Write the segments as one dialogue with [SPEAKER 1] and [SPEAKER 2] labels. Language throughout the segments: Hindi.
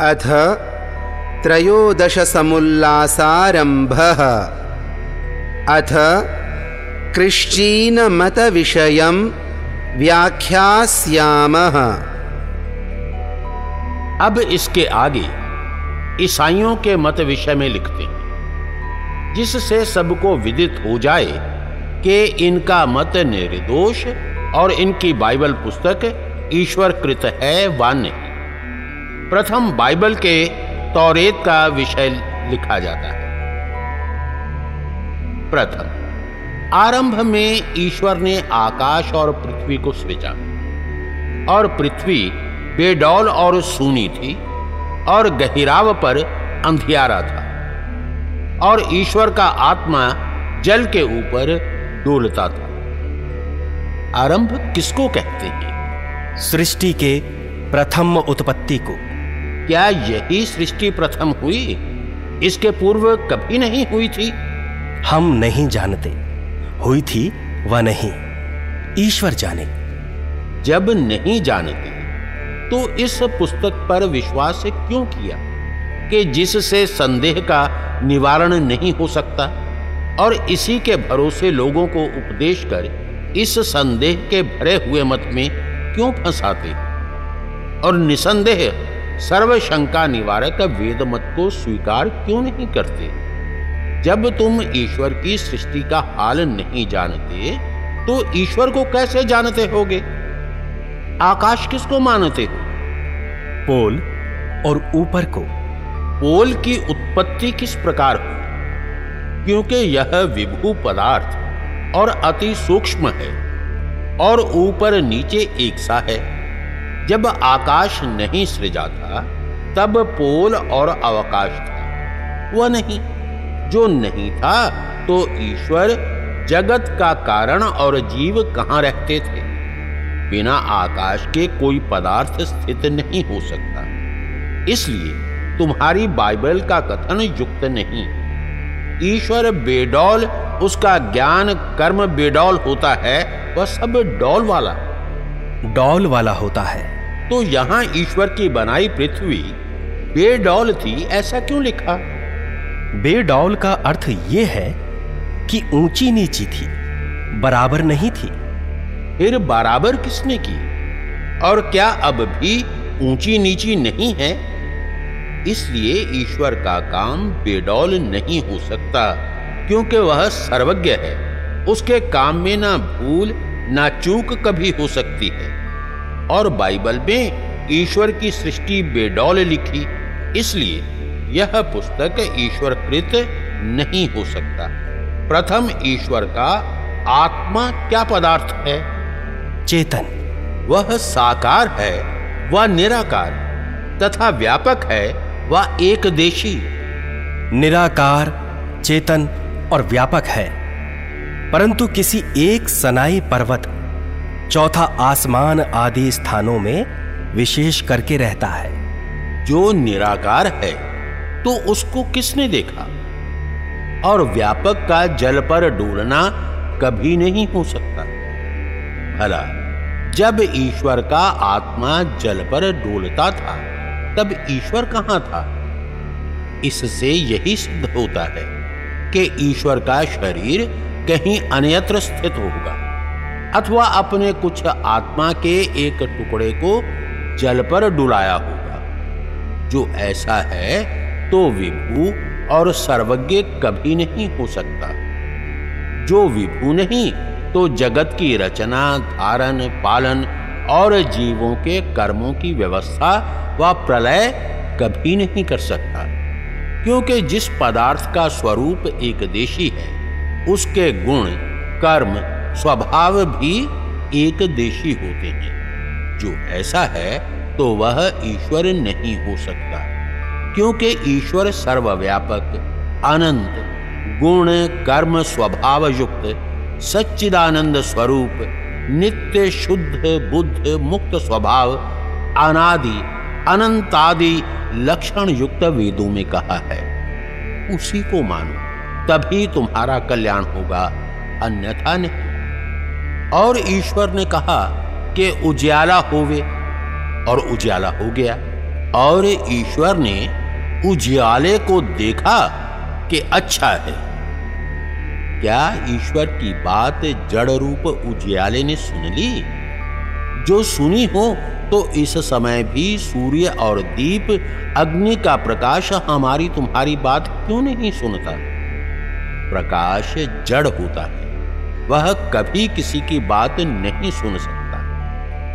[SPEAKER 1] अथ त्रयोदशसमुल्लासारम्भः। अथ कृश्चीनमतविषयं व्याख्यास्यामः।
[SPEAKER 2] अब इसके आगे ईसाइयों के मत विषय में लिखते हैं। जिससे सबको विदित हो जाए कि इनका मत निर्दोष और इनकी बाइबल पुस्तक ईश्वर कृत है व नहीं। प्रथम बाइबल के तौरेत का विषय लिखा जाता है। प्रथम, आरंभ में ईश्वर ने आकाश और पृथ्वी को सृजा। और पृथ्वी बेडौल और सूनी थी और गहिराव पर अंधियारा था। और ईश्वर का आत्मा जल के ऊपर डोलता था। आरंभ किसको कहते हैं?
[SPEAKER 3] सृष्टि के प्रथम उत्पत्ति को।
[SPEAKER 2] क्या यही सृष्टि प्रथम हुई? इसके पूर्व कभी नहीं हुई थी।
[SPEAKER 3] हम नहीं जानते। हुई थी व नहीं। ईश्वर जाने।
[SPEAKER 2] जब नहीं जानते तो इस पुस्तक पर विश्वास क्यों किया कि जिससे संदेह का निवारण नहीं हो सकता? और इसी के भरोसे लोगों को उपदेश कर इस संदेह के भरे हुए मत में क्यों फंसाते? और निसंदेह सर्व शंका निवारक वेद मत को स्वीकार क्यों नहीं करते? जब तुम ईश्वर की सृष्टि का हाल नहीं जानते तो ईश्वर को कैसे जानते होगे? आकाश किसको मानते हो?
[SPEAKER 3] पोल और ऊपर को।
[SPEAKER 2] पोल की उत्पत्ति किस प्रकार हुई क्योंकि यह विभू पदार्थ और अति सूक्ष्म है और ऊपर नीचे एक सा है। जब आकाश नहीं सृजा था तब पोल और अवकाश था। वह नहीं, जो नहीं था तो ईश्वर जगत का कारण और जीव कहाँ रहते थे? बिना आकाश के कोई पदार्थ स्थित नहीं हो सकता। इसलिए तुम्हारी बाइबल का कथन युक्त नहीं। ईश्वर बेडौल, उसका ज्ञान कर्म बेडौल होता है, वह सब डौल वाला।
[SPEAKER 3] डौल वाला होता है।
[SPEAKER 2] तो यहाँ ईश्वर की बनाई पृथ्वी। बेडौल थी ऐसा क्यों लिखा?
[SPEAKER 3] बेडौल का अर्थ यह है कि ऊँची नीची थी बराबर नहीं थी।
[SPEAKER 2] फिर बराबर किसने की? और क्या अब भी ऊँची नीची नहीं है? इसलिए ईश्वर का काम बेडौल नहीं हो सकता क्योंकि वह सर्वज्ञ है। उसके काम में ना भूल ना चूक कभी हो सकती है। और बाइबल में ईश्वर की सृष्टि बेडौल लिखी इसलिए यह पुस्तक ईश्वर कृत नहीं हो सकता। प्रथम ईश्वर का आत्मा क्या पदार्थ है?
[SPEAKER 3] चेतन।
[SPEAKER 2] वह साकार है वह निराकार तथा व्यापक है वह एक देशी
[SPEAKER 3] निराकार चेतन और व्यापक है परंतु किसी एक सनाई पर्वत चौथा आसमान आदि स्थानों में विशेष करके रहता है।
[SPEAKER 2] जो निराकार है तो उसको किसने देखा? और व्यापक का जल पर डोलना कभी नहीं हो सकता। भला, जब ईश्वर का आत्मा जल पर डोलता था, तब ईश्वर कहाँ था? इससे यही सिद्ध होता है कि ईश्वर का शरीर कहीं अन्यत्र स्थित होगा। अथवा अपने कुछ आत्मा के एक टुकड़े को जल पर डुलाया होगा। जो ऐसा है तो विभू और सर्वज्ञ कभी नहीं हो सकता। जो विभू नहीं तो जगत की रचना, धारण, पालन और जीवों के कर्मों की व्यवस्था व प्रलय कभी नहीं कर सकता। क्योंकि जिस पदार्थ का स्वरूप एक देशी है, उसके गुण, कर्म स्वभाव भी एक देशी होते हैं। जो ऐसा है तो वह ईश्वर नहीं हो सकता। क्योंकि ईश्वर सर्वव्यापक, अनंत, गुण, कर्म स्वभाव युक्त सच्चिदानंद स्वरूप, नित्य शुद्ध, बुद्ध, मुक्त स्वभाव, अनादि, अनंतादि लक्षण युक्त वेदों में कहा है। उसी को मानो, तभी तुम्हारा कल्याण होगा, अन्यथा नहीं। और ईश्वर ने कहा कि उज्याला होवे और उज्याला हो गया। और ईश्वर ने उजियाले को देखा कि अच्छा है। क्या ईश्वर की बात जड़ रूप उजियाले ने सुन ली? जो सुनी हो तो इस समय भी सूर्य और दीप, अग्नि का प्रकाश हमारी तुम्हारी बात क्यों नहीं सुनता? प्रकाश जड़ होता है। वह कभी किसी की बात नहीं सुन सकता।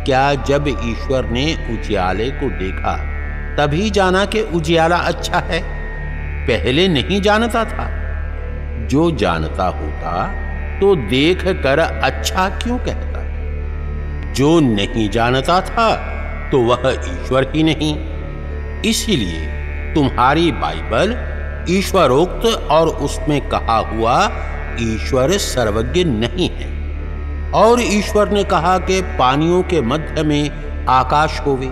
[SPEAKER 2] क्या जब ईश्वर ने उजियाले को देखा, तभी जाना कि उजियाला अच्छा है? पहले नहीं जानता था। जो जानता होता तो देख कर अच्छा क्यों कहता? जो नहीं जानता था तो वह ईश्वर ही नहीं। इसीलिए तुम्हारी बाइबल ईश्वरोक्त और उसमें कहा हुआ ईश्वर सर्वज्ञ नहीं है। और ईश्वर ने कहा कि पानियों के मध्य में आकाश होवे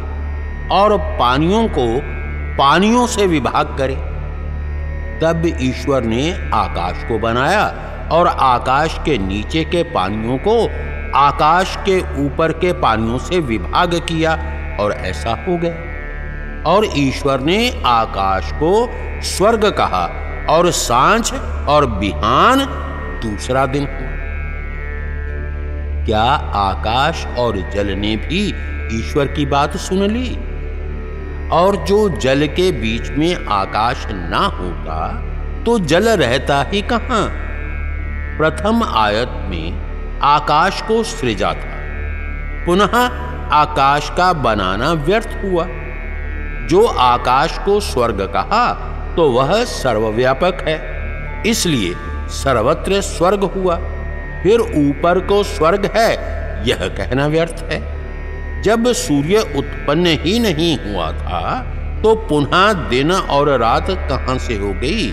[SPEAKER 2] और पानियों को पानियों से विभाग करे। तब ईश्वर ने आकाश को बनाया और आकाश के नीचे के पानियों को आकाश के ऊपर के पानियों से विभाग किया और ऐसा हो गया। और ईश्वर ने आकाश को स्वर्ग कहा और साँझ और बिहान दूसरा दिन हुआ। क्या आकाश और जल ने भी ईश्वर की बात सुन ली? और जो जल के बीच में आकाश ना होता तो जल रहता ही कहाँ? प्रथम आयत में आकाश को सृजा था। पुनः आकाश का बनाना व्यर्थ हुआ। जो आकाश को स्वर्ग कहा तो वह सर्वव्यापक है। इसलिए सर्वत्र स्वर्ग हुआ। फिर ऊपर को स्वर्ग है, यह कहना व्यर्थ है। जब सूर्य उत्पन्न ही नहीं हुआ था तो पुनः दिन और रात कहाँ से हो गई?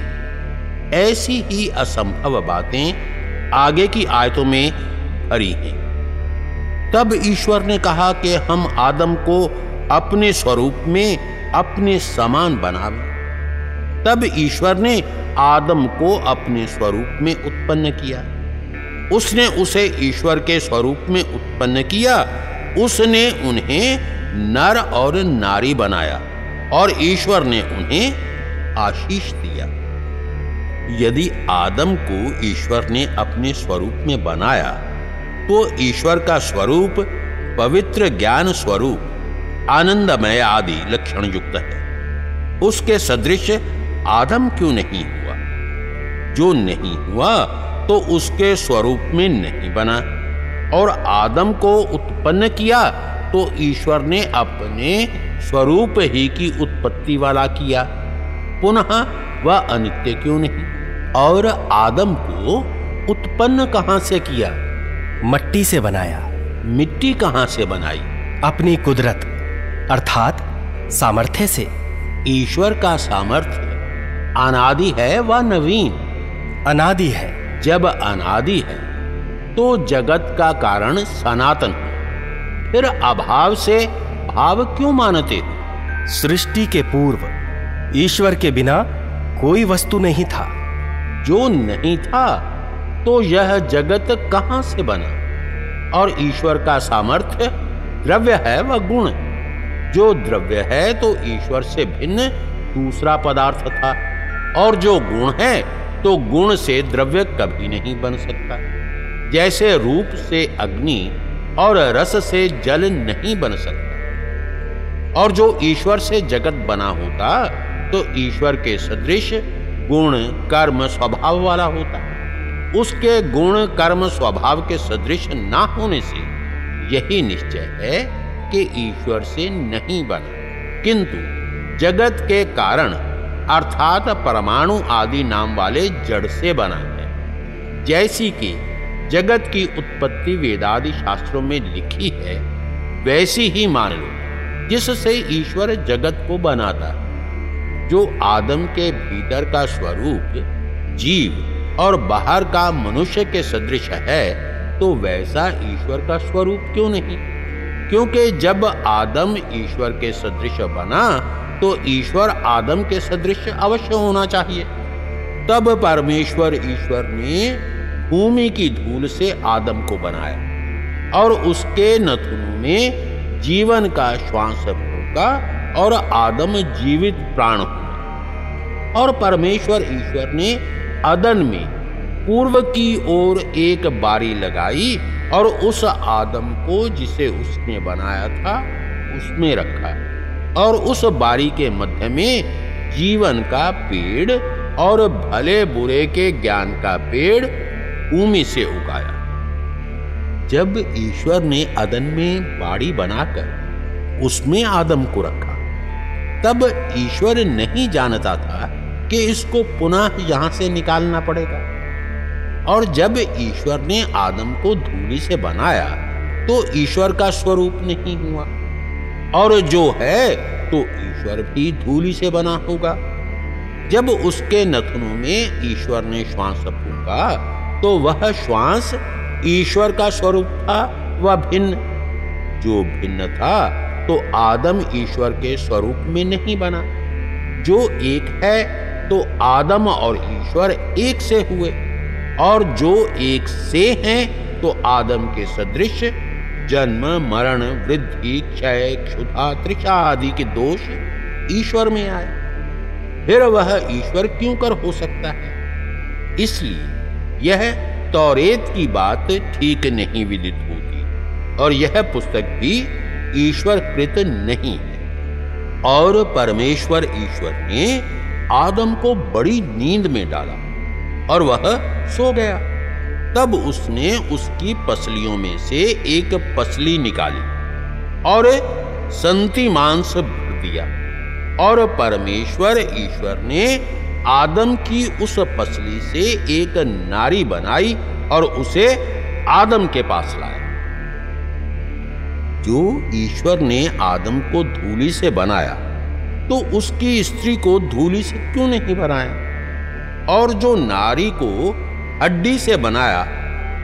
[SPEAKER 2] ऐसी ही असंभव बातें आगे की आयतों में भरी हैं। तब ईश्वर ने कहा कि हम आदम को अपने स्वरूप में अपने समान बनावे। तब ईश्वर ने आदम को अपने स्वरूप में उत्पन्न किया। उसने उसे ईश्वर के स्वरूप में उत्पन्न किया। उसने उन्हें नर और नारी बनाया और ईश्वर ने उन्हें आशीष दिया। यदि आदम को ईश्वर ने अपने स्वरूप में बनाया तो ईश्वर का स्वरूप पवित्र ज्ञान स्वरूप, आनंदमय आदि लक्षण युक्त है। उसके सदृश आदम क्यों नहीं हुआ? जो नहीं हुआ तो उसके स्वरूप में नहीं बना। और आदम को उत्पन्न किया तो ईश्वर ने अपने स्वरूप ही की उत्पत्ति वाला किया। पुनः वह अनित्य क्यों नहीं? और आदम को उत्पन्न कहाँ से किया?
[SPEAKER 3] मट्टी से बनाया।
[SPEAKER 2] मिट्टी कहाँ से बनाई?
[SPEAKER 3] अपनी कुदरत अर्थात सामर्थ्य से।
[SPEAKER 2] ईश्वर का सामर्थ्य। अनादि है व नवीन?
[SPEAKER 3] अनादि है।
[SPEAKER 2] जब अनादि है तो जगत का कारण सनातन है। फिर अभाव से भाव क्यों मानते
[SPEAKER 3] सृष्टि के पूर्व ईश्वर के बिना कोई वस्तु नहीं था।
[SPEAKER 2] जो नहीं था तो यह जगत कहाँ से बना? और ईश्वर का सामर्थ्य द्रव्य है व गुण? जो द्रव्य है तो ईश्वर से भिन्न दूसरा पदार्थ था। और जो गुण है तो गुण से द्रव्य कभी नहीं बन सकता। जैसे रूप से अग्नि और रस से जल नहीं बन सकता। और जो ईश्वर से जगत बना होता तो ईश्वर के सदृश गुण कर्म स्वभाव वाला होता। उसके गुण कर्म स्वभाव के सदृश ना होने से यही निश्चय है कि ईश्वर से नहीं बना। किंतु जगत के कारण अर्थात परमाणु आदि नाम वाले जड़ से बना है। जैसी कि जगत की उत्पत्ति वेदादि शास्त्रों में लिखी है, वैसी ही मान लो, जिससे ईश्वर जगत को बनाता है, जो आदम के भीतर का स्वरूप, जीव और बाहर का मनुष्य के सदृश है तो वैसा ईश्वर का स्वरूप क्यों नहीं? क्योंकि जब आदम ईश्वर के सदृश बना तो ईश्वर आदम के सदृश अवश्य होना चाहिए। तब परमेश्वर ईश्वर ने भूमि की धूल से आदम को बनाया और उसके नथुनों में जीवन का श्वास फूका और आदम जीवित प्राण हुआ और परमेश्वर ईश्वर ने अदन में पूर्व की ओर एक बारी लगाई और उस आदम को जिसे उसने बनाया था, उसमें रखा। और उस बारी के मध्य में जीवन का पेड़ और भले बुरे के ज्ञान का पेड़ भूमि से उगाया। जब ईश्वर ने अदन में बाड़ी बनाकर उसमें आदम को रखा, तब ईश्वर नहीं जानता था कि इसको पुनः यहाँ से निकालना पड़ेगा। और जब ईश्वर ने आदम को धूली से बनाया तो ईश्वर का स्वरूप नहीं हुआ। और जो है तो ईश्वर भी धूली से बना होगा। जब उसके नथनों में ईश्वर ने श्वास फूका तो वह श्वास ईश्वर का स्वरूप था, वह भिन्न। जो भिन्न था तो आदम ईश्वर के स्वरूप में नहीं बना। जो एक है तो आदम और ईश्वर एक से हुए। और जो एक से हैं तो आदम के सदृश जन्म, मरण, वृद्धि, क्षय, क्षुधा त्रिषा आदि के दोष ईश्वर में आए। फिर वह ईश्वर क्यों कर हो सकता है? इसलिए यह तौरेत की बात ठीक नहीं विदित होती, और यह पुस्तक भी ईश्वर कृत नहीं है। और परमेश्वर ईश्वर ने आदम को बड़ी नींद में डाला, और वह सो गया। तब उसने उसकी पसलियों में से एक पसली निकाली और संति मांस भर दिया। और परमेश्वर ईश्वर ने आदम की उस पसली से एक नारी बनाई और उसे आदम के पास लाया। जो ईश्वर ने आदम को धूली से बनाया तो उसकी स्त्री को धूली से क्यों नहीं बनाया? और जो नारी को हड्डी से बनाया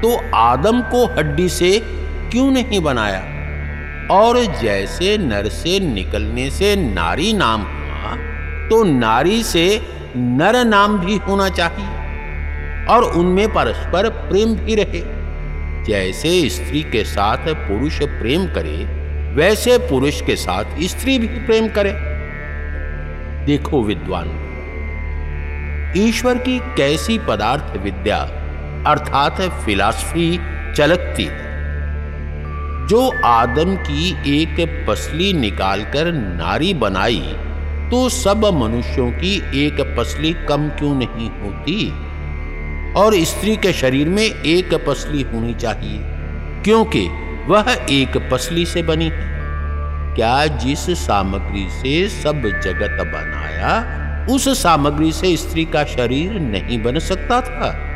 [SPEAKER 2] तो आदम को हड्डी से क्यों नहीं बनाया? और जैसे नर से निकलने से नारी नाम हुआ तो नारी से नर नाम भी होना चाहिए, और उनमें परस्पर प्रेम भी रहे। जैसे स्त्री के साथ पुरुष प्रेम करे, वैसे पुरुष के साथ स्त्री भी प्रेम करे। देखो विद्वान ईश्वर की कैसी पदार्थ विद्या अर्थात फिलॉसफी चलकती है। जो आदम की एक पसली निकालकर नारी बनाई तो सब मनुष्यों की एक पसली कम क्यों नहीं होती? और स्त्री के शरीर में एक पसली होनी चाहिए, क्योंकि वह एक पसली से बनी है। क्या जिस सामग्री से सब जगत बनाया उस सामग्री से स्त्री का शरीर नहीं बन सकता था।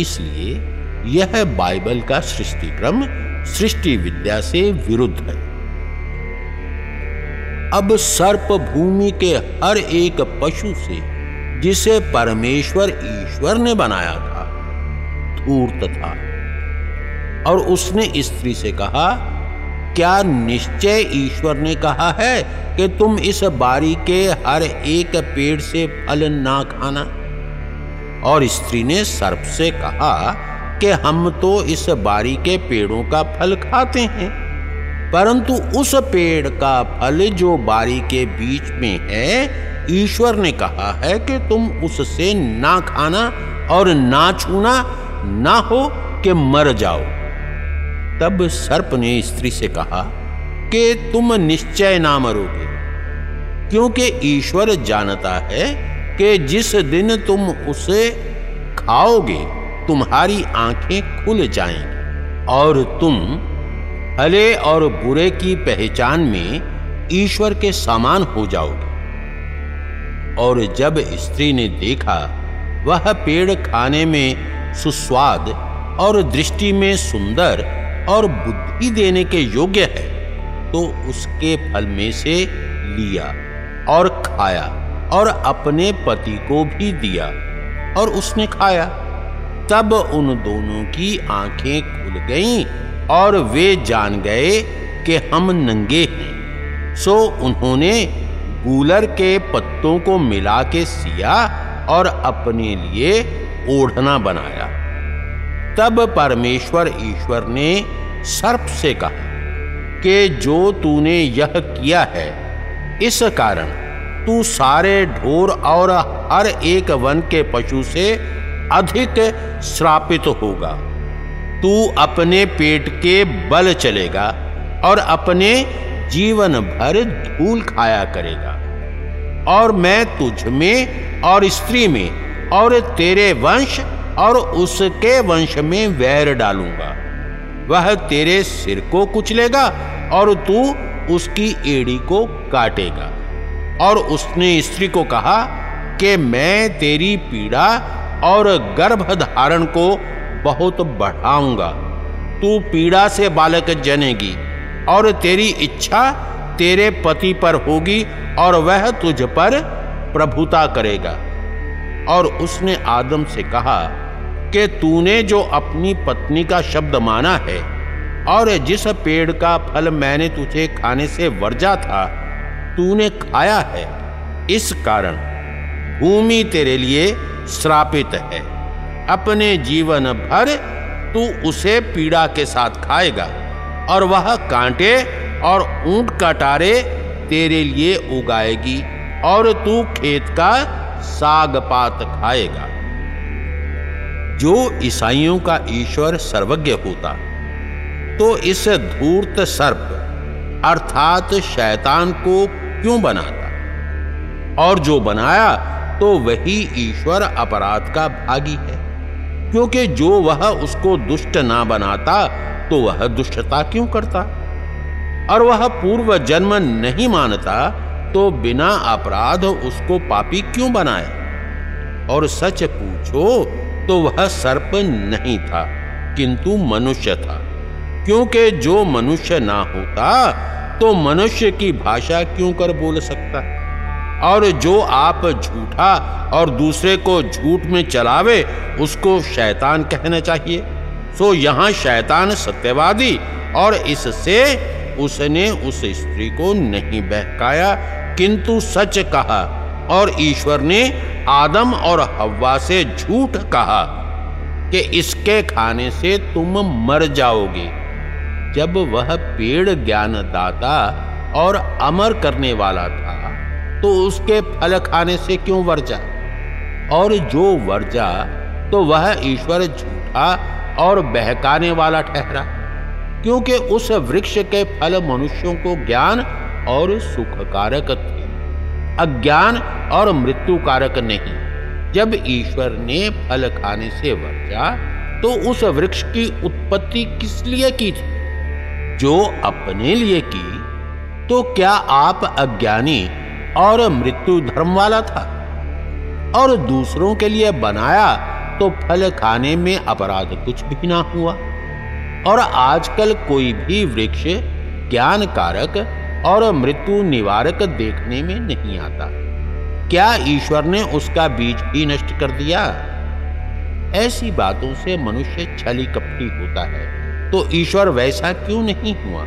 [SPEAKER 2] इसलिए यह बाइबल का सृष्टि क्रम, सृष्टि विद्या से विरुद्ध है। अब सर्प भूमि के हर एक पशु से, जिसे परमेश्वर ईश्वर ने बनाया था, धूर्त था। और उसने स्त्री से कहा क्या निश्चय ईश्वर ने कहा है कि तुम इस बारी के हर एक पेड़ से फल ना खाना? और स्त्री ने सर्प से कहा कि हम तो इस बारी के पेड़ों का फल खाते हैं, परंतु उस पेड़ का फल जो बारी के बीच में है, ईश्वर ने कहा है कि तुम उससे ना खाना और ना छूना, ना हो कि मर जाओ। तब सर्प ने स्त्री से कहा कि तुम निश्चय ना मरोगे क्योंकि ईश्वर जानता है कि जिस दिन तुम उसे खाओगे, तुम्हारी आँखें खुल जाएँगी और तुम भले और बुरे की पहचान में ईश्वर के समान हो जाओगे। और जब स्त्री ने देखा, वह पेड़ खाने में सुस्वाद और दृष्टि में सुंदर और बुद्धि देने के योग्य है तो उसके फल में से लिया और खाया और अपने पति को भी दिया और उसने खाया। तब उन दोनों की आँखें खुल गईं और वे जान गए कि हम नंगे हैं। सो उन्होंने गूलर के पत्तों को मिला के सिया और अपने लिए ओढ़ना बनाया। तब परमेश्वर ईश्वर ने सर्प से कहा कि जो तूने यह किया है, इस कारण तू सारे ढोर और हर एक वन के पशु से अधिक श्रापित होगा। तू अपने पेट के बल चलेगा और अपने जीवन भर धूल खाया करेगा। और मैं तुझ में और स्त्री में और तेरे वंश और उसके वंश में वैर डालूँगा। वह तेरे सिर को कुचलेगा और तू उसकी एड़ी को काटेगा। और उसने स्त्री को कहा कि मैं तेरी पीड़ा और गर्भ धारण को बहुत बढ़ाऊँगा। तू पीड़ा से बालक जनेगी और तेरी इच्छा तेरे पति पर होगी और वह तुझ पर प्रभुता करेगा। और उसने आदम से कहा कि तूने जो अपनी पत्नी का शब्द माना है, और जिस पेड़ का फल मैंने तुझे खाने से वर्जा था, तूने खाया है। इस कारण भूमि तेरे लिए श्रापित है। अपने जीवन भर तू उसे पीड़ा के साथ खाएगा, और वह कांटे और ऊँट कटारे तेरे लिए उगाएगी, और तू खेत का साग पात खाएगा। जो ईसाइयों का ईश्वर सर्वज्ञ होता तो इस धूर्त सर्प अर्थात शैतान को क्यों बनाता? और जो बनाया तो वही ईश्वर अपराध का भागी है। क्योंकि जो वह उसको दुष्ट ना बनाता तो वह दुष्टता क्यों करता? और वह पूर्व जन्म नहीं मानता तो बिना अपराध उसको पापी क्यों बनाए? और सच पूछो तो वह सर्प नहीं था, किंतु मनुष्य था। क्योंकि जो मनुष्य ना होता तो मनुष्य की भाषा क्यों कर बोल सकता? और जो आप झूठा और दूसरे को झूठ में चलावे, उसको शैतान कहना चाहिए। सो यहाँ शैतान सत्यवादी, और इससे उसने उस स्त्री को नहीं बहकाया, किंतु सच कहा और ईश्वर ने आदम और हव्वा से झूठ कहा कि इसके खाने से तुम मर जाओगे। जब वह पेड़ ज्ञान दाता और अमर करने वाला था तो उसके फल खाने से क्यों वर्जा? और जो वर्जा तो वह ईश्वर झूठा और बहकाने वाला ठहरा, क्योंकि उस वृक्ष के फल मनुष्यों को ज्ञान और सुखकारक थे। अज्ञान और मृत्यु कारक नहीं। जब ईश्वर ने फल खाने से वर्जा तो उस वृक्ष की उत्पत्ति किस लिए की थी? जो अपने लिए की तो क्या आप अज्ञानी और मृत्यु धर्म वाला था? और दूसरों के लिए बनाया तो फल खाने में अपराध कुछ भी ना हुआ। और आजकल कोई भी वृक्ष ज्ञान कारक और मृत्यु निवारक देखने में नहीं आता। क्या ईश्वर ने उसका बीज भी नष्ट कर दिया? ऐसी बातों से मनुष्य छली कपटी होता है। तो ईश्वर वैसा क्यों नहीं हुआ?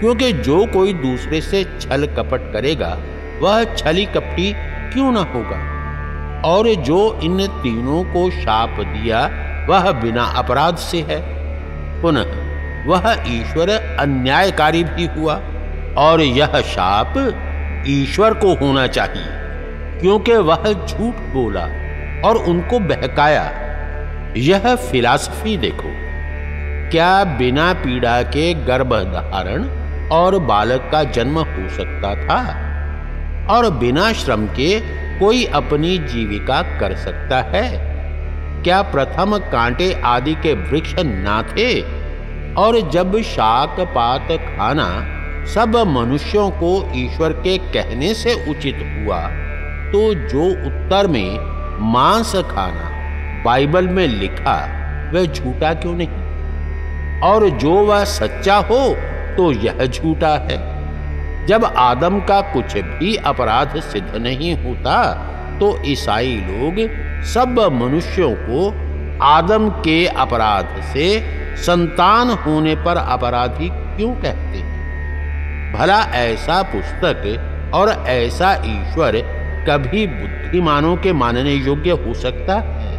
[SPEAKER 2] क्योंकि जो कोई दूसरे से छल कपट करेगा, वह छली कपटी क्यों ना होगा? और जो इन तीनों को शाप दिया, वह बिना अपराध से है। पुनः वह ईश्वर अन्यायकारी भी हुआ। और यह शाप ईश्वर को होना चाहिए, क्योंकि वह झूठ बोला और उनको बहकाया। यह फिलॉसफी देखो, क्या बिना पीड़ा के गर्भ धारण और बालक का जन्म हो सकता था? और बिना श्रम के कोई अपनी जीविका कर सकता है? क्या प्रथम कांटे आदि के वृक्ष ना थे? और जब शाक पात खाना सब मनुष्यों को ईश्वर के कहने से उचित हुआ तो जो उत्तर में मांस खाना बाइबल में लिखा, वह झूठा क्यों नहीं? और जो वह सच्चा हो तो यह झूठा है। जब आदम का कुछ भी अपराध सिद्ध नहीं होता तो ईसाई लोग सब मनुष्यों को आदम के अपराध से संतान होने पर अपराधी क्यों कहते हैं? भला ऐसा पुस्तक और ऐसा ईश्वर कभी बुद्धिमानों के मानने योग्य हो सकता है?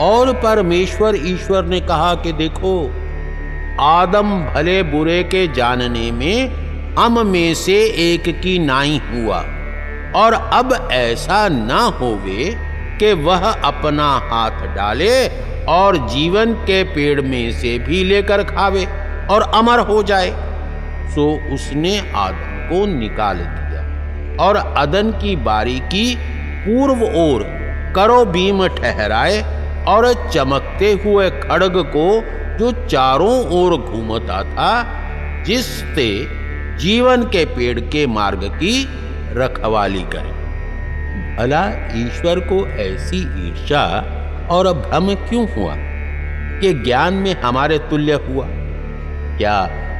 [SPEAKER 2] और परमेश्वर ईश्वर ने कहा कि देखो, आदम भले बुरे के जानने में अम में से एक की नाई हुआ, और अब ऐसा ना होवे कि वह अपना हाथ डाले और जीवन के पेड़ में से भी लेकर खावे और अमर हो जाए। सो उसने आदम को निकाल दिया और अदन की बारी की पूर्व ओर करो बीम ठहराए और चमकते हुए खड़ग को जो चारों ओर घूमता था, जिससे जीवन के पेड़ के मार्ग की रखवाली करे। भला ईश्वर को ऐसी ईर्षा और भ्रम क्यों हुआ कि ज्ञान में हमारे तुल्य हुआ? क्या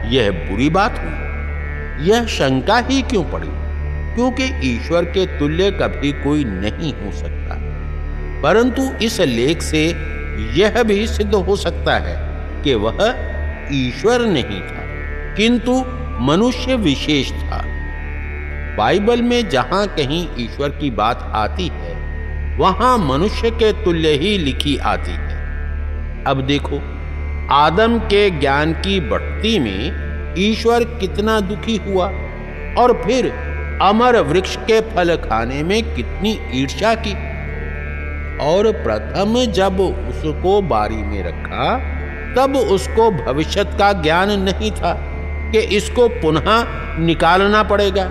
[SPEAKER 2] यह बुरी बात हुई। यह शंका ही क्यों पड़ी? क्योंकि ईश्वर के तुल्य कभी कोई नहीं हो सकता। परंतु इस लेख से यह भी सिद्ध हो सकता है कि वह ईश्वर नहीं था, किंतु मनुष्य विशेष था। बाइबल में जहाँ कहीं ईश्वर की बात आती है, वहाँ मनुष्य के तुल्य ही लिखी आती है। अब देखो आदम के ज्ञान की बढ़ती में ईश्वर कितना दुखी हुआ और फिर अमर वृक्ष के फल खाने में कितनी ईर्ष्या की। और प्रथम जब उसको बारी में रखा, तब उसको भविष्य का ज्ञान नहीं था कि इसको पुनः निकालना पड़ेगा।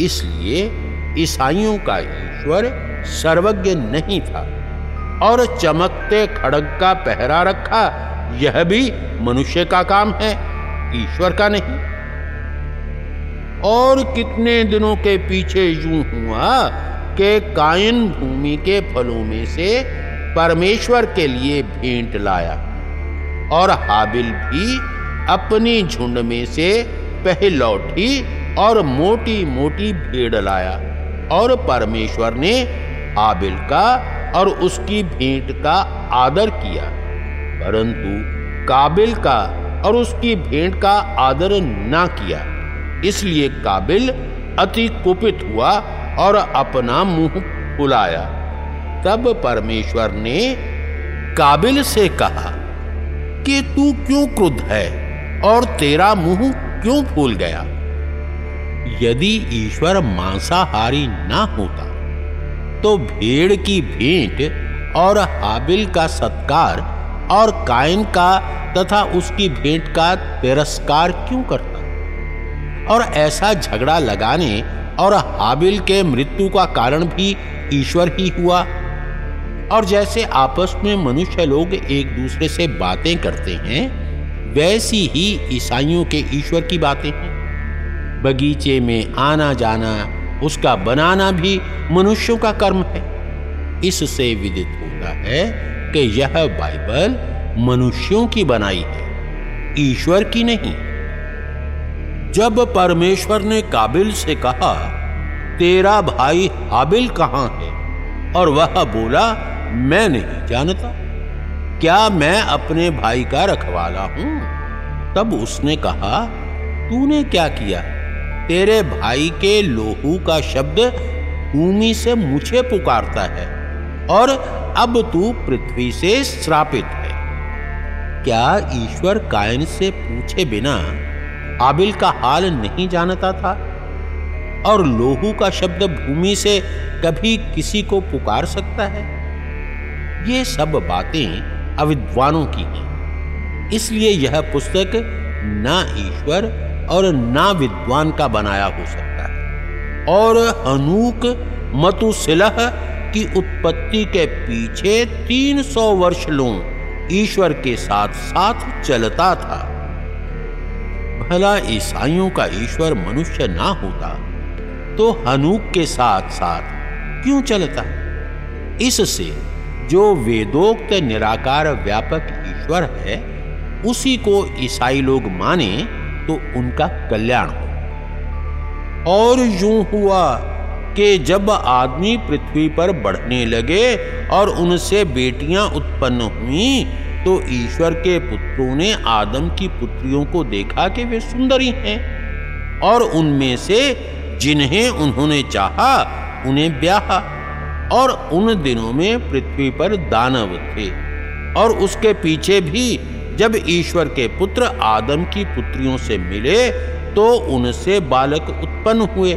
[SPEAKER 2] इसलिए ईसाइयों का ईश्वर सर्वज्ञ नहीं था और चमकते खड़ग का पहरा रखा यह भी मनुष्य का काम है, ईश्वर का नहीं। और कितने दिनों के पीछे यूँ हुआ कि कायन भूमि के फलों में से परमेश्वर के लिए भेंट लाया और हाबिल भी अपनी झुंड में से पहलौठी और मोटी मोटी भेड़ लाया और परमेश्वर ने हाबिल का और उसकी भेंट का आदर किया। परंतु काबिल का और उसकी भेंट का आदर ना किया। इसलिए काबिल अति कुपित हुआ और अपना मुँह फुलाया। तब परमेश्वर ने काबिल से कहा, कि तू क्यों क्रुद्ध है और तेरा मुँह क्यों फूल गया? यदि ईश्वर मांसाहारी ना होता तो भेड़ की भेंट और हाबिल का सत्कार और कायन का तथा उसकी भेंट का तिरस्कार क्यों करता? और ऐसा झगड़ा लगाने और हाबिल के मृत्यु का कारण भी ईश्वर ही हुआ। और जैसे आपस में मनुष्य लोग एक दूसरे से बातें करते हैं, वैसी ही ईसाइयों के ईश्वर की बातें हैं। बगीचे में आना जाना उसका बनाना भी मनुष्यों का कर्म है। इससे विदित होता है कि यह बाइबल मनुष्यों की बनाई है, ईश्वर की नहीं। जब परमेश्वर ने काबिल से कहा, तेरा भाई हाबिल कहाँ है? और वह बोला, मैं नहीं जानता। क्या मैं अपने भाई का रखवाला हूँ? तब उसने कहा, तूने क्या किया? तेरे भाई के लोहू का शब्द भूमि से मुझे पुकारता है। और अब तू पृथ्वी से श्रापित है। क्या ईश्वर कायन से पूछे बिना आबिल का हाल नहीं जानता था? और लोहू का शब्द भूमि से कभी किसी को पुकार सकता है? ये सब बातें अविद्वानों की हैं। इसलिए यह पुस्तक ना ईश्वर और ना विद्वान का बनाया हो सकता है। और हनूक मतुसिलह की उत्पत्ति के पीछे 300 वर्ष लों, ईश्वर के साथ साथ चलता था। भला ईसाइयों का ईश्वर मनुष्य ना होता तो हनूक के साथ साथ क्यों चलता? इससे जो वेदोक्त निराकार व्यापक ईश्वर है, उसी को ईसाई लोग माने तो उनका कल्याण हो। और यूँ हुआ कि जब आदमी पृथ्वी पर बढ़ने लगे और उनसे बेटियाँ उत्पन्न हुई तो ईश्वर के पुत्रों ने आदम की पुत्रियों को देखा कि वे सुंदरी हैं और उनमें से जिन्हें उन्होंने चाहा, उन्हें ब्याह और उन दिनों में पृथ्वी पर दानव थे। और उसके पीछे भी जब ईश्वर के पुत्र आदम की पुत्रियों से मिले तो उनसे बालक उत्पन्न हुए।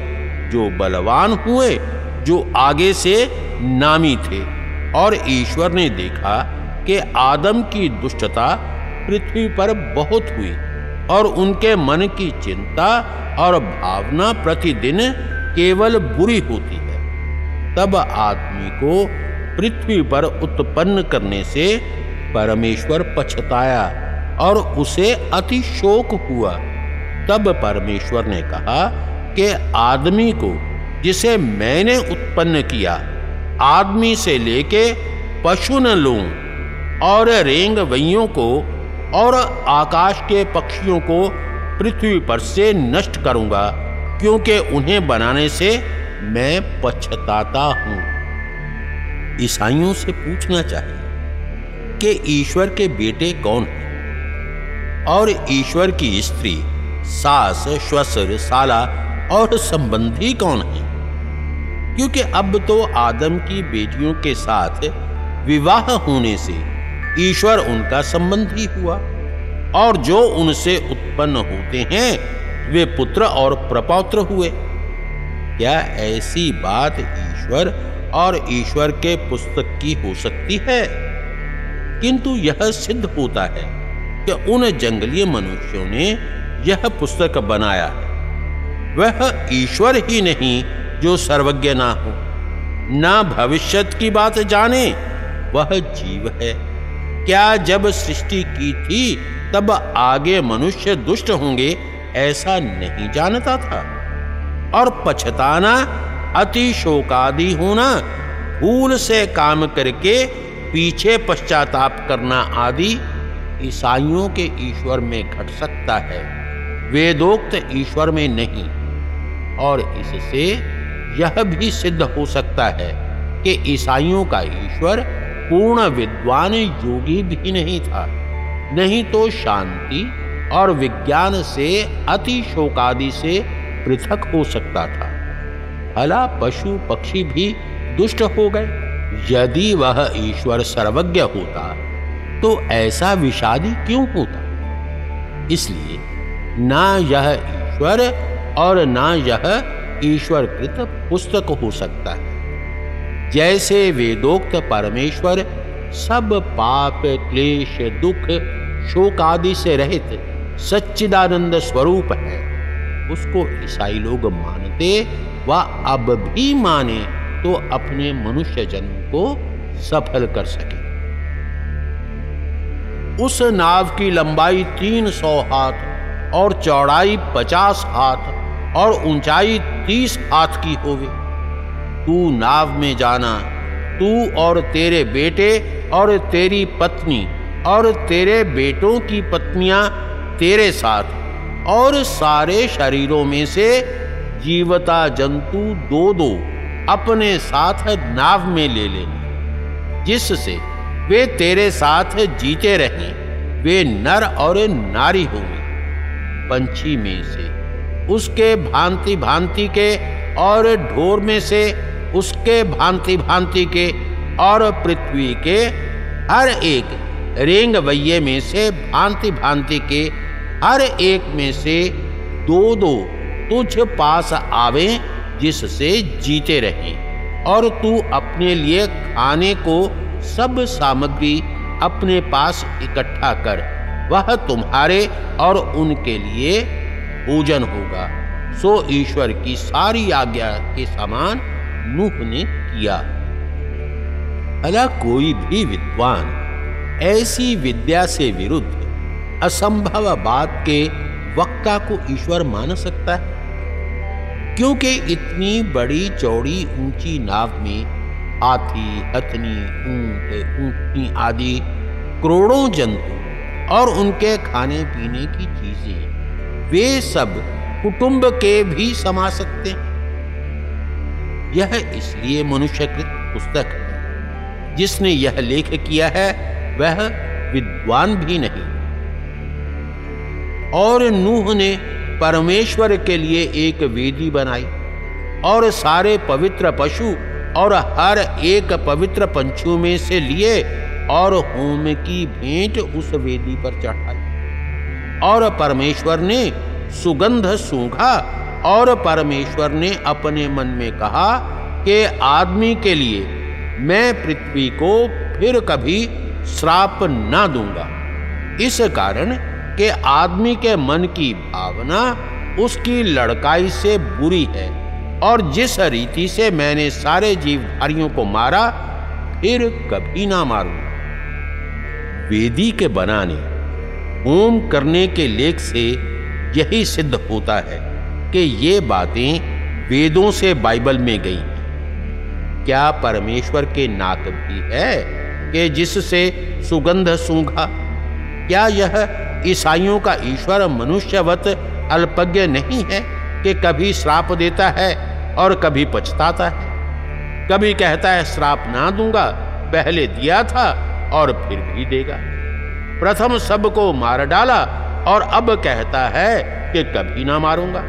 [SPEAKER 2] जो बलवान हुए, जो आगे से नामी थे। और ईश्वर ने देखा कि आदम की दुष्टता पृथ्वी पर बहुत हुई और उनके मन की चिंता और भावना प्रतिदिन केवल बुरी होती है। तब आदमी को पृथ्वी पर उत्पन्न करने से परमेश्वर पछताया और उसे अति शोक हुआ। तब परमेश्वर ने कहा कि आदमी को, जिसे मैंने उत्पन्न किया, आदमी से लेके पशु न लूँ, और रेंग वैयों को, और आकाश के पक्षियों को पृथ्वी पर से नष्ट करूँगा, क्योंकि उन्हें बनाने से मैं पछताता हूँ। ईसाइयों से पूछना चाहिए कि ईश्वर के बेटे कौन हैं? और ईश्वर की स्त्री सास, श्वसुर, साला और संबंधी कौन है? क्योंकि अब तो आदम की बेटियों के साथ विवाह होने से ईश्वर उनका संबंधी हुआ, और जो उनसे उत्पन्न होते हैं, वे पुत्र और प्रपौत्र हुए। क्या ऐसी बात ईश्वर और ईश्वर के पुस्तक की हो सकती है? किंतु यह सिद्ध होता है कि उन जंगली मनुष्यों ने यह पुस्तक बनाया है। वह ईश्वर ही नहीं जो सर्वज्ञ ना हो। ना भविष्यत की बात जाने, वह जीव है। क्या जब सृष्टि की थी, तब आगे मनुष्य दुष्ट होंगे, ऐसा नहीं जानता था। और पछताना, अति शोकादि होना भूल से काम करके पीछे पश्चाताप करना आदि ईसाइयों के ईश्वर में घट सकता है। वेदोक्त ईश्वर में नहीं। और इससे यह भी सिद्ध हो सकता है कि ईसाइयों का ईश्वर पूर्ण विद्वान योगी भी नहीं था। नहीं तो शांति और विज्ञान से, अति शोकादि से पृथक हो सकता था। भला पशु पक्षी भी दुष्ट हो गए। यदि वह ईश्वर सर्वज्ञ होता तो ऐसा विषादी क्यों होता? इसलिए ना यह ईश्वर और ना यह ईश्वरकृत पुस्तक हो सकता है। जैसे वेदोक्त परमेश्वर सब पाप, क्लेश, दुख, शोक आदि से रहित सच्चिदानंद स्वरूप है, उसको ईसाई लोग मानते व अब भी माने तो अपने मनुष्य जन्म को सफल कर सके। उस नाव की लंबाई तीन सौ हाथ और चौड़ाई पचास हाथ और ऊंचाई तीस हाथ की होगी तू नाव में जाना, तू और तेरे बेटे और तेरी पत्नी और तेरे बेटों की पत्नियाँ तेरे साथ और सारे शरीरों में से जीवता जंतु दो दो अपने साथ नाव में ले लेना, जिससे वे तेरे साथ जीते रहें। वे नर और नारी होंगे। पंछी में से उसके भांति भांति के और ढोर में से उसके भांति भांति के और पृथ्वी के हर एक रेंग वैये में से भांति भांति के हर एक में से दो दो तुझ पास आवे जिससे जीते रहे। और तू अपने लिए खाने को सब सामग्री अपने पास इकट्ठा कर। वह तुम्हारे और उनके लिए भोजन होगा। सो ईश्वर की सारी आज्ञा के समान नूह ने किया। अला कोई भी विद्वान ऐसी विद्या से विरुद्ध असंभव बात के वक्ता को ईश्वर मान सकता है? क्योंकि इतनी बड़ी चौड़ी ऊँची नाव में हाथी, हथनी, ऊँट, ऊंटनी आदि करोड़ों जंतु और उनके खाने पीने की चीज़ें वे सब कुटुंब के भी समा सकते हैं। यह इसलिए मनुष्यकृत पुस्तक है। जिसने यह लेख किया है, वह विद्वान भी नहीं। और नूह ने परमेश्वर के लिए एक वेदी बनाई, और सारे पवित्र पशु और हर एक पवित्र पंछियों में से लिए, और होम की भेंट उस वेदी पर चढ़ाई। और परमेश्वर ने सुगंध सूंघा और परमेश्वर ने अपने मन में कहा कि आदमी के लिए मैं पृथ्वी को फिर कभी श्राप ना दूँगा। इस कारण के आदमी के मन की भावना उसकी लड़काई से बुरी है और जिस रीति से मैंने सारे जीवधारियों को मारा, फिर कभी ना मारूँगा। वेदी के बनाने होम करने के लेख से यही सिद्ध होता है कि ये बातें वेदों से बाइबल में गई। हैं क्या परमेश्वर के नाक भी है कि जिससे सुगंध सूंघा? क्या यह ईसाइयों का ईश्वर मनुष्यवत अल्पज्ञ नहीं है कि कभी श्राप देता है और कभी पछताता है? कभी कहता है, श्राप ना दूँगा, पहले दिया था और फिर भी देगा। प्रथम सबको मार डाला और अब कहता है कि कभी ना मारूँगा।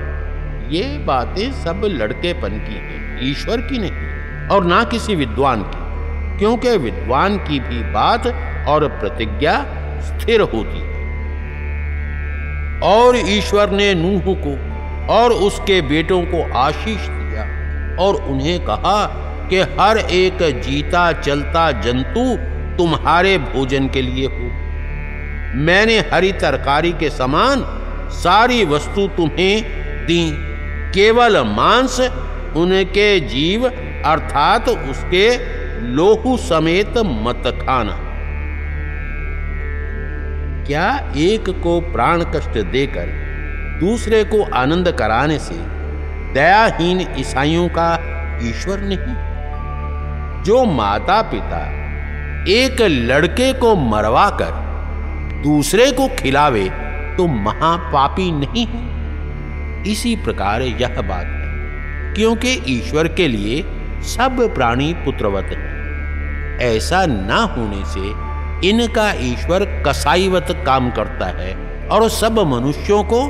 [SPEAKER 2] ये बातें सब लड़केपन की हैं, ईश्वर की नहीं और ना किसी विद्वान की, क्योंकि विद्वान की भी बात और प्रतिज्ञा स्थिर होती है। और ईश्वर ने नूह को और उसके बेटों को आशीष दिया और उन्हें कहा कि हर एक जीता चलता जंतु तुम्हारे भोजन के लिए हो। मैंने हरी तरकारी के समान सारी वस्तु तुम्हें दी। केवल मांस, उनके जीव, अर्थात उसके लोहू समेत मत खाना। क्या एक को प्राण कष्ट देकर दूसरे को आनंद कराने से दयाहीन ईसाइयों का ईश्वर नहीं? जो माता पिता एक लड़के को मरवा कर दूसरे को खिलावे तो महापापी नहीं है। इसी प्रकार यह बात है, क्योंकि ईश्वर के लिए सब प्राणी पुत्रवत है। ऐसा ना होने से इनका ईश्वर कसाईवत काम करता है और सब मनुष्यों को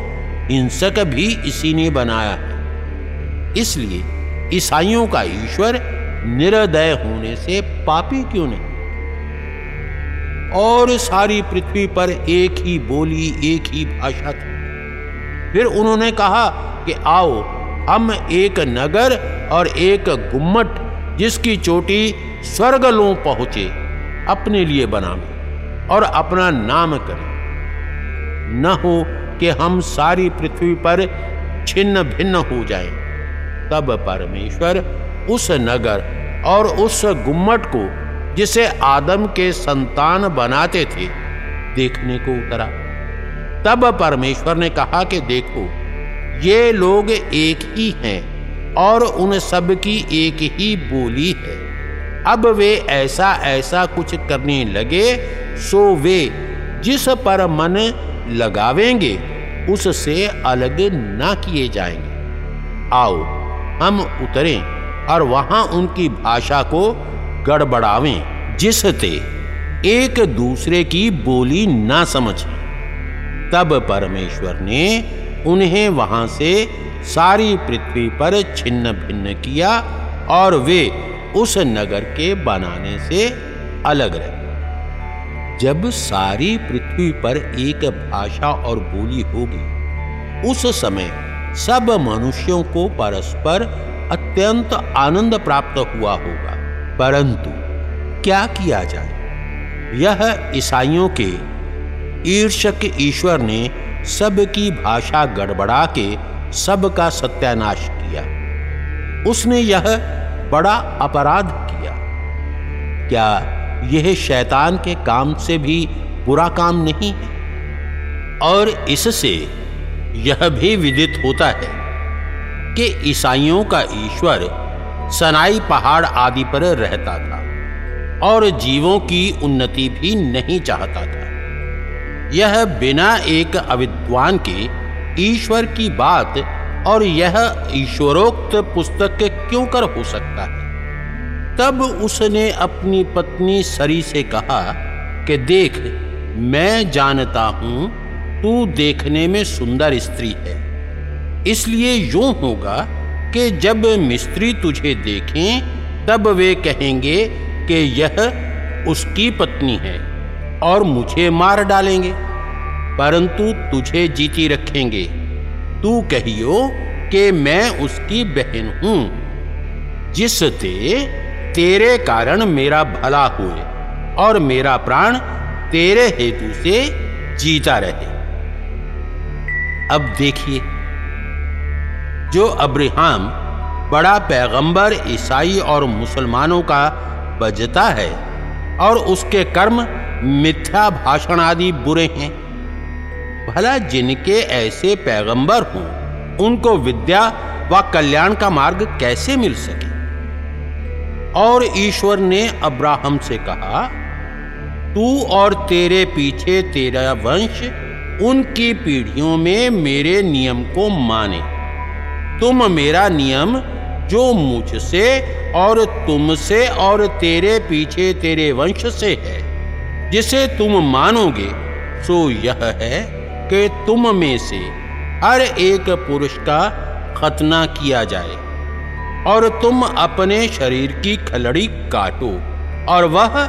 [SPEAKER 2] हिंसक भी इसी ने बनाया है। इसलिए ईसाइयों का ईश्वर निरदय होने से पापी क्यों नहीं? और सारी पृथ्वी पर एक ही बोली, एक ही भाषा थी फिर उन्होंने कहा कि आओ, हम एक नगर और एक गुम्मट जिसकी चोटी स्वर्गलों पहुँचे, अपने लिए बनावे और अपना नाम करें न हो कि हम सारी पृथ्वी पर छिन्न भिन्न हो जाएँ। तब परमेश्वर उस नगर और उस गुम्मट को जिसे आदम के संतान बनाते थे, देखने को उतरा। तब परमेश्वर ने कहा कि देखो, ये लोग एक ही हैं और उन सब की एक ही बोली है। अब वे ऐसा ऐसा कुछ करने लगे, सो वे जिस पर मन लगावेंगे, उससे अलग ना किए जाएँगे। आओ, हम उतरें और वहाँ उनकी भाषा को गड़बड़ावें, जिससे एक दूसरे की बोली ना समझें। तब परमेश्वर ने उन्हें वहाँ से सारी पृथ्वी पर छिन्न भिन्न किया और वे उस नगर के बनाने से अलग रहे। जब सारी पृथ्वी पर एक भाषा और बोली होगी, उस समय सब मनुष्यों को परस्पर अत्यंत आनंद प्राप्त हुआ होगा। परंतु क्या किया जाए? यह ईसाइयों के ईर्षक ईश्वर ने सब की भाषा गड़बड़ा के सबका सत्यानाश किया। उसने यह बड़ा अपराध किया। क्या यह शैतान के काम से भी बुरा काम नहीं? है और इससे यह भी विदित होता है कि ईसाइयों का ईश्वर सनाई पहाड़ आदि पर रहता था और जीवों की उन्नति भी नहीं चाहता था। यह बिना एक अविद्वान के ईश्वर की बात और यह ईश्वरोक्त पुस्तक क्यों कर हो सकता है? तब उसने अपनी पत्नी सरी से कहा कि देख, मैं जानता हूँ, तू देखने में सुंदर स्त्री है, इसलिए यूँ होगा कि जब मिस्त्री तुझे देखें, तब वे कहेंगे कि यह उसकी पत्नी है और मुझे मार डालेंगे। परंतु तुझे जीती रखेंगे। तू कहियो कि मैं उसकी बहन हूँ, जिससे तेरे कारण मेरा भला हुए और मेरा प्राण तेरे हेतु से जीता रहे। अब देखिए जो अब्राहम, बड़ा पैगंबर, ईसाई और मुसलमानों का बजता है और उसके कर्म मिथ्या भाषण आदि बुरे हैं। भला जिनके ऐसे पैगंबर हों, उनको विद्या व कल्याण का मार्ग कैसे मिल सके? और ईश्वर ने अब्राहम से कहा, तू और तेरे पीछे तेरा वंश उनकी पीढ़ियों में मेरे नियम को माने। तुम मेरा नियम, जो मुझसे और तुमसे और तेरे पीछे तेरे वंश से है, जिसे तुम मानोगे, सो यह है कि तुम में से हर एक पुरुष का खतना किया जाए, और तुम अपने शरीर की खलड़ी काटो, और वह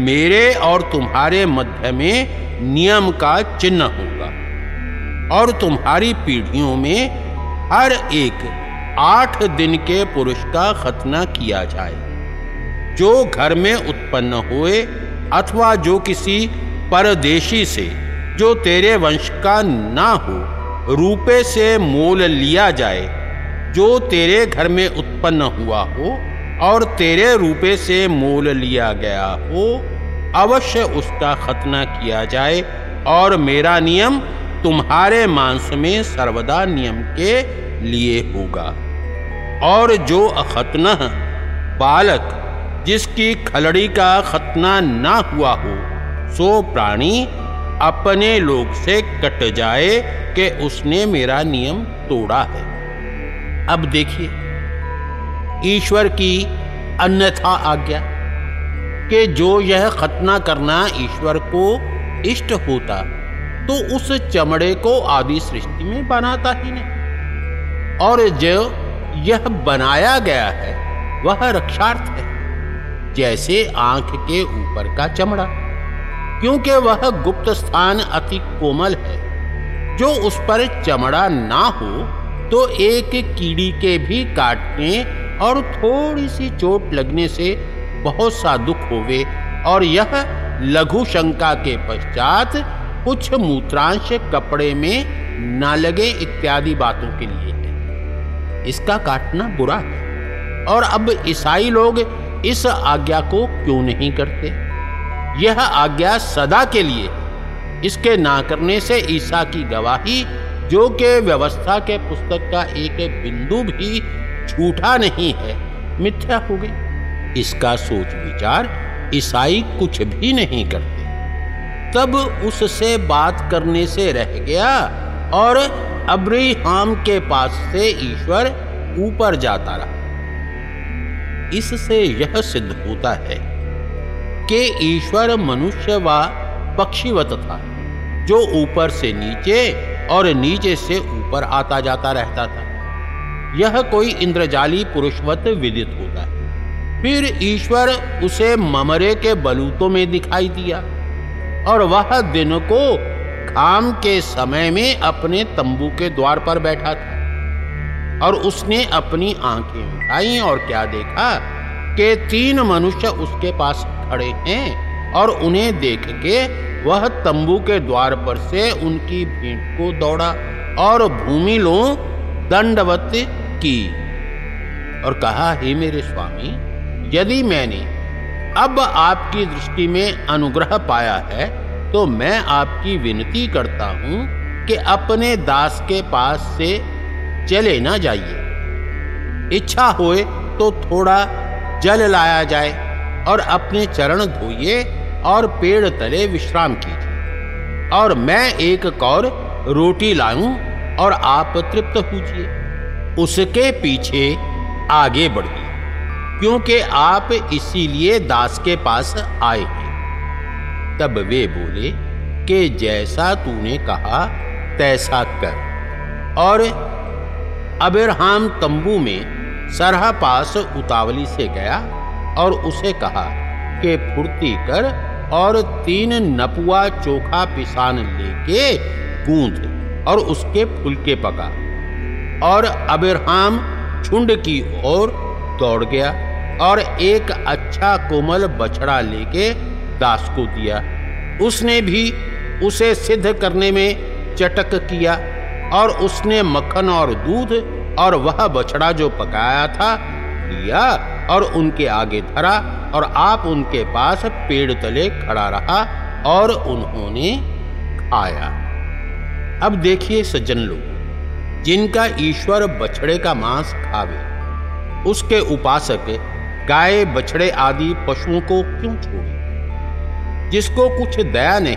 [SPEAKER 2] मेरे और तुम्हारे मध्य में नियम का चिन्ह होगा, और तुम्हारी पीढ़ियों में हर एक आठ दिन के पुरुष का खतना किया जाए। जो घर में उत्पन्न हुए अथवा जो किसी परदेशी से, जो तेरे वंश का ना हो, रूपे से मोल लिया जाए, जो तेरे घर में उत्पन्न हुआ हो और तेरे रूपे से मोल लिया गया हो, अवश्य उसका खतना किया जाए और मेरा नियम तुम्हारे मांस में सर्वदा नियम के लिए होगा। और जो अखतना, बालक, जिसकी खलड़ी का खतना ना हुआ हो, सो प्राणी अपने लोग से कट जाए कि उसने मेरा नियम तोड़ा है। अब देखिए, ईश्वर की अन्यथा आज्ञा कि जो यह खतना करना ईश्वर को इष्ट होता तो उस चमड़े को आदि सृष्टि में बनाता ही नहीं। और जो यह बनाया गया है, वह रक्षार्थ है, जैसे आँख के ऊपर का चमड़ा। क्योंकि वह गुप्त स्थान अति कोमल है, जो उस पर चमड़ा ना हो तो एक कीड़ी के भी काटने और थोड़ी सी चोट लगने से बहुत सा दुख होवे, और यह लघु शंका के पश्चात कुछ मूत्रांश कपड़े में न लगे इत्यादि बातों के लिए है। इसका काटना बुरा है। और अब ईसाई लोग इस आज्ञा को क्यों नहीं करते? यह आज्ञा सदा के लिए इसके ना करने से ईसा की गवाही, जो कि व्यवस्था के पुस्तक का एक बिंदु भी झूठा नहीं है, मिथ्या हो गई। इसका सोच विचार ईसाई कुछ भी नहीं करते। तब उससे बात करने से रह गया और अब्रीहाम के पास से ईश्वर ऊपर जाता रहा। इससे यह सिद्ध होता है कि ईश्वर मनुष्य व पक्षीवत था, जो ऊपर से नीचे और नीचे से ऊपर आता जाता रहता था। यह कोई इंद्रजाली पुरुषवत विदित होता है। फिर ईश्वर उसे ममरे के बलूतों में दिखाई दिया। और वह दिन को काम के समय में अपने तंबू के द्वार पर बैठा था। और उसने अपनी आँखें उठाई और क्या देखा कि तीन मनुष्य उसके पास खड़े हैं और उन्हें देख के वह तंबू के द्वार पर से उनकी भेंट को दौड़ा और भूमि लो दंडवत की और कहा, हे मेरे स्वामी, यदि मैंने अब आपकी दृष्टि में अनुग्रह पाया है तो मैं आपकी विनती करता हूँ कि अपने दास के पास से चले ना जाइए। इच्छा होए तो थोड़ा जल लाया जाए और अपने चरण धोइए और पेड़ तले विश्राम कीजिए। और मैं एक कौर रोटी लाऊं और आप तृप्त पूजिए उसके पीछे आगे बढ़िए। क्योंकि आप इसीलिए दास के पास आए हैं। तब वे बोले कि जैसा तूने कहा, तैसा कर। और अबिरहाम तंबू में सरहा पास उतावली से गया और उसे कहा कि फुर्ती कर और तीन नपुआ चोखा पिसान लेके गूंद और उसके फुलके पका। और अबिरहाम झुंड की ओर दौड़ गया। और एक अच्छा कोमल बछड़ा लेके दास को दिया। उसने भी उसे सिद्ध करने में चटक किया और उसने मक्खन और दूध और वह बछड़ा जो पकाया था लिया और उनके आगे धरा और आप उनके पास पेड़ तले खड़ा रहा और उन्होंने खाया। अब देखिए सज्जन लोग, जिनका ईश्वर बछड़े का मांस खावे, उसके उपासक गाय, बछड़े आदि पशुओं को क्यों छोड़े? जिसको कुछ दया नहीं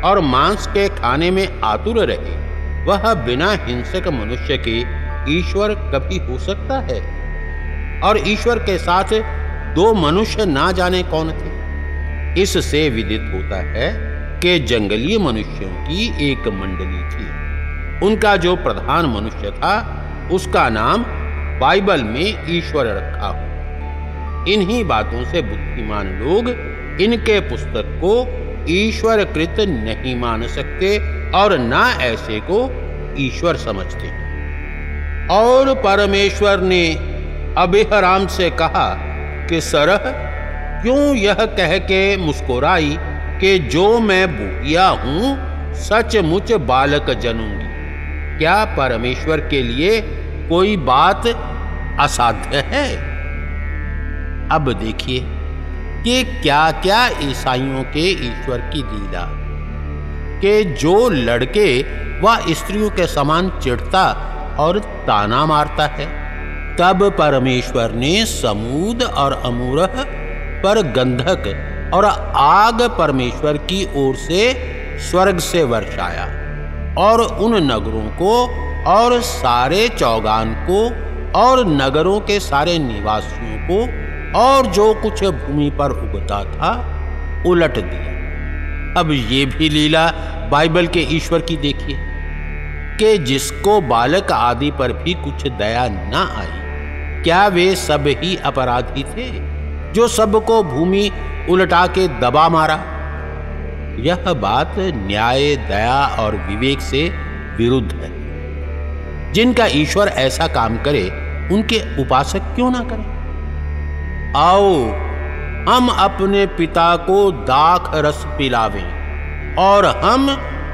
[SPEAKER 2] और मांस के खाने में आतुर रहे, वह बिना हिंसक मनुष्य के ईश्वर कभी हो सकता है? और ईश्वर के साथ दो मनुष्य ना जाने कौन थे? इससे विदित होता है कि जंगली मनुष्यों की एक मंडली थी। उनका जो प्रधान मनुष्य था, उसका नाम बाइबल में ईश्वर रखा हो इन्हीं बातों से बुद्धिमान लोग इनके पुस्तक को ईश्वर कृत नहीं मान सकते और ना ऐसे को ईश्वर समझते। और परमेश्वर ने अबेहराम से कहा कि, सरह, क्यों यह कह के मुस्कुराई कि जो मैं बुढ़िया हूँ, सचमुच बालक जनूँगी? क्या परमेश्वर के लिए कोई बात असाध्य है? अब देखिए कि क्या क्या ईसाइयों के ईश्वर की लीला। के जो लड़के व स्त्रियों के समान चिढ़ता और ताना मारता है, तब परमेश्वर ने समूद और अमूरह पर गंधक और आग परमेश्वर की ओर से स्वर्ग से वर्षाया और उन नगरों को और सारे चौगान को और नगरों के सारे निवासियों को और जो कुछ भूमि पर उगता था, उलट दिया। अब ये भी लीला बाइबल के ईश्वर की देखिए, कि जिसको बालक आदि पर भी कुछ दया न आई, क्या वे सब ही अपराधी थे, जो सबको भूमि उलटा के दबा मारा? यह बात न्याय, दया और विवेक से विरुद्ध है। जिनका ईश्वर ऐसा काम करे, उनके उपासक क्यों ना करें? आओ, हम अपने पिता को दाख रस पिलावें और हम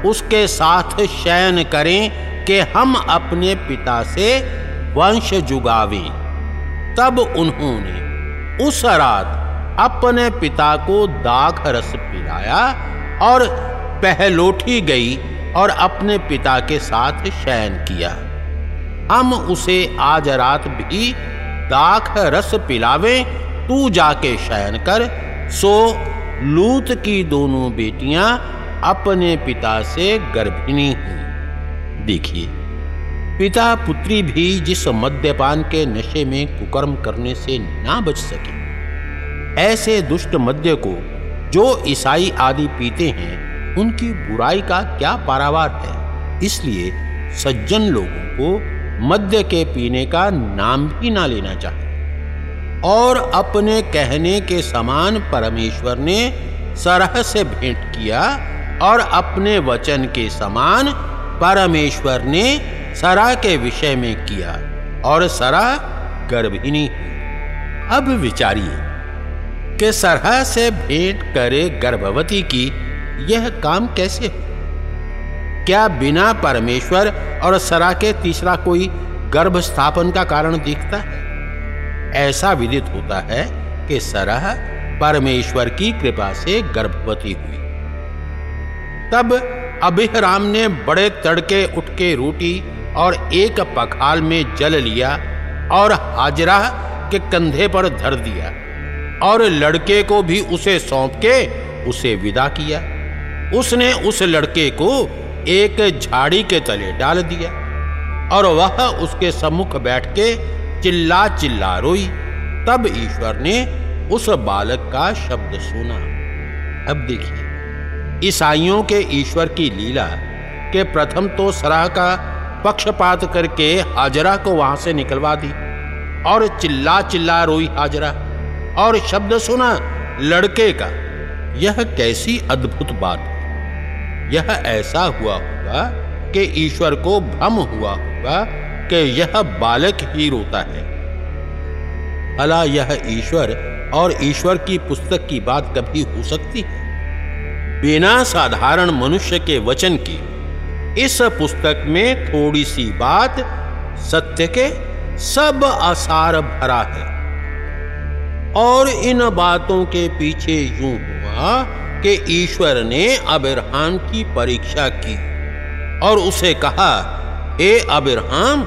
[SPEAKER 2] उसके साथ शयन करें कि हम अपने पिता से वंश जुगावें। तब उन्होंने उस रात अपने पिता को दाख रस पिलाया और पहलोठी गई और अपने पिता के साथ शयन किया। हम उसे आज रात भी दाख रस पिलावें तू जाके शयन कर, सो लूत की दोनों बेटियाँ अपने पिता से गर्भिणी हुई। देखिए, पिता पुत्री भी जिस मद्यपान के नशे में कुकर्म करने से ना बच सके। ऐसे दुष्ट मद्य को जो ईसाई आदि पीते हैं, उनकी बुराई का क्या पारावार है? इसलिए सज्जन लोगों को मद्य के पीने का नाम भी ना लेना चाहिए। और अपने कहने के समान परमेश्वर ने सरह से भेंट किया और अपने वचन के समान परमेश्वर ने सरा के विषय में किया और सरा गर्भिणी अब विचारिए कि सरह से भेंट करे गर्भवती की यह काम कैसे क्या बिना परमेश्वर और सरा के तीसरा कोई गर्भ स्थापन का कारण दिखता है? ऐसा विदित होता है कि सरह परमेश्वर की कृपा से गर्भवती हुई। तब अभिहराम ने बड़े तड़के उठ के रोटी और एक पखाल में जल लिया और हाजरा के कंधे पर धर दिया और लड़के को भी उसे सौंप के उसे विदा किया। उसने उस लड़के को एक झाड़ी के तले डाल दिया और वह उसके सम्मुख बैठ के चिल्ला चिल्ला रोई। तब ईश्वर ने उस बालक का शब्द सुना। अब देखिए, ईसाइयों के ईश्वर की लीला के प्रथम तो सराह का पक्षपात करके हाजरा को वहाँ से निकलवा दी और चिल्ला चिल्ला रोई हाजरा और शब्द सुना, लड़के का, यह कैसी अद्भुत बात है। यह ऐसा हुआ होगा कि ईश्वर को भ्रम हुआ होगा कि यह बालक ही रोता है। अला यह ईश्वर और ईश्वर की पुस्तक की बात कभी हो सकती है? बिना साधारण मनुष्य के वचन की, इस पुस्तक में थोड़ी सी बात सत्य के सब आसार भरा है। और इन बातों के पीछे यूँ हुआ कि ईश्वर ने अबिरहाम की परीक्षा की और उसे कहा ए अबिरहाम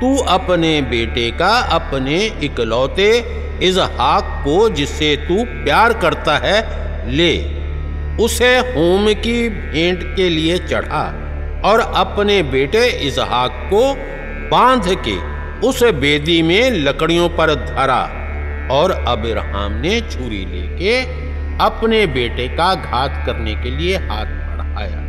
[SPEAKER 2] तू अपने बेटे का अपने इकलौते इजहाक को जिससे तू प्यार करता है, ले। उसे होम की भेंट के लिए चढ़ा और अपने बेटे इजहाक को बाँध के उस बेदी में लकड़ियों पर धरा और अबिरहाम ने छुरी लेके अपने बेटे का घात करने के लिए हाथ बढ़ाया।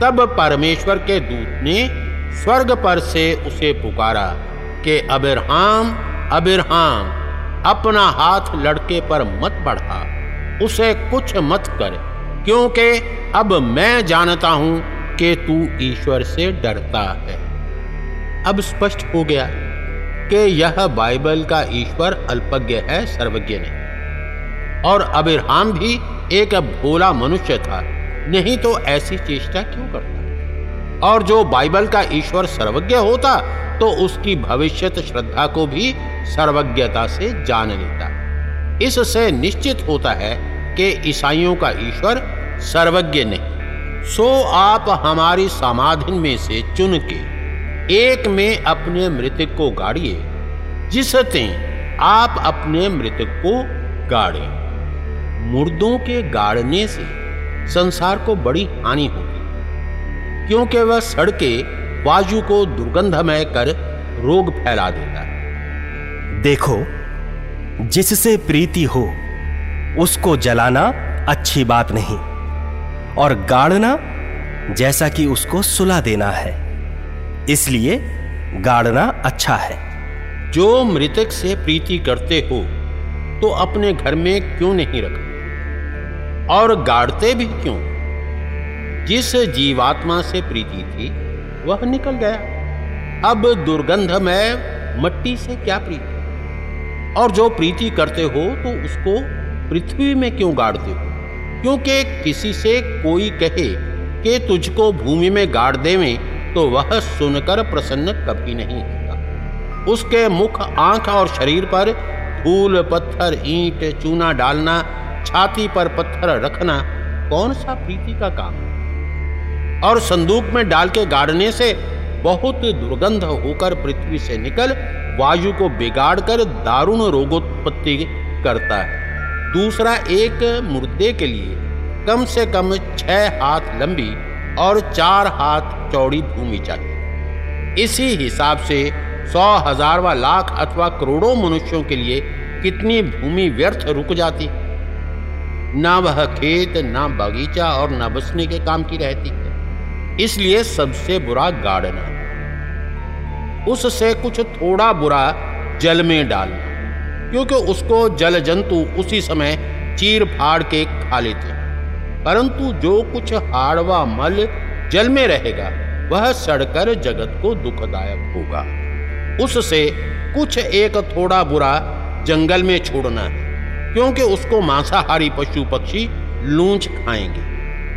[SPEAKER 2] तब परमेश्वर के दूत ने स्वर्ग पर से उसे पुकारा कि, अबिरहाम अबिरहाम, अपना हाथ लड़के पर मत बढ़ा। उसे कुछ मत कर, क्योंकि अब मैं जानता हूँ कि तू ईश्वर से डरता है। अब स्पष्ट हो गया कि यह बाइबल का ईश्वर अल्पज्ञ है, सर्वज्ञ नहीं। और अबिरहाम भी एक भोला मनुष्य था। नहीं तो ऐसी चेष्टा क्यों करता? और जो बाइबल का ईश्वर सर्वज्ञ होता तो उसकी भविष्यत श्रद्धा को भी सर्वज्ञता से जान लेता। इससे निश्चित होता है कि ईसाइयों का ईश्वर सर्वज्ञ नहीं। सो आप हमारी समाधि में से चुन के एक में अपने मृतक को गाड़िए, जिससे आप अपने मृतक को गाड़े। मुर्दों के गाड़ने से संसार को बड़ी हानि होती क्योंकि वह सड़के वायु को दुर्गंधमय कर रोग फैला देता है।
[SPEAKER 3] देखो जिससे प्रीति हो उसको जलाना अच्छी बात नहीं और गाड़ना जैसा कि उसको सुला देना है। इसलिए गाड़ना अच्छा है।
[SPEAKER 2] जो मृतक से प्रीति करते हो तो अपने घर में क्यों नहीं रखते? और गाड़ते भी क्यों? जिस जीवात्मा से प्रीति थी, वह निकल गया। अब दुर्गंध में मट्टी से क्या प्रीति? और जो प्रीति करते हो तो उसको पृथ्वी में क्यों गाड़ते हो? क्योंकि किसी से कोई कहे कि तुझको भूमि में गाड़ देवें तो वह सुनकर प्रसन्न कभी नहीं होगा उसके मुख, आँख और शरीर पर धूल पत्थर, ईंट, चूना डालना, छाती पर पत्थर रखना, कौन सा प्रीति का काम है? और संदूक में डाल के गाड़ने से बहुत दुर्गंध होकर पृथ्वी से निकल वायु को बिगाड़कर दारुण रोगोत्पत्ति करता है। दूसरा एक मुर्दे के लिए कम से कम छह हाथ लंबी और चार हाथ चौड़ी भूमि चाहिए। इसी हिसाब से सौ हज़ार व लाख अथवा करोड़ों मनुष्यों के लिए कितनी भूमि व्यर्थ रुक जाती? ना वह खेत, ना बगीचा और न बसने के काम की रहती है। इसलिए सबसे बुरा गाड़ना उससे कुछ थोड़ा बुरा जल में डालना, क्योंकि उसको जल जंतु उसी समय चीर फाड़ के खा लेते हैं। परंतु जो कुछ हाड़वा मल जल में रहेगा, वह सड़कर जगत को दुखदायक होगा। उससे कुछ एक थोड़ा बुरा जंगल में छोड़ना है, क्योंकि उसको मांसाहारी पशु पक्षी लूंच खाएँगे।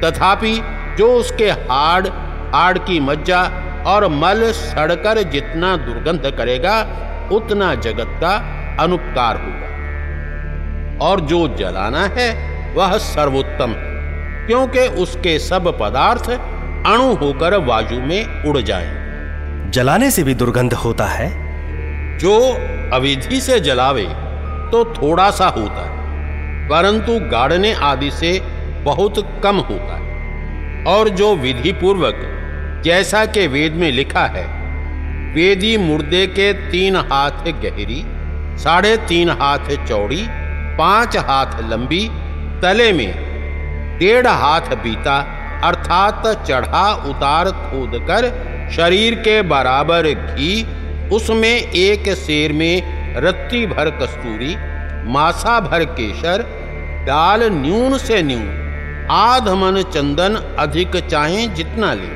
[SPEAKER 2] तथापि जो उसके हाड़ हाड़ की मज्जा और मल सड़कर जितना दुर्गंध करेगा उतना जगत का अनुपकार होगा। और जो जलाना है वह सर्वोत्तम है क्योंकि उसके सब पदार्थ अणु होकर वायु में उड़ जाए।
[SPEAKER 3] जलाने से भी दुर्गंध होता है?
[SPEAKER 2] जो अविधि से जलावे तो थोड़ा सा होता है परंतु गाड़ने आदि से बहुत कम होता है। और जो विधि पूर्वक जैसा के वेद में लिखा है, वेदी मुर्दे के तीन हाथ गहरी, साढ़े तीन हाथ चौड़ी, पाँच हाथ लंबी, तले में डेढ़ हाथ बीता, अर्थात चढ़ा उतार खोद कर शरीर के बराबर घी, उसमें एक शेर में रत्ती भर कस्तूरी, मासा भर केसर डाल न्यून से न्यून आध मन चंदन अधिक चाहे जितना ले।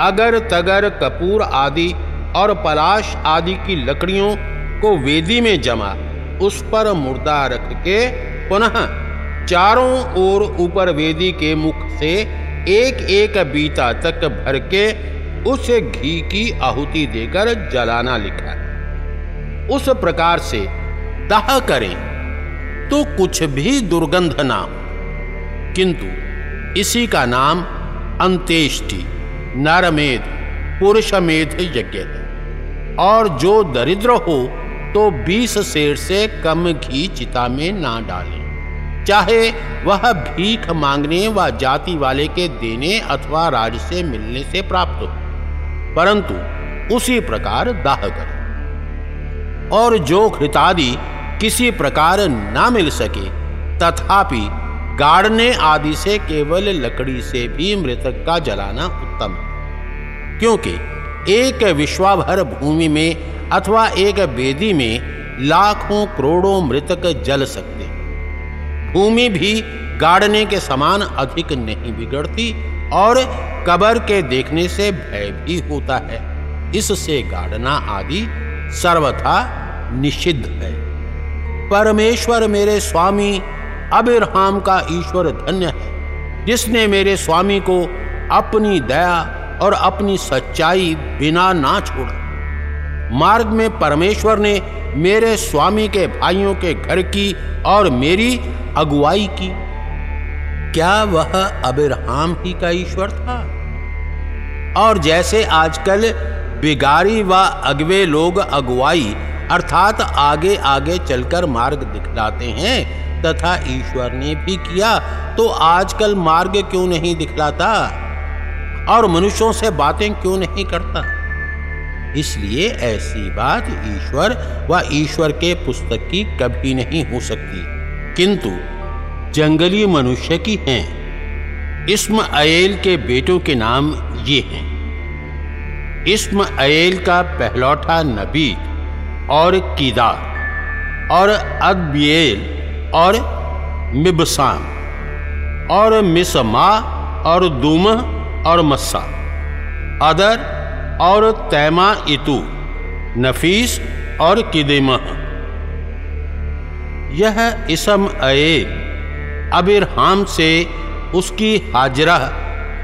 [SPEAKER 2] अगर तगर कपूर आदि और पलाश आदि की लकड़ियों को वेदी में जमा, उस पर मुर्दा रख के पुनः चारों ओर ऊपर वेदी के मुख से एक एक बीता तक भर के उस घी की आहुति देकर जलाना लिखा। उस प्रकार से दाह करें तो कुछ भी दुर्गंध ना हो। किंतु इसी का नाम अंत्येष्टि, नरमेध, पुरुषमेध यज्ञ है। और जो दरिद्र हो तो बीस शेर से कम घी चिता में ना डाले। चाहे वह भीख मांगने व जाति वाले के देने अथवा राज से मिलने से प्राप्त हो, परंतु उसी प्रकार दाह करें। और जो घृतादि किसी प्रकार ना मिल सके, तथापि गाड़ने आदि से केवल लकड़ी से भी मृतक का जलाना उत्तम। है क्योंकि एक विश्वाभर भूमि में अथवा एक वेदी में लाखों करोड़ों मृतक जल सकते। भूमि भी गाड़ने के समान अधिक नहीं बिगड़ती और कबर के देखने से भय भी होता है। इससे गाड़ना आदि सर्वथा निषिद्ध है। परमेश्वर मेरे स्वामी अबिरहाम का ईश्वर धन्य है, जिसने मेरे स्वामी को अपनी दया और अपनी सच्चाई बिना ना छोड़ा। मार्ग में परमेश्वर ने मेरे स्वामी के भाइयों के घर की और मेरी अगुवाई की। क्या वह अबिरहाम ही का ईश्वर था? और जैसे आजकल बिगारी व अगवे लोग अगुवाई अर्थात आगे आगे चलकर मार्ग दिखलाते हैं तथा ईश्वर ने भी किया तो आजकल मार्ग क्यों नहीं दिखलाता? और मनुष्यों से बातें क्यों नहीं करता? इसलिए ऐसी बात ईश्वर व ईश्वर के पुस्तक की कभी नहीं हो सकती। किंतु जंगली मनुष्य की हैं। इसम अयल के बेटों के नाम ये हैं। इस्म अयल का पहलौठा नबी और कीदार और अदबियल और मिबसाम, और मिसमा, और दुमह और मस्सा, अदर और तैमा इतु, नफीस और किदिमह यह इसम अये अबिरहाम से उसकी हाजरा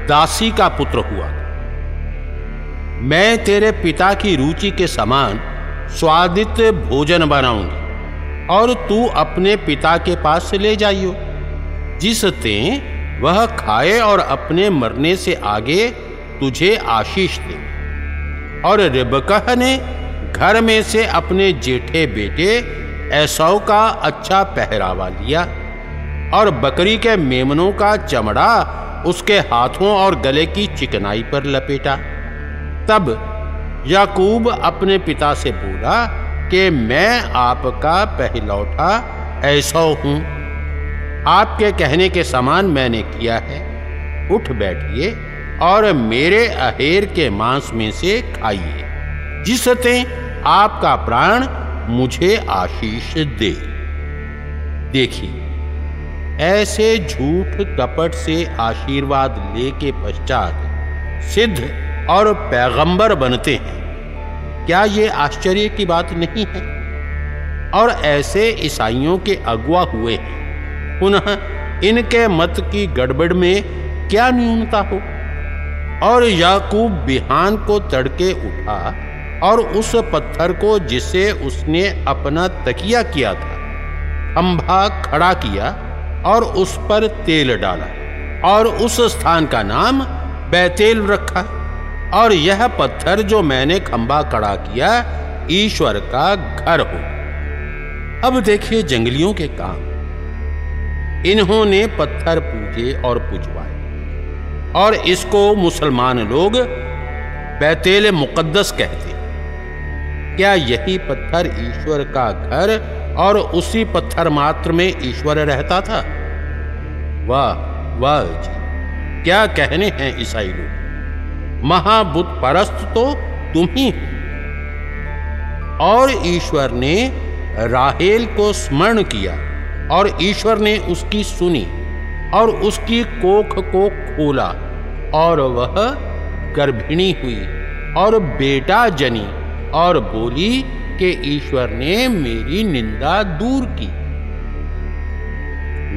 [SPEAKER 2] दासी का पुत्र हुआ। मैं तेरे पिता की रुचि के समान स्वादित भोजन बनाऊँगी। और तू अपने पिता के पास ले जाइयो। जिसते वह खाए और अपने मरने से आगे तुझे आशीष दे। और रिबकह ने घर में से अपने जेठे बेटे ऐसौ का अच्छा पहरावा लिया और बकरी के मेमनों का चमड़ा उसके हाथों और गले की चिकनाई पर लपेटा। तब याकूब अपने पिता से बोला कि मैं आपका पहलौठा ऐसा हूँ। आपके कहने के समान मैंने किया है। उठ बैठिए और मेरे अहेर के मांस में से खाइए। जिससे आपका प्राण मुझे आशीष दे। देखिए, ऐसे झूठ कपट से आशीर्वाद लेके पश्चात सिद्ध और पैगंबर बनते हैं। क्या ये आश्चर्य की बात नहीं है? और ऐसे ईसाइयों के अगुआ हुए हैं। पुनः इनके मत की गड़बड़ में क्या न्यूनता हो? और याकूब बिहान को तड़के उठा और उस पत्थर को जिसे उसने अपना तकिया किया था, खंभा खड़ा किया और उस पर तेल डाला और उस स्थान का नाम बैतेल रखा। और यह पत्थर जो मैंने खंबा कड़ा किया, ईश्वर का घर हो। अब देखिए जंगलियों के काम। इन्होंने पत्थर पूजे और पुजवाए। और इसको मुसलमान लोग बैतेल मुकद्दस कहते क्या यही पत्थर ईश्वर का घर और उसी पत्थर मात्र में ईश्वर रहता था? वाह वाह जी, क्या कहने हैं ईसाई लोग? महाबुद्ध परस्त तो तुम ही हो। और ईश्वर ने राहेल को स्मरण किया, और ईश्वर ने उसकी सुनी, और उसकी कोख को खोला, और वह गर्भिणी हुई, और बेटा जनी, और बोली कि ईश्वर ने मेरी निंदा दूर की।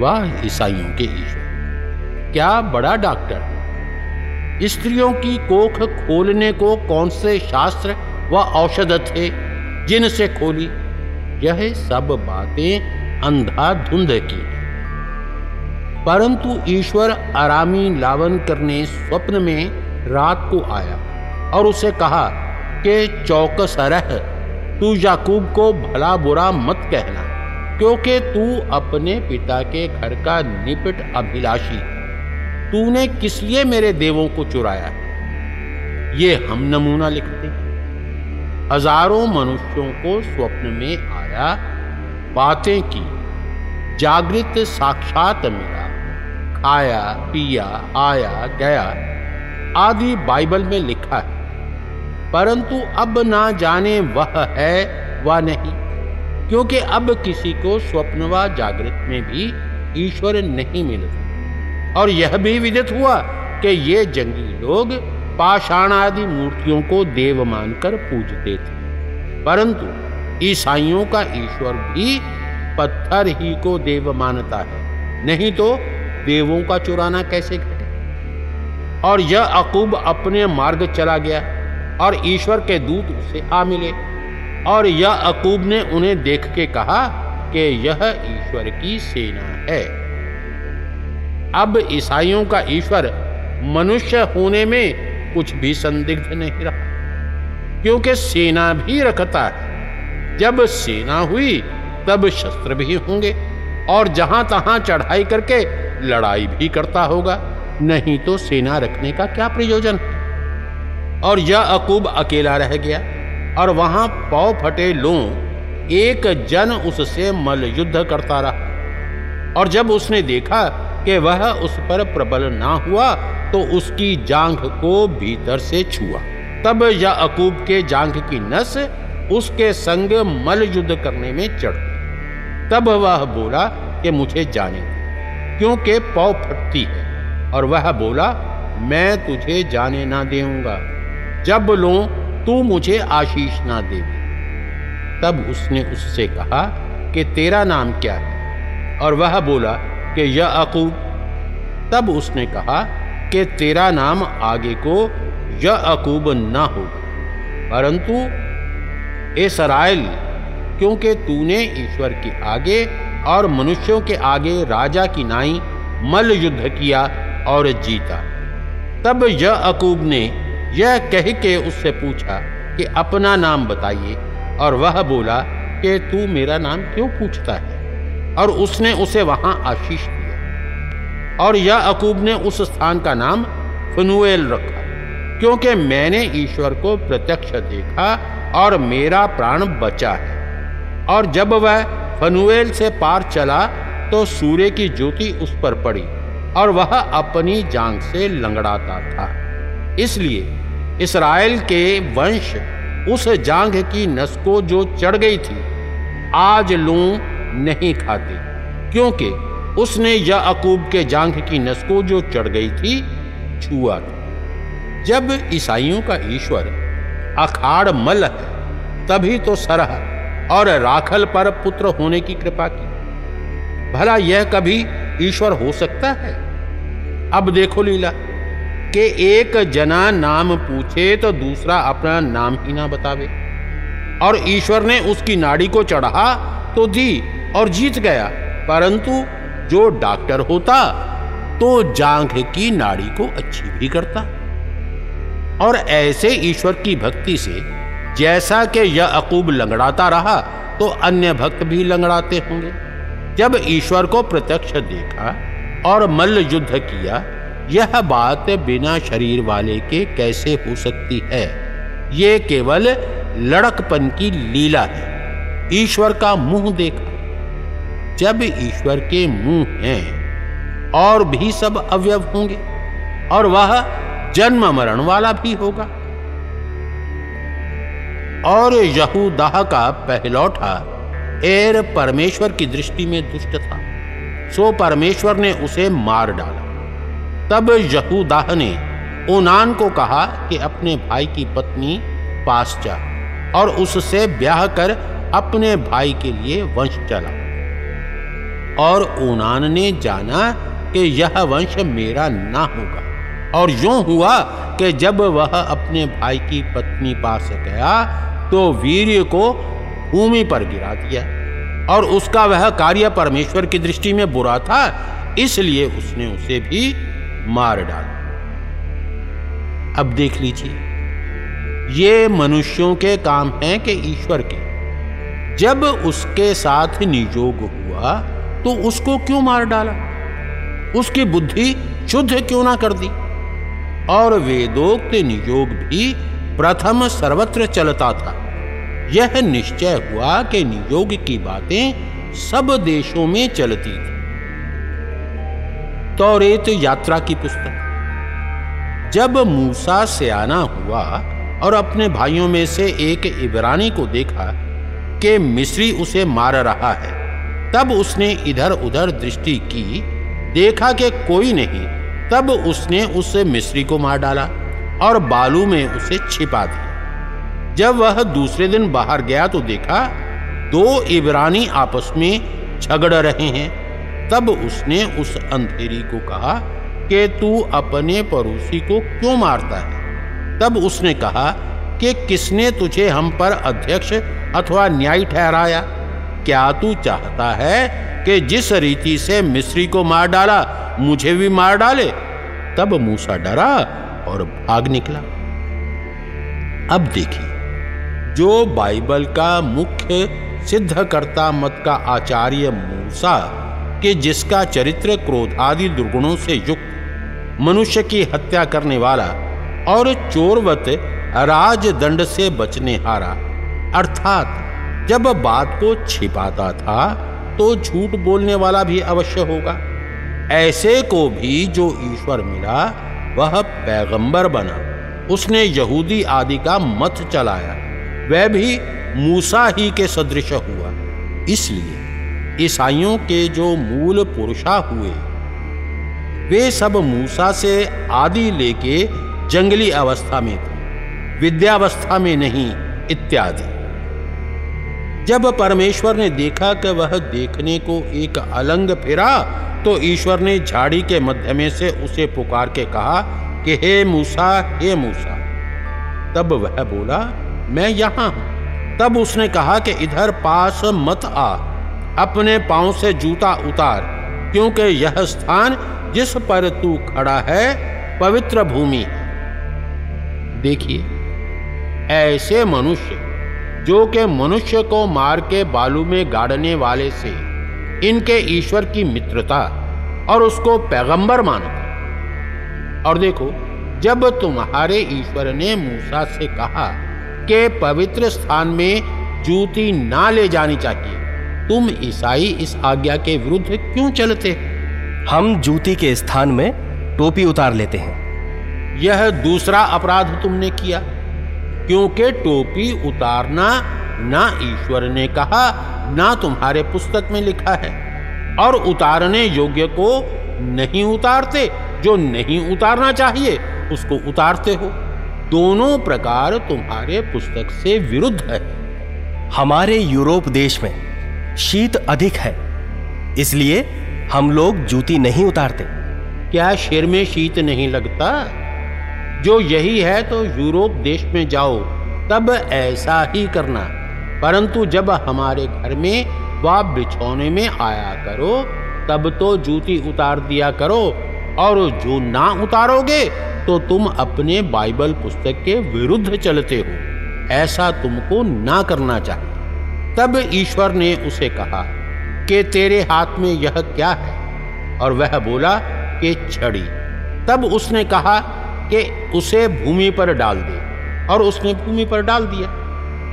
[SPEAKER 2] वाह, ईसाइयों के ईश्वर, क्या बड़ा डॉक्टर स्त्रियों की कोख खोलने को कौन से शास्त्र व औषध थे, जिनसे खोली? यह सब बातें अंधाधुंध की। परंतु ईश्वर आरामी लावन करने स्वप्न में रात को आया और उसे कहा कि, चौकस रह, तू याकूब को भला बुरा मत कहना, क्योंकि तू अपने पिता के घर का निपट अभिलाषी तूने किस लिए मेरे देवों को चुराया? ये हम नमूना लिखते हैं। हज़ारों मनुष्यों को स्वप्न में आया, बातें की, जागृत साक्षात मिला, खाया, पिया, आया, गया, आदि बाइबल में लिखा है। परंतु अब ना जाने वह है व नहीं, क्योंकि अब किसी को स्वप्न व जागृत में भी ईश्वर नहीं मिलता। और यह भी विदित हुआ कि ये जंगली लोग पाषाण आदि मूर्तियों को देव मानकर पूजते थे। परंतु ईसाइयों का ईश्वर भी पत्थर ही को देव मानता है। नहीं तो देवों का चुराना कैसे घटे? और यह अकूब अपने मार्ग चला गया और ईश्वर के दूत उसे आ मिले। और यह अकूब ने उन्हें देख के कहा कि यह ईश्वर की सेना है। अब ईसाइयों का ईश्वर मनुष्य होने में कुछ भी संदिग्ध नहीं रहा, क्योंकि सेना भी रखता है। जब सेना हुई, तब शस्त्र भी होंगे, और जहाँ तहां चढ़ाई करके लड़ाई भी करता होगा। नहीं तो सेना रखने का क्या प्रयोजन है? और यह अकूब अकेला रह गया, और वहाँ पौ फटे लो एक जन उससे मल युद्ध करता रहा। और जब उसने देखा कि वह उस पर प्रबल ना हुआ तो उसकी जांघ को भीतर से छुआ। तब अकूब के जांघ की नस उसके संग मल युद्ध करने में चढ़ तब वह बोला कि मुझे जाने क्योंकि पौ फटती है। और वह बोला, मैं तुझे जाने ना देऊँगा जब लो, तू मुझे आशीष ना दे तब उसने उससे कहा कि तेरा नाम क्या है? और वह बोला कि यह अकूब तब उसने कहा कि तेरा नाम आगे को यह अकूब न हो। परंतु ए सराइल क्योंकि तूने ईश्वर के आगे और मनुष्यों के आगे राजा की नाई मल युद्ध किया और जीता। तब यह अकूब ने यह कह के उससे पूछा कि अपना नाम बताइए और वह बोला कि तू मेरा नाम क्यों पूछता है? और उसने उसे वहाँ आशीष दिया। और यह अकूब ने उस स्थान का नाम फनुएल रखा, क्योंकि मैंने ईश्वर को प्रत्यक्ष देखा और मेरा प्राण बचा है। और जब वह फनुएल से पार चला तो सूर्य की ज्योति उस पर पड़ी और वह अपनी जांग से लंगड़ाता था। इसलिए इसराइल के वंश उस जांग की नस को जो चढ़ गई थी, आज लू नहीं खाते, क्योंकि उसने अकूब के जांग की नस को जो चढ़ गई थी, छुआ था। जब ईसाइयों का ईश्वर अखाड़ मल है तभी तो सरह और राखल पर पुत्र होने की कृपा की। भला यह कभी ईश्वर हो सकता है? अब देखो लीला, कि एक जना नाम पूछे तो दूसरा अपना नाम ही ना बतावे। और ईश्वर ने उसकी नाड़ी को चढ़ा तो दी और जीत गया। परंतु जो डॉक्टर होता तो जांघ की नाड़ी को अच्छी भी करता। और ऐसे ईश्वर की भक्ति से, जैसा कि यह अकूब लंगड़ाता रहा तो अन्य भक्त भी लंगड़ाते होंगे। जब ईश्वर को प्रत्यक्ष देखा और मल्ल युद्ध किया, यह बात बिना शरीर वाले के कैसे हो सकती है? ये केवल लड़कपन की लीला है। ईश्वर का मुँह देखा। जब ईश्वर के मुँह हैं, और भी सब अवयव होंगे, और वह जन्म मरण वाला भी होगा। और यहूदाह का पहलौठा एर परमेश्वर की दृष्टि में दुष्ट था, सो परमेश्वर ने उसे मार डाला। तब यहूदाह ने ओनान को कहा कि अपने भाई की पत्नी पास जा, और उससे ब्याह कर अपने भाई के लिए वंश चला। और ओनान ने जाना कि यह वंश मेरा ना होगा। और यूँ हुआ कि जब वह अपने भाई की पत्नी पास गया तो वीर्य को भूमि पर गिरा दिया। और उसका वह कार्य परमेश्वर की दृष्टि में बुरा था, इसलिए उसने उसे भी मार डाला। अब देख लीजिए, ये मनुष्यों के काम हैं कि ईश्वर के। जब उसके साथ नियोग हुआ तो उसको क्यों मार डाला? उसकी बुद्धि शुद्ध क्यों ना कर दी? और वेदोक्त नियोग भी प्रथम सर्वत्र चलता था। यह निश्चय हुआ कि नियोग की बातें सब देशों में चलती थी। तौरेत यात्रा की पुस्तक। जब मूसा सियाना हुआ और अपने भाइयों में से एक इब्रानी को देखा कि मिस्री उसे मार रहा है तब उसने इधर उधर दृष्टि की, देखा कि कोई नहीं। तब उसने उस मिस्री को मार डाला और बालू में उसे छिपा दिया। जब वह दूसरे दिन बाहर गया तो देखा, दो इबरानी आपस में झगड़ रहे हैं। तब उसने उस अंधेरी को कहा कि तू अपने पड़ोसी को क्यों मारता है? तब उसने कहा कि किसने तुझे हम पर अध्यक्ष अथवा न्याय ठहराया? क्या तू चाहता है कि जिस रीति से मिस्री को मार डाला, मुझे भी मार डाले? तब मूसा डरा और भाग निकला। अब देखिए, जो बाइबल का मुख्य सिद्धकर्ता मत का आचार्य मूसा, कि जिसका चरित्र क्रोधादि दुर्गुणों से युक्त, मनुष्य की हत्या करने वाला और चोरवत राजदंड से बचने हारा, अर्थात जब बात को छिपाता था तो झूठ बोलने वाला भी अवश्य होगा। ऐसे को भी जो ईश्वर मिला, वह पैगंबर बना। उसने यहूदी आदि का मत चलाया। वह भी मूसा ही के सदृश हुआ। इसलिए ईसाइयों के जो मूल पुरुषा हुए, वे सब मूसा से आदि लेके जंगली अवस्था में थे, विद्यावस्था में नहीं, इत्यादि। जब परमेश्वर ने देखा कि वह देखने को एक अलंग फिरा तो ईश्वर ने झाड़ी के मध्य में से उसे पुकार के कहा कि, हे मूसा हे मूसा। तब वह बोला, मैं यहाँ हूँ। तब उसने कहा कि, इधर पास मत आ, अपने पाँव से जूता उतार, क्योंकि यह स्थान जिस पर तू खड़ा है, पवित्र भूमि है। देखिए, ऐसे मनुष्य जो के मनुष्य को मार के बालू में गाड़ने वाले से इनके ईश्वर की मित्रता और उसको पैगंबर मानता। और देखो जब तुम्हारे ईश्वर ने मूसा से कहा कि पवित्र स्थान में जूती ना ले जानी चाहिए तुम ईसाई इस आज्ञा के विरुद्ध क्यों चलते?
[SPEAKER 3] हम जूती के स्थान में टोपी उतार लेते हैं।
[SPEAKER 2] यह दूसरा अपराध तुमने किया। क्योंकि टोपी उतारना ना ईश्वर ने कहा ना तुम्हारे पुस्तक में लिखा है। और उतारने योग्य को नहीं उतारते जो नहीं उतारना चाहिए उसको उतारते हो। दोनों प्रकार तुम्हारे पुस्तक से विरुद्ध है।
[SPEAKER 3] हमारे यूरोप देश में शीत अधिक है इसलिए हम लोग जूती नहीं उतारते।
[SPEAKER 2] क्या शेर में शीत नहीं लगता? जो यही है तो यूरोप देश में जाओ, तब ऐसा ही करना। परंतु जब हमारे घर में व बिछौने में आया करो, तब तो जूती उतार दिया करो, और जो ना उतारोगे तो तुम अपने बाइबल पुस्तक के विरुद्ध चलते हो। ऐसा तुमको ना करना चाहिए। तब ईश्वर ने उसे कहा कि तेरे हाथ में यह क्या है? और वह बोला कि छड़ी। तब उसने कहा कि उसे भूमि पर डाल दे। और उसने भूमि पर डाल दिया।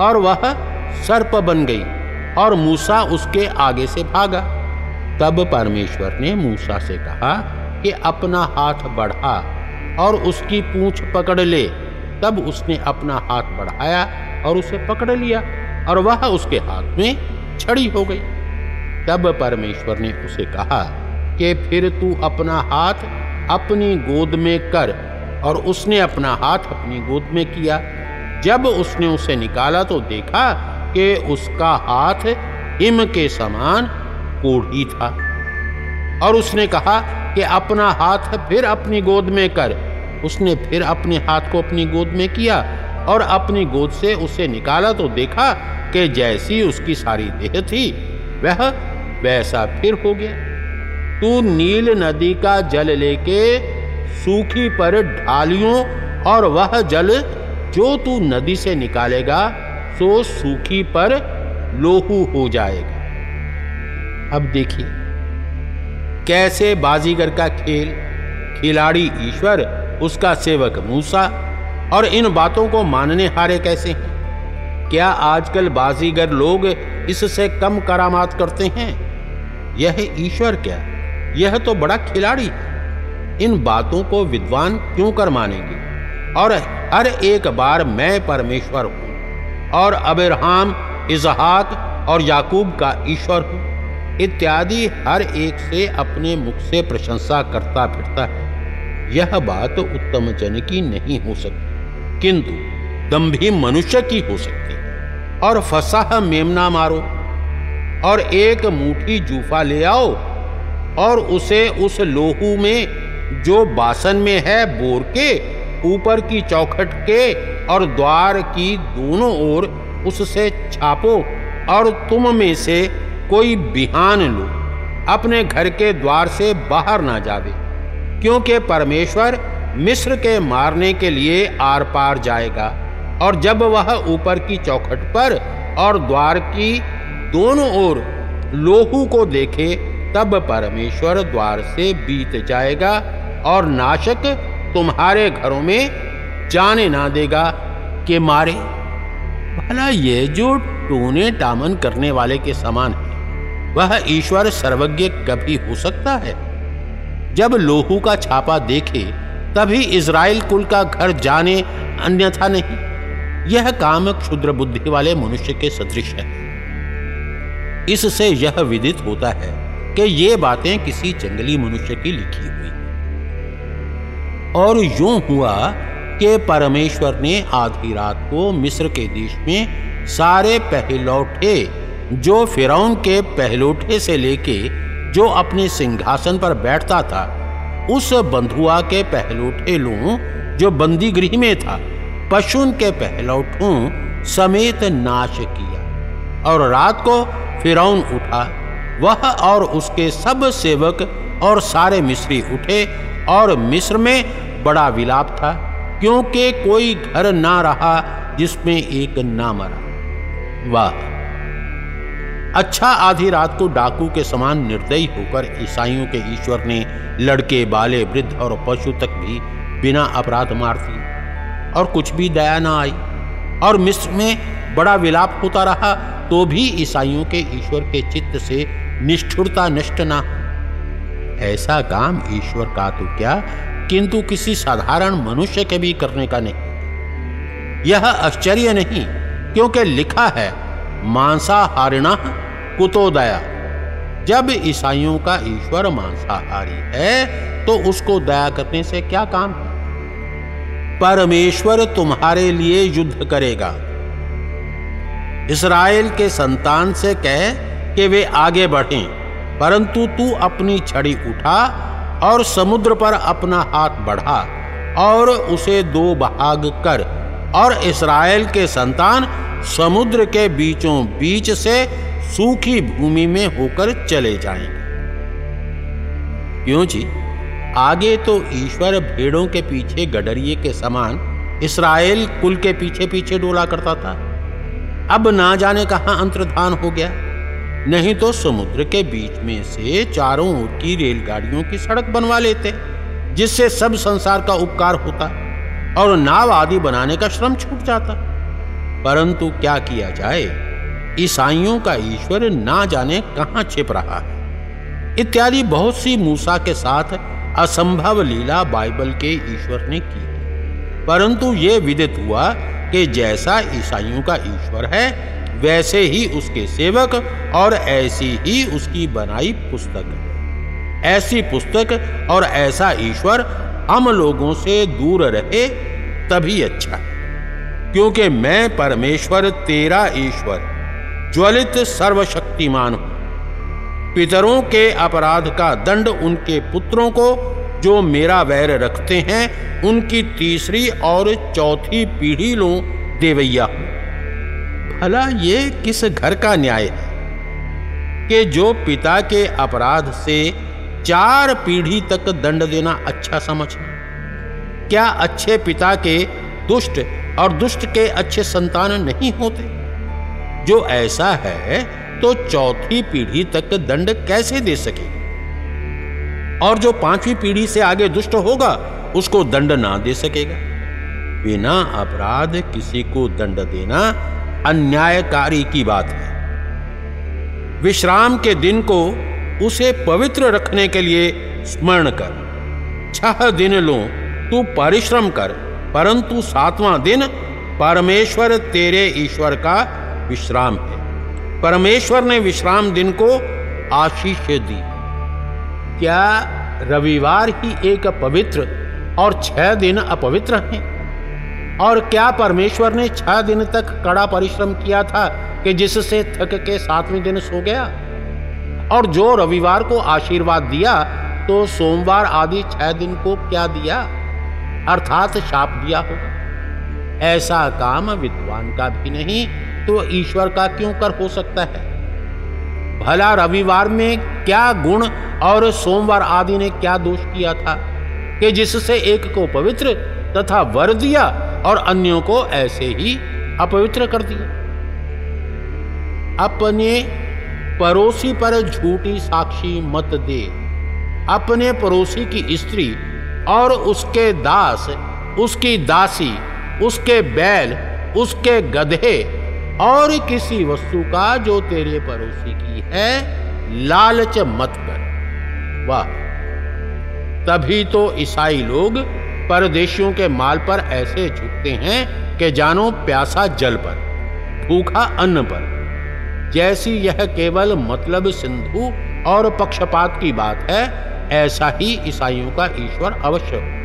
[SPEAKER 2] और वह सर्प बन गई और मूसा उसके आगे से भागा। तब परमेश्वर ने मूसा से कहा कि अपना हाथ बढ़ा और उसकी पूंछ पकड़ ले। तब उसने अपना हाथ बढ़ाया और उसे पकड़ लिया और वह उसके हाथ में छड़ी हो गई। तब परमेश्वर ने उसे कहा कि फिर तू अपना हाथ अपनी गोद में कर और उसने अपना हाथ अपनी गोद में किया। जब उसने उसे निकाला तो देखा कि उसका हाथ हिम के समान कोढ़ी था। और उसने कहा कि अपना हाथ फिर अपनी गोद में कर। उसने फिर अपने हाथ को अपनी गोद में किया और अपनी गोद से उसे निकाला तो देखा कि जैसी उसकी सारी देह थी, वह वैसा फिर हो गया। तू नील नदी का जल लेके सूखी पर ढालियों और वह जल जो तू नदी से निकालेगा, सो सूखी पर लोहू हो जाएगा। अब देखिए, कैसे बाजीगर का खेल, खिलाड़ी ईश्वर, उसका सेवक मूसा, और इन बातों को मानने हारे कैसे हैं? क्या आजकल बाजीगर लोग इससे कम करामात करते हैं? यह ईश्वर क्या? यह तो बड़ा खिलाड़ी है इन बातों को विद्वान क्यों कर मानेंगे? और हर एक बार मैं परमेश्वर हूँ, और अबरहाम इजहाक और याकूब का ईश्वर हूँ। इत्यादि हर एक से अपने मुख से प्रशंसा करता फिरता है। यह बात उत्तम जन की नहीं हो सकती, किंतु दम्भी मनुष्य की हो सकती है। और फसाह मेमना मारो, और एक मुठी जूफा ले आओ, और उसे उस लोहू में जो बासन में है बोर के, ऊपर की चौखट के और द्वार की दोनों ओर उससे छापो और तुम में से कोई बिहान लो। अपने घर के द्वार से बाहर ना जावे, क्योंकि परमेश्वर मिस्र के मारने के लिए आर पार जाएगा। और जब वह ऊपर की चौखट पर और द्वार की दोनों ओर लोहू को देखे, तब परमेश्वर द्वार से बीत जाएगा। और नाशक तुम्हारे घरों में जाने ना देगा के मारे। भला ये जो टोने टामन करने वाले के समान है, वह ईश्वर सर्वज्ञ कभी हो सकता है? जब लोहू का छापा देखे, तभी इज़राइल कुल का घर जाने अन्यथा नहीं। यह काम क्षुद्र बुद्धि वाले मनुष्य के सदृश है। इससे यह विदित होता है कि ये बातें किसी जंगली मनुष्य की लिखी हुई और यूँ हुआ कि परमेश्वर ने आधी रात को मिस्र के देश में सारे पहलौठे जो फिरौन के पहलौठे से लेके जो अपने सिंहासन पर बैठता था, उस बंधुआ के पहलौठे लू, जो बंदी गृह में था पशुन के पहलौठों समेत नाश किया। और रात को फिरौन उठा, वह और उसके सब सेवक और सारे मिस्री उठे और मिस्र में बड़ा विलाप था, क्योंकि कोई घर ना रहा जिसमें एक ना मरा। वाह। अच्छा आधी रात को डाकू के समान निर्दयी होकर ईसाइयों के ईश्वर ने लड़के, बाले, वृद्ध और पशु तक भी बिना अपराध मार दिए, और कुछ भी दया ना आई। और मिस्र में बड़ा विलाप होता रहा तो भी ईसाइयों के ईश्वर के चित्त से निष्ठुरता नष्ट ना ऐसा काम ईश्वर का तो क्या? किंतु किसी साधारण मनुष्य के भी करने का नहीं। यह आश्चर्य नहीं, क्योंकि लिखा है, मांसाहारिणा कुतो दया। जब ईसाइयों का ईश्वर मांसाहारी है तो उसको दया करने से क्या काम है? परमेश्वर तुम्हारे लिए युद्ध करेगा। इसराइल के संतान से कह कि वे आगे बढ़ें, परंतु तू अपनी छड़ी उठा और समुद्र पर अपना हाथ बढ़ा और उसे दो भाग कर। और इसराइल के संतान समुद्र के बीचों बीच से सूखी भूमि में होकर चले जाएँगे। क्यों जी? आगे तो ईश्वर भेड़ों के पीछे गडरिए के समान इसराइल कुल के पीछे पीछे डोला करता था। अब ना जाने कहा अंतर्धान हो गया। नहीं तो समुद्र के बीच में से चारों ओर की रेलगाड़ियों की सड़क बनवा लेते, जिससे सब संसार का उपकार होता और नाव आदि बनाने का श्रम छूट जाता। परंतु क्या किया जाए? ईसाइयों का ईश्वर ना जाने कहाँ छिप रहा है। इत्यादि बहुत सी मूसा के साथ असंभव लीला बाइबल के ईश्वर ने की। परंतु ये विदित हुआ कि जैसा ईसाइयों का ईश्वर है वैसे ही उसके सेवक और ऐसी ही उसकी बनाई पुस्तक। ऐसी पुस्तक और ऐसा ईश्वर हम लोगों से दूर रहे तभी अच्छा है। क्योंकि मैं परमेश्वर, तेरा ईश्वर, ज्वलित सर्वशक्तिमान हूँ। पितरों के अपराध का दंड उनके पुत्रों को जो मेरा वैर रखते हैं, उनकी तीसरी और चौथी पीढ़ी लो देवैया हूँ। भला ये किस घर का न्याय? है कि जो पिता के अपराध से चार पीढ़ी तक दंड देना अच्छा समझना क्या अच्छे पिता के दुष्ट और दुष्ट के अच्छे संतान नहीं होते? जो ऐसा है तो चौथी पीढ़ी तक दंड कैसे दे सके और जो पांचवी पीढ़ी से आगे दुष्ट होगा, उसको दंड ना दे सकेगा? बिना अपराध किसी को दंड देना अन्यायकारी की बात है। विश्राम के दिन को उसे पवित्र रखने के लिए स्मरण कर। छह दिन लो, तू परिश्रम कर, परंतु सातवां दिन परमेश्वर तेरे ईश्वर का विश्राम है। परमेश्वर ने विश्राम दिन को आशीष दी। क्या रविवार ही एक पवित्र और छह दिन अपवित्र हैं? और क्या परमेश्वर ने छह दिन तक कड़ा परिश्रम किया था कि जिससे थक के सातवें दिन सो गया? और जो रविवार को आशीर्वाद दिया तो सोमवार आदि छह दिन को क्या दिया? अर्थात शाप दिया होगा। ऐसा काम विद्वान का भी नहीं तो ईश्वर का क्यों कर हो सकता है? भला रविवार में क्या गुण और सोमवार आदि ने क्या दोष किया था? कि जिससे एक को पवित्र तथा वर दिया और अन्यों को ऐसे ही अपवित्र कर दिया। अपने पड़ोसी पर झूठी साक्षी मत दे। अपने पड़ोसी की स्त्री और उसके दास, उसकी दासी, उसके बैल, उसके गधे और किसी वस्तु का जो तेरे पड़ोसी की है, लालच मत कर। वाह, तभी तो ईसाई लोग परदेशियों के माल पर ऐसे झुकते हैं कि जानो प्यासा जल पर, भूखा अन्न पर। जैसी यह केवल मतलब सिंधु और पक्षपात की बात है, ऐसा ही ईसाइयों का ईश्वर अवश्य हो।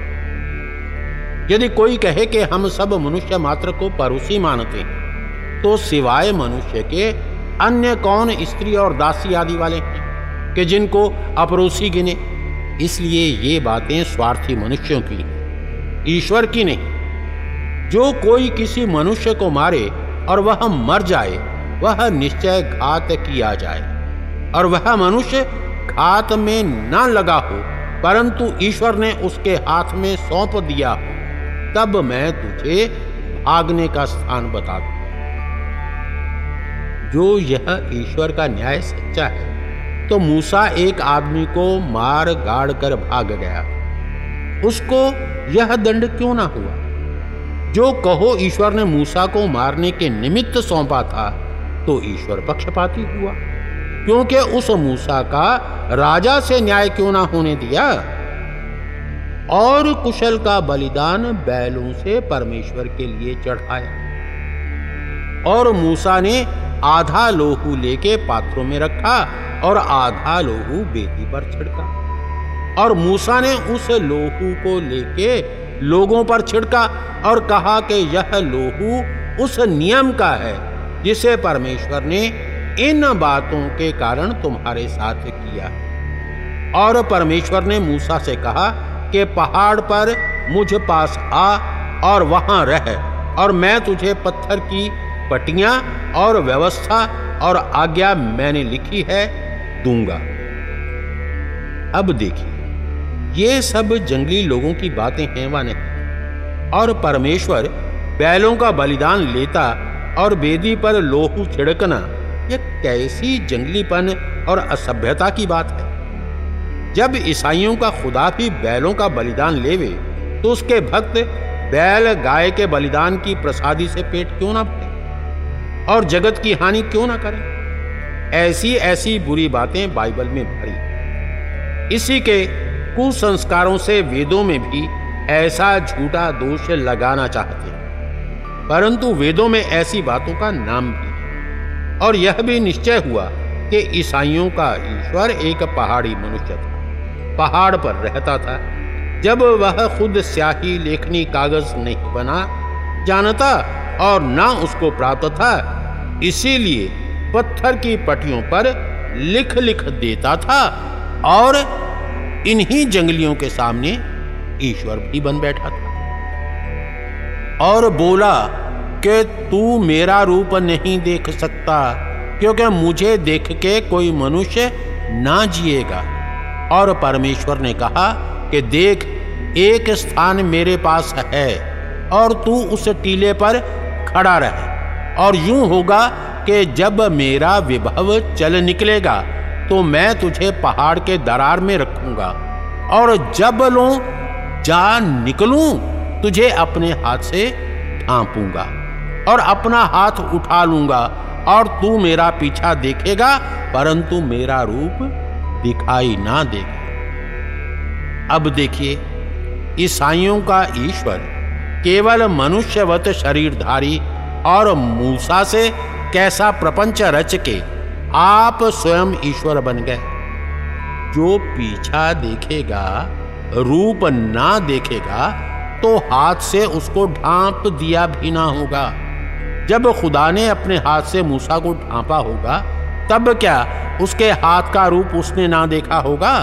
[SPEAKER 2] यदि कोई कहे कि हम सब मनुष्य मात्र को पड़ोसी मानते हैं तो सिवाय मनुष्य के अन्य कौन स्त्री और दासी आदि वाले हैं कि जिनको अपरोसी गिने? इसलिए ये बातें स्वार्थी मनुष्यों की ईश्वर की नहीं। जो कोई किसी मनुष्य को मारे और वह मर जाए, वह निश्चय घात किया जाए। और वह मनुष्य घात में न लगा हो, परंतु ईश्वर ने उसके हाथ में सौंप दिया हो, तब मैं तुझे भागने का स्थान बता दू। जो यह ईश्वर का न्याय सच्चा है तो मूसा एक आदमी को मार गाड़ कर भाग गया। उसको यह दंड क्यों ना हुआ? जो कहो ईश्वर ने मूसा को मारने के निमित्त सौंपा था तो ईश्वर पक्षपाती हुआ। क्योंकि उस मूसा का राजा से न्याय क्यों ना होने दिया? और कुशल का बलिदान बैलों से परमेश्वर के लिए चढ़ाया। और मूसा ने आधा लोहू लेके पात्रों में रखा और आधा लोहू बेदी पर छिड़का। और मूसा ने उस लोहू को लेके लोगों पर छिड़का और कहा कि यह लोहू उस नियम का है जिसे परमेश्वर ने इन बातों के कारण तुम्हारे साथ किया। और परमेश्वर ने मूसा से कहा कि पहाड़ पर मुझ पास आ और वहाँ रह और मैं तुझे पत्थर की पटियाँ और व्यवस्था और आज्ञा मैंने लिखी है, दूँगा। अब देखिए। ये सब जंगली लोगों की बातें हैं व नहीं। और परमेश्वर बैलों का बलिदान लेता और बेदी पर लोहू छिड़कना यह कैसी जंगलीपन और असभ्यता की बात है। जब ईसाइयों का खुदा भी बैलों का बलिदान लेवे तो उसके भक्त बैल गाय के बलिदान की प्रसादी से पेट क्यों ना भरे? और जगत की हानि क्यों ना करें? ऐसी ऐसी बुरी बातें बाइबल में भरी। इसी के कुसंस्कारों से वेदों में भी ऐसा झूठा दोष लगाना चाहते हैं। परंतु वेदों में ऐसी बातों का नाम भी है। और यह भी निश्चय हुआ कि ईसाइयों का ईश्वर एक पहाड़ी मनुष्य था। पहाड़ पर रहता था। जब वह खुद स्याही लेखनी कागज़ नहीं बना, जानता और ना उसको प्राप्त था, इसीलिए पत्थर की पटियों पर लिख लिख देता था और इन्हीं जंगलियों के सामने ईश्वर भी बन बैठा था और बोला कि तू मेरा रूप नहीं देख सकता, क्योंकि मुझे देख के कोई मनुष्य ना जिएगा। और परमेश्वर ने कहा कि देख, एक स्थान मेरे पास है और तू उस टीले पर खड़ा रहे। और यूँ होगा कि जब मेरा विभव चल निकलेगा तो मैं तुझे पहाड़ के दरार में रखूँगा। और जब लो, जा निकलूं, तुझे अपने हाथ से ढांपूँगा और अपना हाथ उठा लूँगा और तू मेरा पीछा देखेगा, परंतु मेरा रूप दिखाई ना देगा। अब देखिए, ईसाइयों का ईश्वर केवल मनुष्यवत शरीरधारी और मूसा से कैसा प्रपंच रच के आप स्वयं ईश्वर बन गए। जो पीछा देखेगा, रूप ना देखेगा तो हाथ से उसको ढांप दिया भी ना होगा। जब खुदा ने अपने हाथ से मूसा को ढांपा होगा, तब क्या उसके हाथ का रूप उसने ना देखा होगा?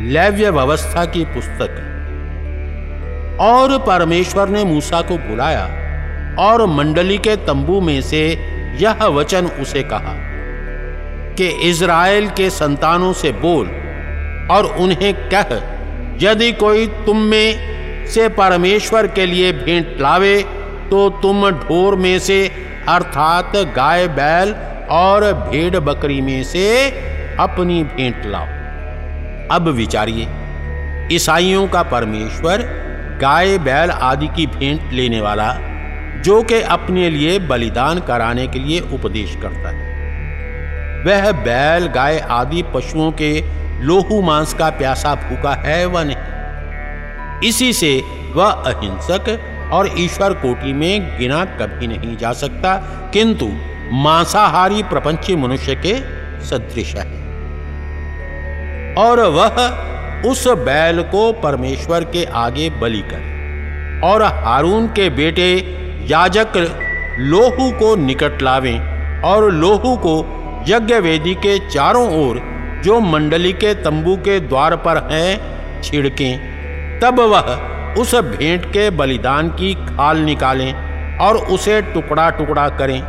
[SPEAKER 2] लैव्य व्यवस्था की पुस्तक। और परमेश्वर ने मूसा को बुलाया, और मंडली के तंबू में से यह वचन उसे कहा कि इज़राइल के संतानों से बोल और उन्हें कह, यदि कोई तुम में से परमेश्वर के लिए भेंट लावे तो तुम ढोर में से, अर्थात गाय, बैल और भेड़ बकरी में से अपनी भेंट लाओ। अब विचारिए, ईसाइयों का परमेश्वर गाय, बैल आदि की भेंट लेने वाला जो कि अपने लिए बलिदान कराने के लिए उपदेश करता है। वह बैल, गाय आदि पशुओं के लोहू मांस का प्यासा भूखा है व नहीं? इसी से वह अहिंसक और ईश्वर कोटि में गिना कभी नहीं जा सकता, किंतु मांसाहारी प्रपंची मनुष्य के सदृश है। और वह उस बैल को परमेश्वर के आगे बलि करे और हारून के बेटे याजक लोहू को निकट लावें और लोहू को यज्ञ वेदी के चारों ओर, जो मंडली के तंबू के द्वार पर है, छिड़कें। तब वह उस भेंट के बलिदान की खाल निकालें और उसे टुकड़ा टुकड़ा करें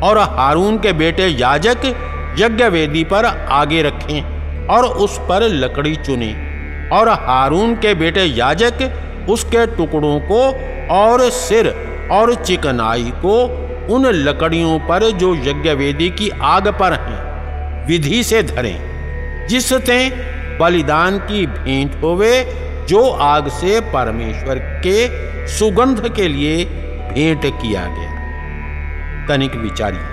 [SPEAKER 2] और हारून के बेटे याजक यज्ञ वेदी पर आगे रखें और उस पर लकड़ी चुने और हारून के बेटे याजक उसके टुकड़ों को और सिर और चिकनाई को उन लकड़ियों पर जो यज्ञ वेदी की आग पर हैं, विधि से धरें, जिससे बलिदान की भेंट होवे, जो आग से परमेश्वर के सुगंध के लिए भेंट किया गया। तनिक विचारिए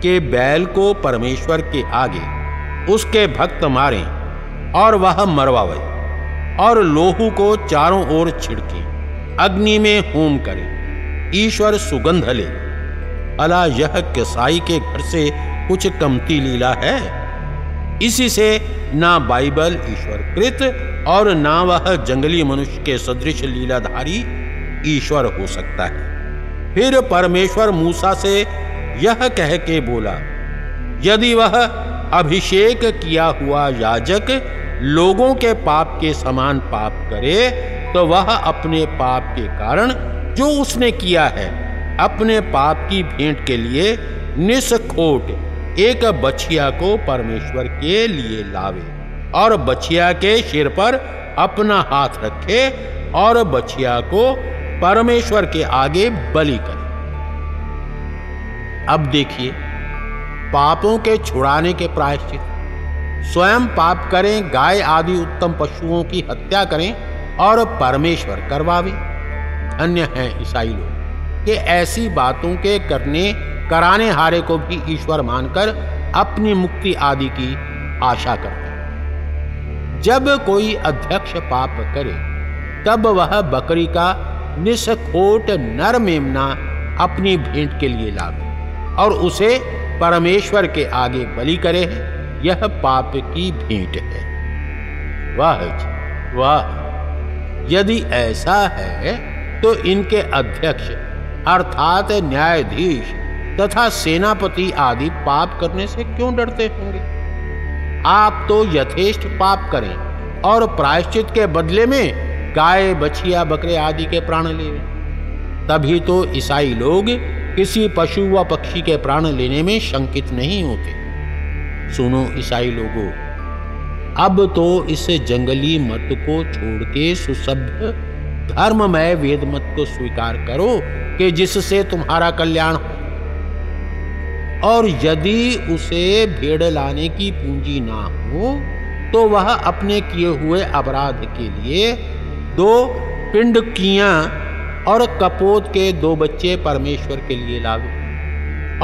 [SPEAKER 2] कि बैल को परमेश्वर के आगे उसके भक्त मारें और वह मरवावे और लोहू को चारों ओर छिड़के, अग्नि में होम करें। ईश्वर सुगंध ले। अला यह कसाई के घर से कुछ कमती लीला है। इसी से ना बाइबल ईश्वर कृत और ना वह जंगली मनुष्य के सदृश लीलाधारी ईश्वर हो सकता है। फिर परमेश्वर मूसा से यह कह के बोला, यदि वह अभिषेक किया हुआ याजक लोगों के पाप के समान पाप करे तो वह अपने पाप के कारण जो उसने किया है, अपने पाप की भेंट के लिए निष्खोट एक बछिया को परमेश्वर के लिए लावे और बछिया के सिर पर अपना हाथ रखे और बछिया को परमेश्वर के आगे बलि करे। अब देखिए, पापों के छुड़ाने के प्रायश्चित, स्वयं पाप करें, गाय आदि उत्तम पशुओं की हत्या करें और परमेश्वर करवावे। धन्य हैं ईसाई लोग। कि ऐसी बातों के करने, कराने हारे को भी ईश्वर मानकर अपनी मुक्ति आदि की आशा करते हैं। जब कोई अध्यक्ष पाप करे, तब वह बकरी का निष्खोट नर मेमना अपनी भेंट के लिए लावे और उसे परमेश्वर के आगे बलि करे, यह पाप की भेंट है। वाह वाह। यदि ऐसा है तो इनके अध्यक्ष, अर्थात न्यायाधीश, तथा सेनापति आदि पाप करने से क्यों डरते होंगे? आप तो यथेष्ट पाप करें और प्रायश्चित के बदले में गाय, बछिया, बकरे आदि के प्राण ले। तभी तो ईसाई लोग किसी पशु व पक्षी के प्राण लेने में शंकित नहीं होते। सुनो ईसाई लोगों, अब तो इस जंगली मत को छोड़ के सुसभ्य धर्ममय वेद मत को स्वीकार करो कि जिससे तुम्हारा कल्याण हो। और यदि उसे भेड़ लाने की पूंजी ना हो तो वह अपने किए हुए अपराध के लिए दो पिंडकियाँ और कपोत के दो बच्चे परमेश्वर के लिए लावे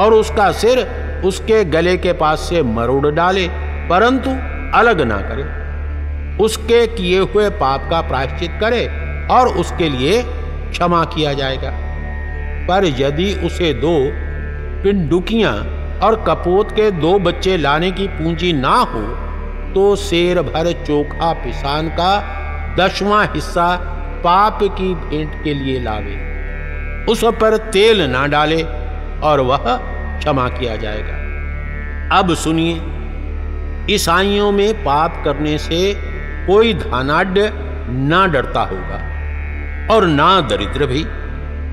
[SPEAKER 2] और उसका सिर उसके गले के पास से मरोड़ डाले, परंतु अलग ना करे। उसके किए हुए पाप का प्रायश्चित करे और उसके लिए क्षमा किया जाएगा। पर यदि उसे दो पिंडुकियाँ और कपोत के दो बच्चे लाने की पूंजी ना हो तो शेर भर चोखा पिसान का दसवां हिस्सा पाप की भेंट के लिए लावे। उस पर तेल ना डाले और वह क्षमा किया जाएगा। अब सुनिए, ईसाइयों में पाप करने से कोई धनाढ़ ना डरता होगा। और ना दरिद्र भी,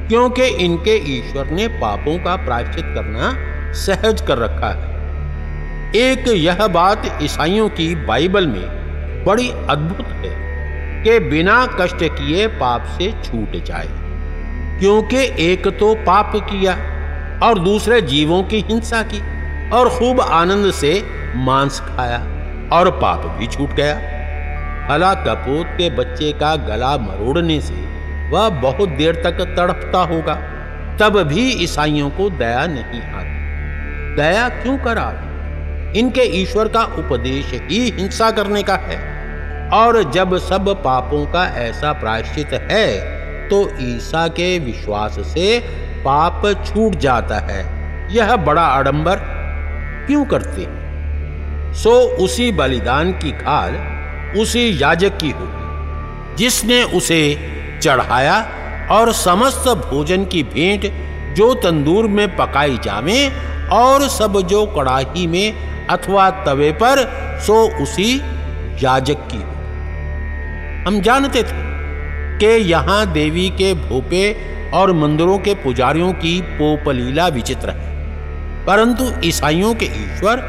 [SPEAKER 2] क्योंकि इनके ईश्वर ने पापों का प्रायश्चित करना सहज कर रखा है। एक यह बात ईसाइयों की बाइबल में बड़ी अद्भुत है कि बिना कष्ट किए पाप से छूट जाए, क्योंकि एक तो पाप किया और दूसरे जीवों की हिंसा की और खूब आनंद से मांस खाया और पाप भी छूट गया। भला कपूत के बच्चे का गला मरोड़ने से वह बहुत देर तक तड़पता होगा। तब भी ईसाइयों को दया नहीं आती। दया क्यों करा? इनके ईश्वर का उपदेश ही हिंसा करने का है। और जब सब पापों का ऐसा प्रायश्चित है तो ईसा के विश्वास से पाप छूट जाता है। यह बड़ा आडंबर क्यों करते हैं? सो उसी बलिदान की खाल उसी याजक की होगी, जिसने उसे चढ़ाया और समस्त भोजन की भेंट जो तंदूर में पकाई जावे और सब जो कड़ाही में अथवा तवे पर, सो उसी याजक की हम जानते थे कि यहाँ देवी के भोपे और मंदिरों के पुजारियों की पोपलीला विचित्र है। परंतु ईसाइयों के ईश्वर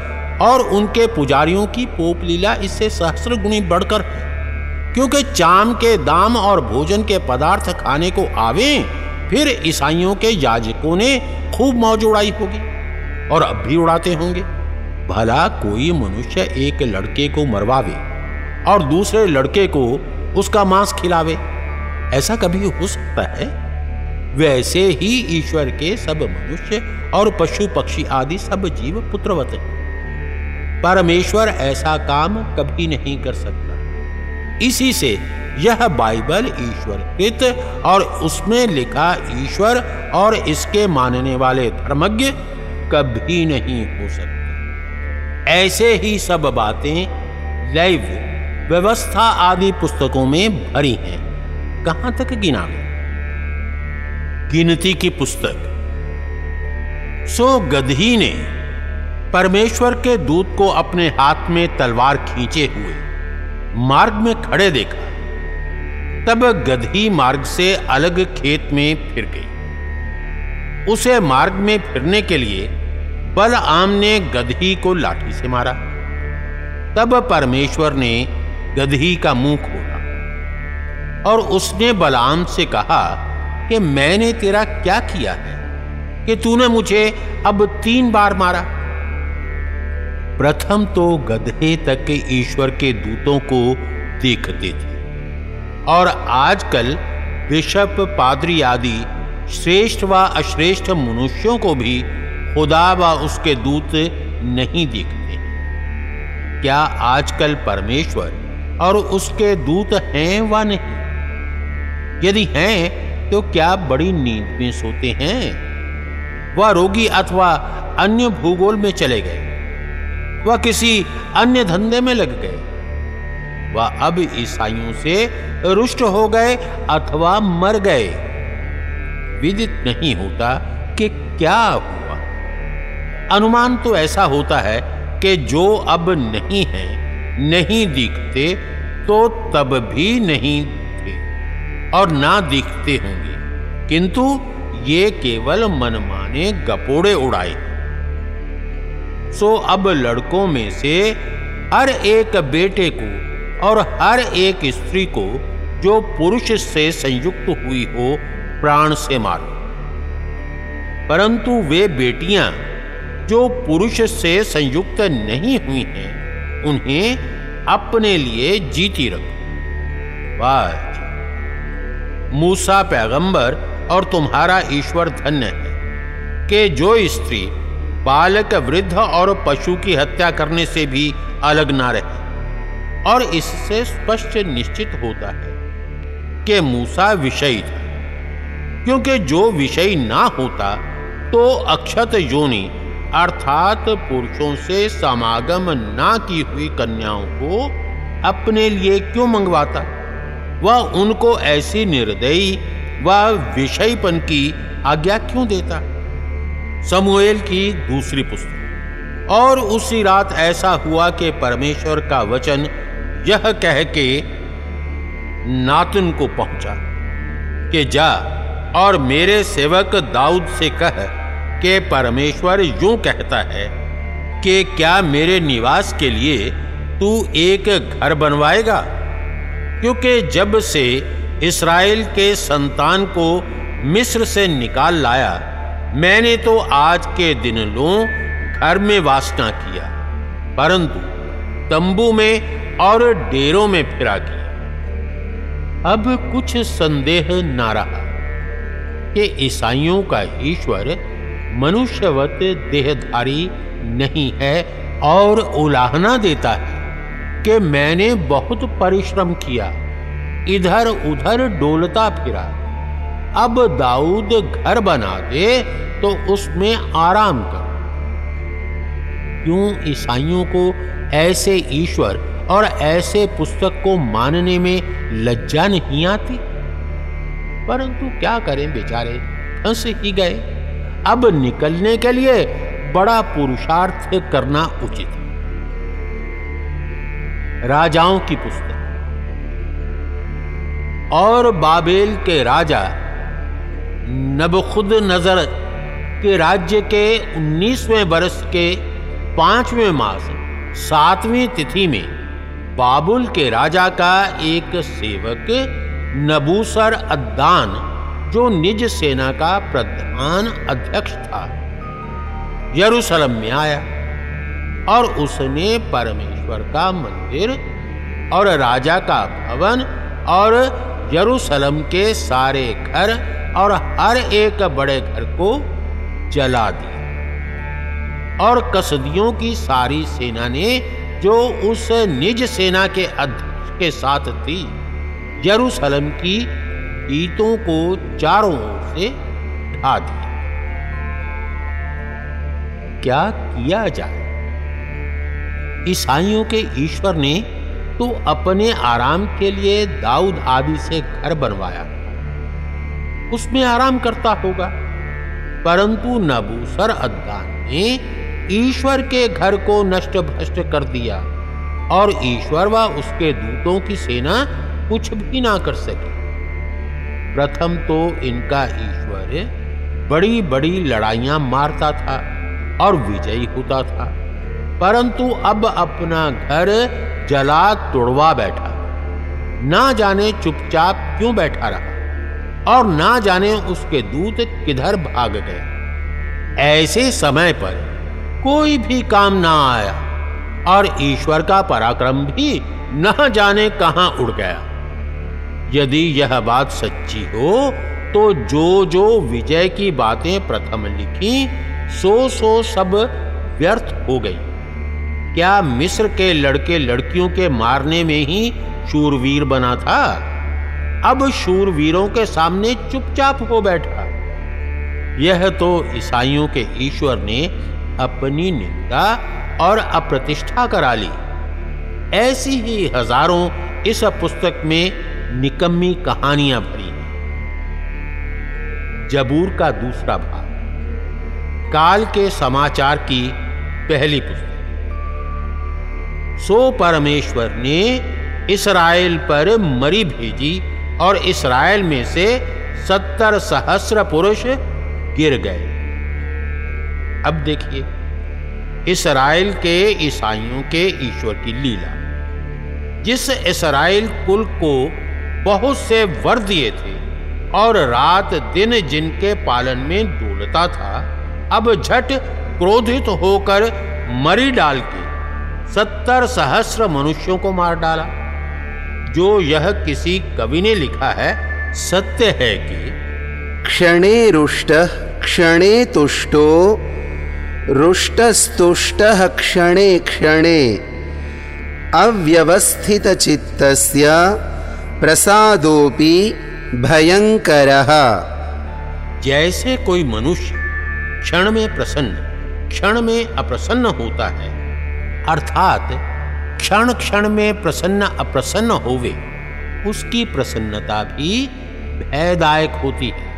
[SPEAKER 2] और उनके पुजारियों की पोपलीला इससे सहस्र गुणी बढ़कर क्योंकि चाम के दाम और भोजन के पदार्थ खाने को आवे, फिर ईसाइयों के याजकों ने खूब मौज उड़ाई होगी और अब भी उड़ाते होंगे। भला कोई मनुष्य एक लड़के को मरवावे और दूसरे लड़के को उसका मांस खिलावे? ऐसा कभी हो सकता है? वैसे ही ईश्वर के सब मनुष्य और पशु पक्षी आदि सब जीव पुत्रवत हैं। परमेश्वर ऐसा काम कभी नहीं कर सकता। इसी से यह बाइबल ईश्वर कृत और उसमें लिखा ईश्वर और इसके मानने वाले धर्मज्ञ कभी नहीं हो सकते। ऐसे ही सब बातें लैव व्यवस्था आदि पुस्तकों में भरी हैं। कहाँ तक गिना? गिनती की पुस्तक। सो गधी ने परमेश्वर के दूत को अपने हाथ में तलवार खींचे हुए मार्ग में खड़े देखा, तब गधी मार्ग से अलग खेत में फिर गई। उसे मार्ग में फिरने के लिए बलआम ने गधी को लाठी से मारा। तब परमेश्वर ने गधी का मुँह खोला और उसने बलआम से कहा कि मैंने तेरा क्या किया है कि तूने मुझे अब तीन बार मारा? प्रथम तो गधे तक के ईश्वर के दूतों को देखते थे। और आजकल बिशप पादरी आदि श्रेष्ठ व अश्रेष्ठ मनुष्यों को भी खुदा व उसके दूत नहीं देखते। क्या आजकल परमेश्वर और उसके दूत हैं व नहीं? यदि हैं तो क्या बड़ी नींद में सोते हैं? वह रोगी अथवा अन्य भूगोल में चले गए। वह किसी अन्य धंधे में लग गए। वह अब ईसाइयों से रुष्ट हो गए अथवा मर गए। विदित नहीं होता कि क्या हुआ। अनुमान तो ऐसा होता है कि जो अब नहीं है, नहीं दिखते तो तब भी नहीं थे और ना दिखते होंगे। किंतु ये केवल मनमाने गपोड़े उड़ाए। सो अब लड़कों में से हर एक बेटे को और हर एक स्त्री को जो पुरुष से संयुक्त हुई हो प्राण से मारो। परंतु वे बेटियाँ जो पुरुष से संयुक्त नहीं हुई हैं, उन्हें अपने लिए जीती रखो। वाज मूसा पैगंबर और तुम्हारा ईश्वर धन्य है कि जो स्त्री बालक वृद्ध और पशु की हत्या करने से भी अलग ना रहे। और इससे स्पष्ट निश्चित होता है कि मूसा विषयी था। क्योंकि जो विषय ना होता तो अक्षत योनि अर्थात पुरुषों से समागम ना की हुई कन्याओं को अपने लिए क्यों मंगवाता? वह उनको ऐसी निर्दयी व विषयपन की आज्ञा क्यों देता? समूएल की दूसरी पुस्तक। और उसी रात ऐसा हुआ कि परमेश्वर का वचन यह कह के नातन को पहुँचा कि जा और मेरे सेवक दाऊद से कह के परमेश्वर यूँ कहता है कि क्या मेरे निवास के लिए तू एक घर बनवाएगा? क्योंकि जब से इसराइल के संतान को मिस्र से निकाल लाया मैंने तो आज के दिन लो घर में वासना किया, परंतु तंबू में और डेरों में फिरा किया। अब कुछ संदेह ना रहा कि ईसाइयों का ईश्वर मनुष्यवत देहधारी नहीं है और उलाहना देता है कि मैंने बहुत परिश्रम किया इधर उधर डोलता फिरा। अब दाऊद घर बना दे तो उसमें आराम कर। क्यों ईसाइयों को ऐसे ईश्वर और ऐसे पुस्तक को मानने में लज्जा नहीं आती? परंतु क्या करें बेचारे? फंस ही गए। अब निकलने के लिए बड़ा पुरुषार्थ करना उचित। है राजाओं की पुस्तक। और बाबेल के राजा नबखुद नज़र के राज्य के 19वें वर्ष के पाँचवें मास, सातवीं तिथि में बाबुल के राजा का एक सेवक, नबूसर अद्दान, जो निज सेना का प्रधान अध्यक्ष था, यरूशलेम में आया और उसने परमेश्वर का मंदिर और राजा का भवन और यरूशलेम के सारे घर और हर एक बड़े घर को जला दिया। और कसदियों की सारी सेना ने, जो उस निज सेना के अध्यक्ष के साथ थी, यरूशलेम की ईटों को चारों ओर से ढा दिया। क्या किया जाए? ईसाइयों के ईश्वर ने तो अपने आराम के लिए दाऊद आदि से घर बनवाया। उसमें आराम करता होगा। परंतु नबूसर अद्दान ने ईश्वर के घर को नष्ट भ्रष्ट कर दिया और ईश्वर व उसके दूतों की सेना कुछ भी ना कर सके। प्रथम तो इनका ईश्वर बड़ी बड़ी लड़ाइयाँ मारता था और विजयी होता था। परंतु अब अपना घर जला तोड़वा बैठा। ना जाने चुपचाप क्यों बैठा रहा? और ना जाने उसके दूत किधर भाग गए। ऐसे समय पर कोई भी काम ना आया और ईश्वर का पराक्रम भी न जाने कहाँ उड़ गया। यदि यह बात सच्ची हो तो जो जो विजय की बातें प्रथम लिखी, सो सो सब व्यर्थ हो गई। क्या मिस्र के लड़के लड़कियों के मारने में ही शूरवीर बना था? अब शूरवीरों के सामने चुपचाप हो बैठा। यह तो ईसाइयों के ईश्वर ने अपनी निंदा और अप्रतिष्ठा करा ली। ऐसी ही हज़ारों इस पुस्तक में निकम्मी कहानियाँ भरी हैं। जबूर का दूसरा भाग। काल के समाचार की पहली पुस्तक। सो परमेश्वर ने इसराइल पर मरी भेजी और इसराइल में से सत्तर सहस्र पुरुष गिर गए। अब देखिए, इसराइल के ईसाइयों के ईश्वर की लीला। जिस इसराइल कुल को बहुत से वर दिए थे और रात दिन जिनके पालन में डोलता था, अब झट क्रोधित होकर मरी डाल के सत्तर सहस्र मनुष्यों को मार डाला। जो यह किसी कवि ने लिखा है सत्य है कि
[SPEAKER 1] क्षणे रुष्ट क्षणे तुष्टो रुष्टस्तुष्ट क्षणे क्षणे अव्यवस्थित चित्तस्य प्रसादोपि भयंकर
[SPEAKER 2] जैसे कोई मनुष्य क्षण में प्रसन्न क्षण में अप्रसन्न होता है अर्थात क्षण क्षण में प्रसन्न अप्रसन्न होवे, उसकी प्रसन्नता भी भयदायक होती है।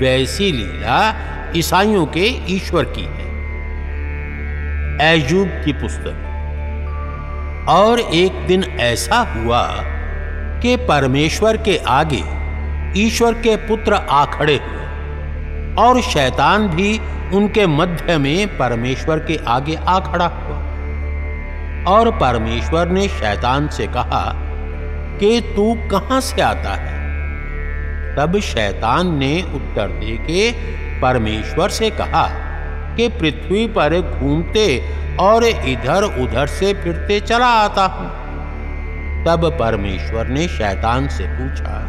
[SPEAKER 2] वैसी लीला ईसाइयों के ईश्वर की है। एजूब की पुस्तक। और एक दिन ऐसा हुआ कि परमेश्वर के आगे ईश्वर के पुत्र आ खड़े हुए और शैतान भी उनके मध्य में परमेश्वर के आगे आ खड़ा हुआ। और परमेश्वर ने शैतान से कहा कि तू कहाँ से आता है? तब शैतान ने उत्तर दे के परमेश्वर से कहा कि पृथ्वी पर घूमते और इधर उधर से फिरते चला आता हूँ। तब परमेश्वर ने शैतान से पूछा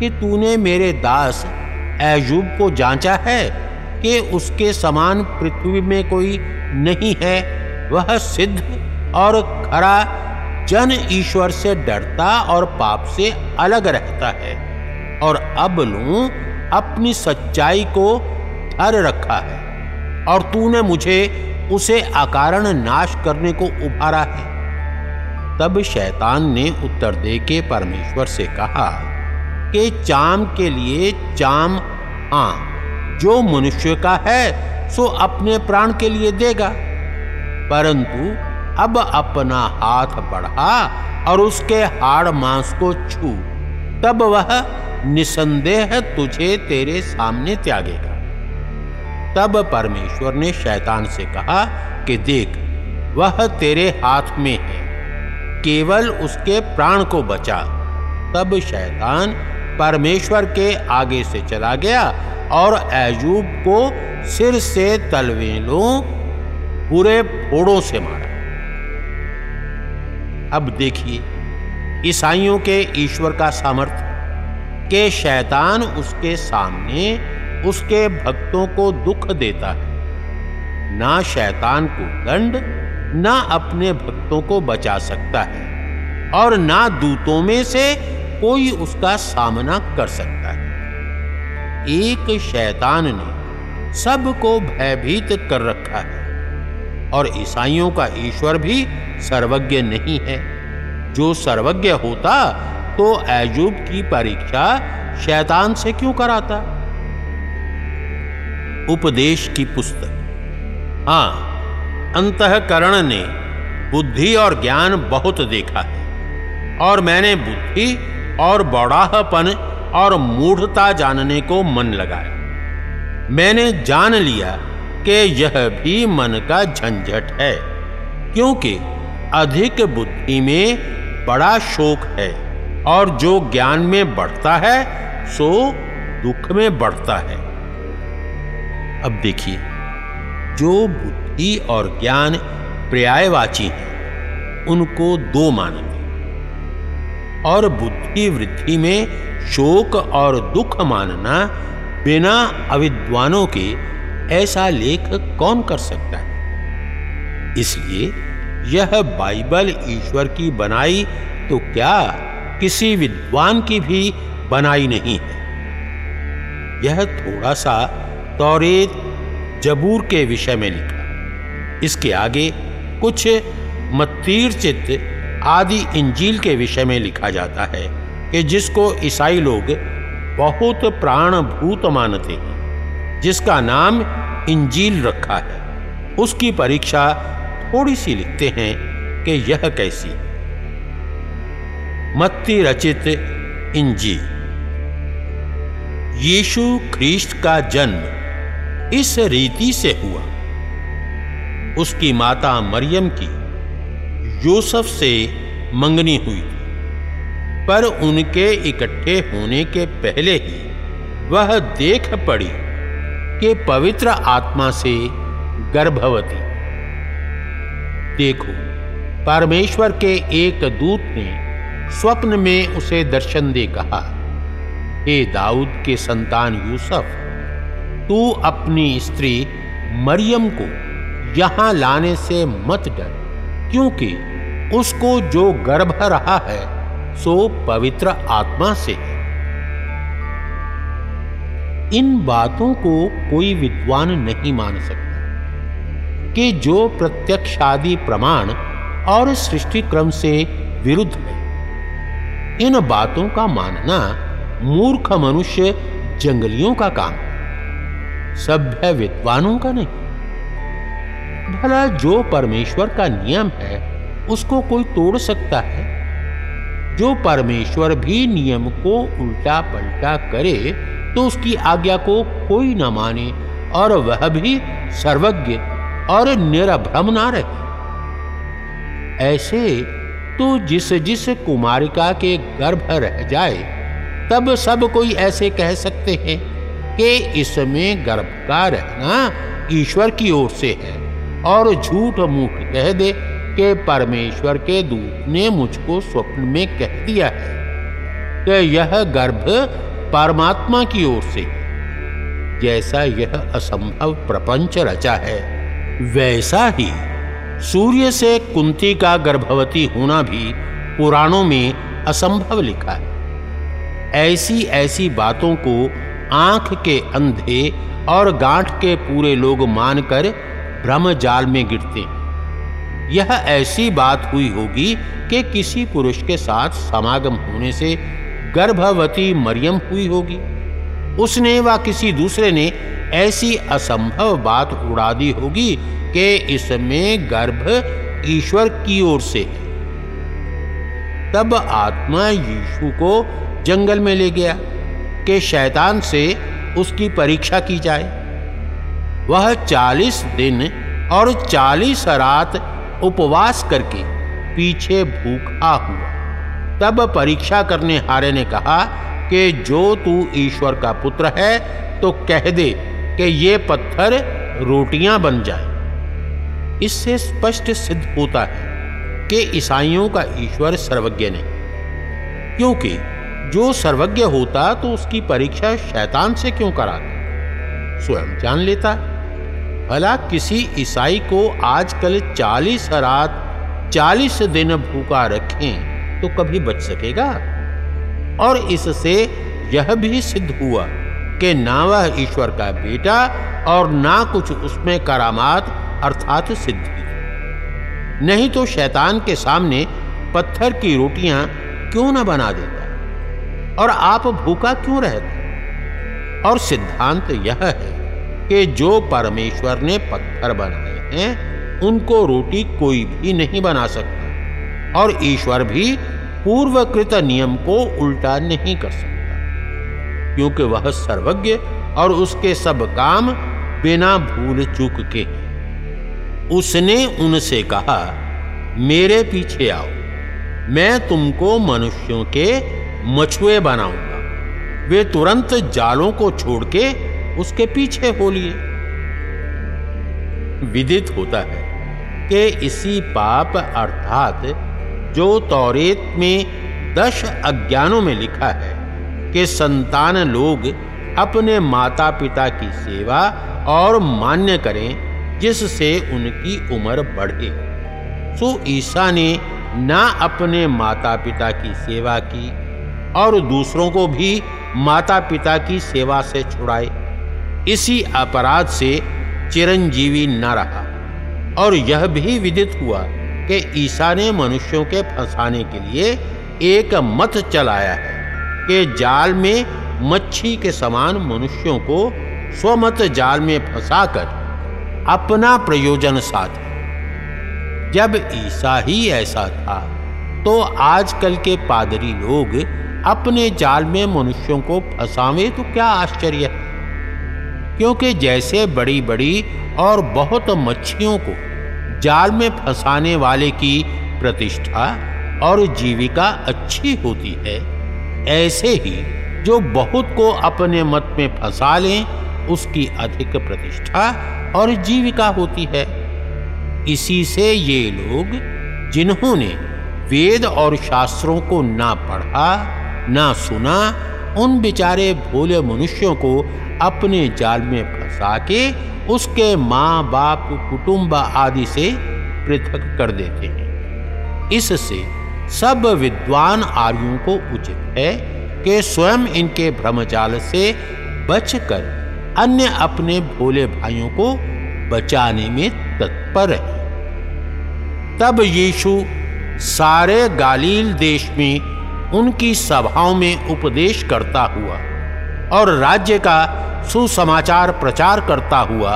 [SPEAKER 2] कि तूने मेरे दास ऐजूब को जांचा है कि उसके समान पृथ्वी में कोई नहीं है? वह सिद्ध और खरा जन ईश्वर से डरता और पाप से अलग रहता है। और अब लू अपनी सच्चाई को धर रखा है। और तूने मुझे उसे अकारण नाश करने को उभारा है। तब शैतान ने उत्तर दे के परमेश्वर से कहा, कि चाम के लिए चाम हाँ जो मनुष्य का है, सो अपने प्राण के लिए देगा। परंतु अब अपना हाथ बढ़ा और उसके हाड़ मांस को छू। तब वह निसंदेह तुझे तेरे सामने त्यागेगा। तब परमेश्वर ने शैतान से कहा कि देख, वह तेरे हाथ में है। केवल उसके प्राण को बचा। तब शैतान परमेश्वर के आगे से चला गया और ऐजूब को सिर से तलवेलों पूरे फोड़ों से मारा। अब देखिए, ईसाइयों के ईश्वर का सामर्थ्य के शैतान उसके सामने उसके भक्तों को दुख देता है। ना शैतान को दंड, ना अपने भक्तों को बचा सकता है, और ना दूतों में से कोई उसका सामना कर सकता है। एक शैतान ने सबको भयभीत कर रखा है। और ईसाइयों का ईश्वर भी सर्वज्ञ नहीं है। जो सर्वज्ञ होता तो ऐजूब की परीक्षा शैतान से क्यों कराता? उपदेश की पुस्तक। हाँ अंतकरण ने बुद्धि और ज्ञान बहुत देखा है, और मैंने बुद्धि और बौड़ाहपन और मूढ़ता जानने को मन लगाया। मैंने जान लिया कि यह भी मन का झंझट है, क्योंकि अधिक बुद्धि में बड़ा शोक है, और जो ज्ञान में बढ़ता है, सो दुख में बढ़ता है। अब देखिए, जो बुद्धि और ज्ञान पर्यायवाची हैं, उनको दो मानेंगे। और बुद्धि वृद्धि में शोक और दुख मानना बिना अविद्वानों के ऐसा लेख कौन कर सकता है? इसलिए यह बाइबल ईश्वर की बनाई तो क्या किसी विद्वान की भी बनाई नहीं है? यह थोड़ा सा तौरेत जबूर के विषय में लिखा। इसके आगे कुछ मत्तीर चित्त आदि इंजील के विषय में लिखा जाता है कि जिसको ईसाई लोग बहुत प्राणभूत मानते हैं। जिसका नाम इंजील रखा है। उसकी परीक्षा थोड़ी सी लिखते हैं कि यह कैसी। मत्ती रचित इंजी यीशु ख्रीस्ट का जन्म इस रीति से हुआ। उसकी माता मरियम की यूसुफ से मंगनी हुई। थी पर उनके इकट्ठे होने के पहले ही वह देख पड़ी। कि पवित्र आत्मा से गर्भवती। देखो, परमेश्वर के एक दूत ने स्वप्न में उसे दर्शन दे कहा, हे दाऊद के संतान यूसुफ, तू अपनी स्त्री मरियम को यहाँ लाने से मत डर, क्योंकि उसको जो गर्भ रहा है, सो पवित्र आत्मा से है। इन बातों को कोई विद्वान नहीं मान सकता कि जो प्रत्यक्षादि प्रमाण और सृष्टि क्रम से विरुद्ध है। इन बातों का मानना मूर्ख मनुष्य जंगलियों का काम सभ्य विद्वानों का नहीं। भला जो परमेश्वर का नियम है, उसको कोई तोड़ सकता है? जो परमेश्वर भी नियम को उल्टा पलटा करे तो उसकी आज्ञा को कोई न माने, और वह भी सर्वज्ञ और निरभ्रम ना रहे। ऐसे तो जिस जिस कुमारिका के गर्भ रह जाए, तब सब कोई ऐसे कह सकते हैं कि इसमें गर्भ का रहना ईश्वर की ओर से है, और झूठ मुख कह दे कि परमेश्वर के दूत ने मुझको स्वप्न में कह दिया है कि यह गर्भ परमात्मा की ओर से। जैसा यह असंभव प्रपंच रचा है, वैसा ही सूर्य से कुंती का गर्भवती होना भी पुराणों में असंभव लिखा है। ऐसी ऐसी बातों को आँख के अंधे और गांठ के पूरे लोग मानकर भ्रम जाल में गिरते हैं। यह ऐसी बात हुई होगी कि किसी पुरुष के साथ समागम होने से गर्भवती मरियम हुई होगी। उसने व किसी दूसरे ने ऐसी असंभव बात उड़ा दी होगी कि इसमें गर्भ ईश्वर की ओर से। है तब आत्मा यीशु को जंगल में ले गया कि शैतान से उसकी परीक्षा की जाए। वह चालीस दिन और चालीस रात उपवास करके पीछे भूखा हुआ। तब परीक्षा करने हारे ने कहा कि जो तू ईश्वर का पुत्र है तो कह दे कि ये पत्थर रोटियाँ बन जाए। इससे स्पष्ट सिद्ध होता है कि ईसाइयों का ईश्वर सर्वज्ञ नहीं। क्योंकि जो सर्वज्ञ होता तो उसकी परीक्षा शैतान से क्यों कराता? स्वयं जान लेता। भला किसी ईसाई को आजकल चालीस रात, चालीस दिन भूखा रखें। तो कभी बच सकेगा। और इससे यह भी सिद्ध हुआ कि ना वह ईश्वर का बेटा और ना कुछ उसमें करामात अर्थात सिद्धि नहीं तो शैतान के सामने पत्थर की रोटियाँ क्यों ना बना देता? और आप भूखा क्यों रहते? और सिद्धांत यह है कि जो परमेश्वर ने पत्थर बनाए हैं, उनको रोटी कोई भी नहीं बना सकता। और ईश्वर भी पूर्वकृत नियम को उल्टा नहीं कर सकता। क्योंकि वह सर्वज्ञ और उसके सब काम बिना भूल चूक के उसने उनसे कहा, मेरे पीछे आओ, मैं तुमको मनुष्यों के मछुए बनाऊँगा। वे तुरंत जालों को छोड़ के उसके पीछे हो लिए। विदित होता है कि इसी पाप अर्थात जो तौरेत में दश अज्ञानों में लिखा है कि संतान लोग अपने माता पिता की सेवा और मान्य करें, जिससे उनकी उम्र बढ़े। सो ईसा ने ना अपने माता पिता की सेवा की और दूसरों को भी माता पिता की सेवा से छुड़ाए। इसी अपराध से चिरंजीवी न रहा और यह भी विदित हुआ कि ईसा ने मनुष्यों के फंसाने के लिए एक मत चलाया है कि जाल में मच्छी के समान मनुष्यों को स्वमत जाल में फंसाकर अपना प्रयोजन साधे। जब ईसा ही ऐसा था तो आजकल के पादरी लोग अपने जाल में मनुष्यों को फंसावे तो क्या आश्चर्य है? क्योंकि जैसे बड़ी बड़ी और बहुत मच्छियों को जाल में फंसाने वाले की प्रतिष्ठा और जीविका अच्छी होती है। ऐसे ही जो बहुत को अपने मत में फंसा लें, उसकी अधिक प्रतिष्ठा और जीविका होती है। इसी से ये लोग, जिन्होंने वेद और शास्त्रों को ना पढ़ा, ना सुना, उन बेचारे भोले मनुष्यों को अपने जाल में फंसा के उसके माँ बाप कुटुंब आदि से पृथक कर देते हैं। इससे सब विद्वान आर्यों को उचित है कि स्वयं इनके भ्रमजाल से बचकर अन्य अपने भोले भाइयों को बचाने में तत्पर है तब यीशु सारे गालील देश में उनकी सभाओं में उपदेश करता हुआ और राज्य का सुसमाचार प्रचार करता हुआ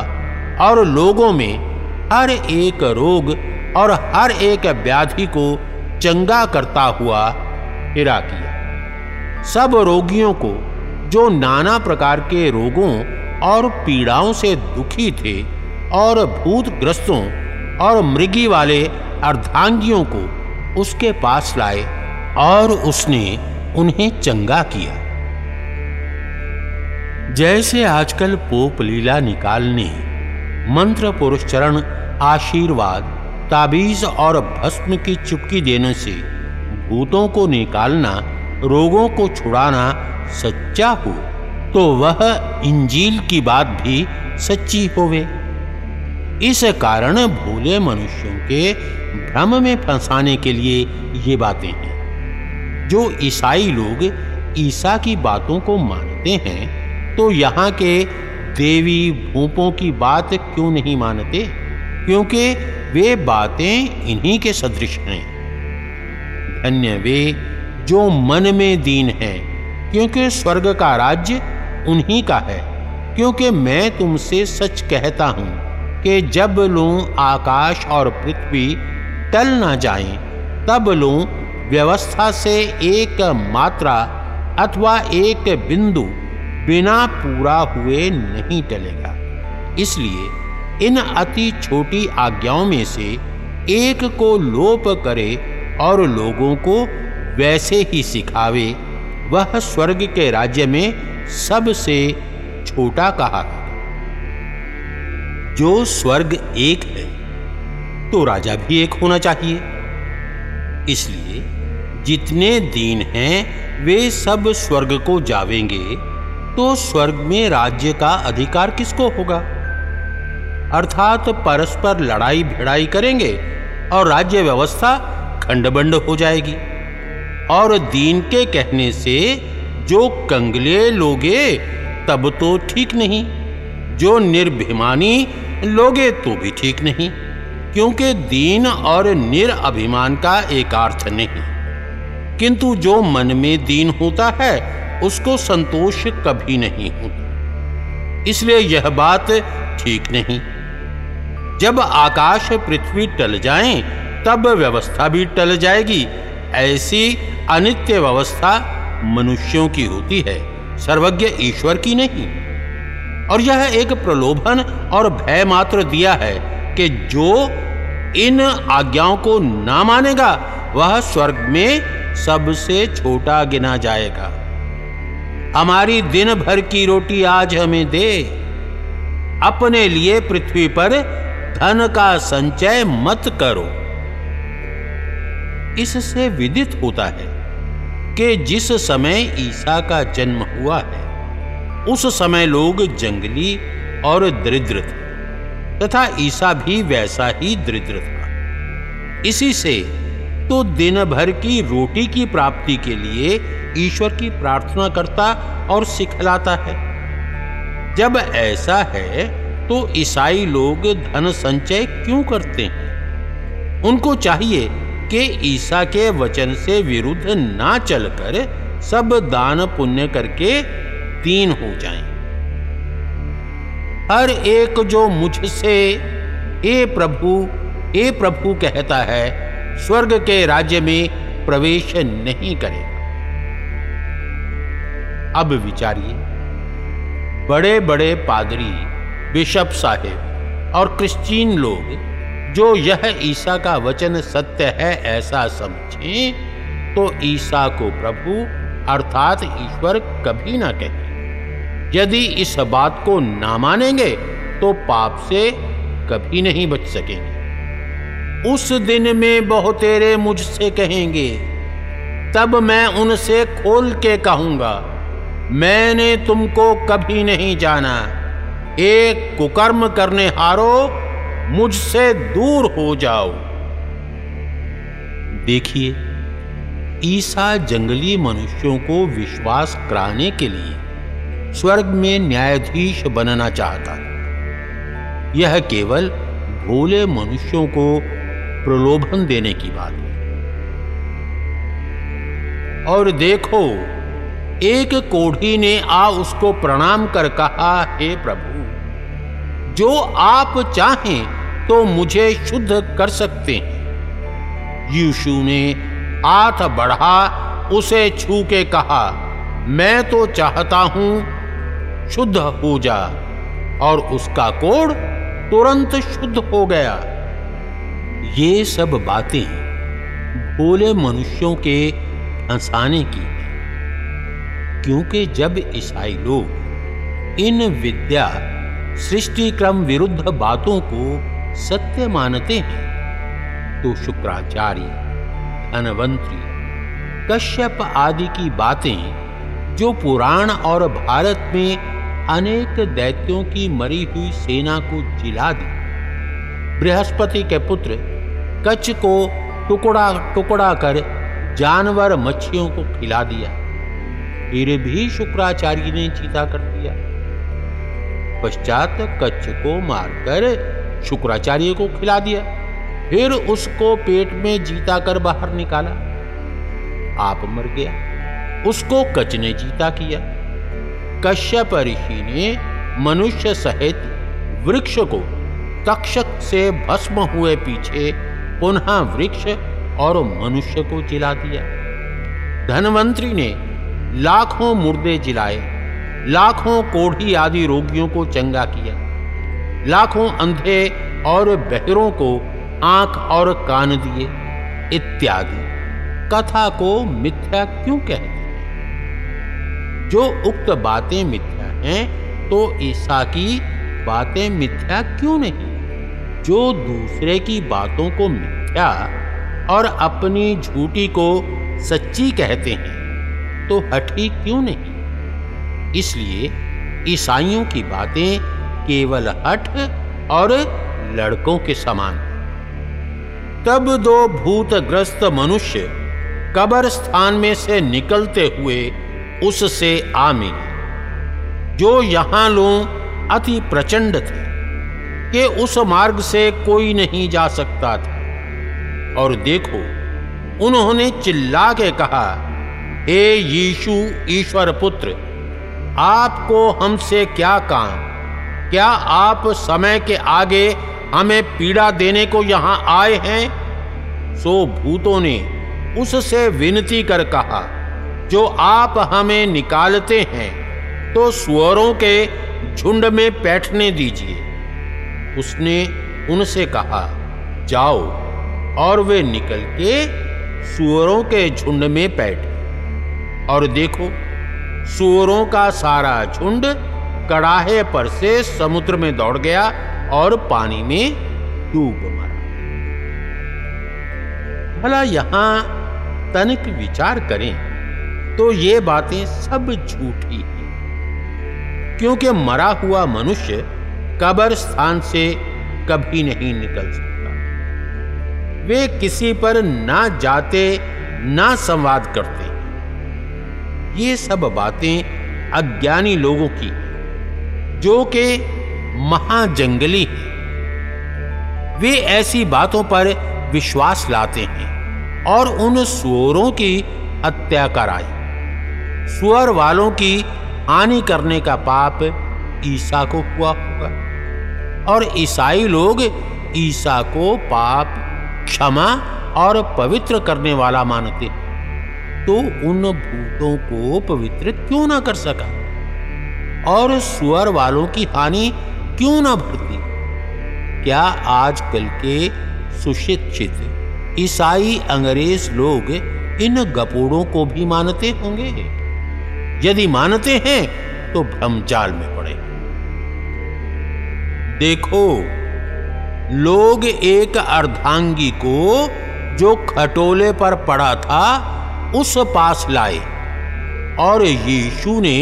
[SPEAKER 2] और लोगों में हर एक रोग और हर एक व्याधि को चंगा करता हुआ फिरा किया। सब रोगियों को जो नाना प्रकार के रोगों और पीड़ाओं से दुखी थे और भूतग्रस्तों और मृगी वाले अर्धांगियों को उसके पास लाए और उसने उन्हें चंगा किया। जैसे आजकल पोप लीला निकालने, मंत्र पुरुष चरण, आशीर्वाद, ताबीज और भस्म की चुपकी देने से भूतों को निकालना, रोगों को छुड़ाना सच्चा हो तो वह इंजील की बात भी सच्ची होवे। इस कारण भोले मनुष्यों के भ्रम में फंसाने के लिए ये बातें हैं। जो ईसाई लोग ईसा की बातों को मानते हैं तो यहाँ के देवी भूपों की बात क्यों नहीं मानते? क्योंकि वे बातें इन्हीं के सदृश हैं। धन्य वे जो मन में दीन हैं क्योंकि स्वर्ग का राज्य उन्हीं का है। क्योंकि मैं तुमसे सच कहता हूँ कि जब लो आकाश और पृथ्वी टल ना जाएँ, तब लो व्यवस्था से एक मात्रा अथवा एक बिंदु बिना पूरा हुए नहीं टलेगा। इसलिए इन अति छोटी आज्ञाओं में से एक को लोप करे और लोगों को वैसे ही सिखावे, वह स्वर्ग के राज्य में सबसे छोटा कहा जो स्वर्ग एक है तो राजा भी एक होना चाहिए। इसलिए जितने दीन हैं, वे सब स्वर्ग को जावेंगे तो स्वर्ग में राज्य का अधिकार किसको होगा? अर्थात परस्पर लड़ाई भिड़ाई करेंगे और राज्य व्यवस्था खंडबंड हो जाएगी। और दीन के कहने से जो कंगले लोगे, तब तो ठीक नहीं। जो निर्भिमानी लोगे तो भी ठीक नहीं। क्योंकि दीन और निरअभिमान का एक अर्थ नहीं। किंतु जो मन में दीन होता है उसको संतोष कभी नहीं होता। इसलिए यह बात ठीक नहीं। जब आकाश पृथ्वी टल जाएँ, तब व्यवस्था भी टल जाएगी। ऐसी अनित्य व्यवस्था मनुष्यों की होती है सर्वज्ञ ईश्वर की नहीं। और यह एक प्रलोभन और भय मात्र दिया है कि जो इन आज्ञाओं को ना मानेगा वह स्वर्ग में सबसे छोटा गिना जाएगा। हमारी दिन भर की रोटी आज हमें दे। अपने लिए पृथ्वी पर धन का संचय मत करो। इससे विदित होता है कि जिस समय ईसा का जन्म हुआ है, उस समय लोग जंगली और दरिद्र थे, तथा ईसा भी वैसा ही दरिद्र था। इसी से तो दिन भर की रोटी की प्राप्ति के लिए ईश्वर की प्रार्थना करता और सिखलाता है जब ऐसा है तो ईसाई लोग धन संचय क्यों करते हैं उनको चाहिए कि ईसा के वचन से विरुद्ध ना चलकर सब दान पुण्य करके तीन हो जाएँ। हर एक जो मुझसे, ए प्रभु ए प्रभु कहता है स्वर्ग के राज्य में प्रवेश नहीं करेगा। अब विचारिए बड़े बड़े पादरी, बिशप साहेब और क्रिश्चियन लोग, जो यह ईसा का वचन सत्य है ऐसा समझें तो ईसा को प्रभु अर्थात ईश्वर कभी ना कहे। यदि इस बात को ना मानेंगे तो पाप से कभी नहीं बच सकेंगे। उस दिन में बहुतेरे मुझसे कहेंगे, तब मैं उनसे खोल के कहूँगा, मैंने तुमको कभी नहीं जाना। एक कुकर्म करने हारो, मुझसे दूर हो जाओ। देखिए, ईसा जंगली मनुष्यों को विश्वास कराने के लिए स्वर्ग में न्यायाधीश बनना चाहता यह केवल भोले मनुष्यों को प्रलोभन देने की बात है। और देखो, एक कोढ़ी ने आ उसको प्रणाम कर कहा, हे प्रभु, जो आप चाहें तो मुझे शुद्ध कर सकते हैं। यीशु ने हाथ बढ़ा, उसे छू के कहा, मैं तो चाहता हूँ शुद्ध हो जा। और उसका कोड़ तुरंत शुद्ध हो गया। ये सब बातें भोले मनुष्यों के हंसाने की हैं। क्योंकि जब ईसाई लोग इन विद्या सृष्टि क्रम विरुद्ध बातों को सत्य मानते हैं तो शुक्राचार्य, धनवंतरी, कश्यप आदि की बातें जो पुराण और भारत में अनेक दैत्यों की मरी हुई सेना को जिला दी। बृहस्पति के पुत्र कच्छ को टुकड़ा टुकड़ा कर जानवर मच्छियों को खिला दिया। फिर भी शुक्राचार्य ने चीता कर दिया। पश्चात कच्छ को मारकर शुक्राचार्य को खिला दिया। फिर उसको पेट में जीता कर बाहर निकाला। आप मर गया। उसको कच ने जीता किया। कश्यप ऋषि ने मनुष्य सहित वृक्ष को तक्षक से भस्म हुए पीछे पुनः वृक्ष और मनुष्य को जिला दिया। धनवंतरी ने लाखों मुर्दे जिलाए, लाखों कोढ़ी आदि रोगियों को चंगा किया, लाखों अंधे और बहरों को आँख और कान दिए, इत्यादि। कथा को मिथ्या क्यों कहते हैं? जो उक्त बातें मिथ्या हैं तो ईसा की बातें मिथ्या क्यों नहीं? जो दूसरे की बातों को मिथ्या और अपनी झूठी को सच्ची कहते हैं तो हठी क्यों नहीं? इसलिए ईसाइयों की बातें केवल हठ और लड़कों के समान तब दो भूतग्रस्त मनुष्य कबर स्थान में से निकलते हुए उससे आ मिले, जो यहाँ लोग अति प्रचंड थे। कि उस मार्ग से कोई नहीं जा सकता था। और देखो, उन्होंने चिल्ला के कहा, हे यीशु, ईश्वर पुत्र, आपको हमसे क्या काम? क्या आप समय के आगे हमें पीड़ा देने को यहाँ आए हैं? सो भूतों ने उससे विनती कर कहा, जो आप हमें निकालते हैं तो स्वरों के झुंड में बैठने दीजिए। उसने उनसे कहा, जाओ। और वे निकल के सुअरों के झुंड में बैठे और देखो, सुअरों का सारा झुंड कड़ाहे पर से समुद्र में दौड़ गया और पानी में डूब मरा। भला यहाँ तनिक विचार करें तो ये बातें सब झूठी हैं। क्योंकि मरा हुआ मनुष्य कबर स्थान से कभी नहीं निकल सकता। वे किसी पर ना जाते, ना संवाद करते। ये सब बातें अज्ञानी लोगों की जो कि महाजंगली हैं। वे ऐसी बातों पर विश्वास लाते हैं और उन सुअरों की हत्या कराई सुअर वालों की हानि करने का पाप ईसा को हुआ होगा। और ईसाई लोग ईसा को पाप, क्षमा और पवित्र करने वाला मानते हैं। तो उन भूतों को पवित्र क्यों ना कर सका? और सुअर वालों की हानि क्यों ना भरती क्या आजकल के सुशिक्षित ईसाई अंग्रेज़ लोग इन गपोड़ों को भी मानते होंगे? यदि मानते हैं तो भ्रमजाल में पड़े। देखो, लोग एक अर्धांगी को जो खटोले पर पड़ा था, उस पास लाए और यीशु ने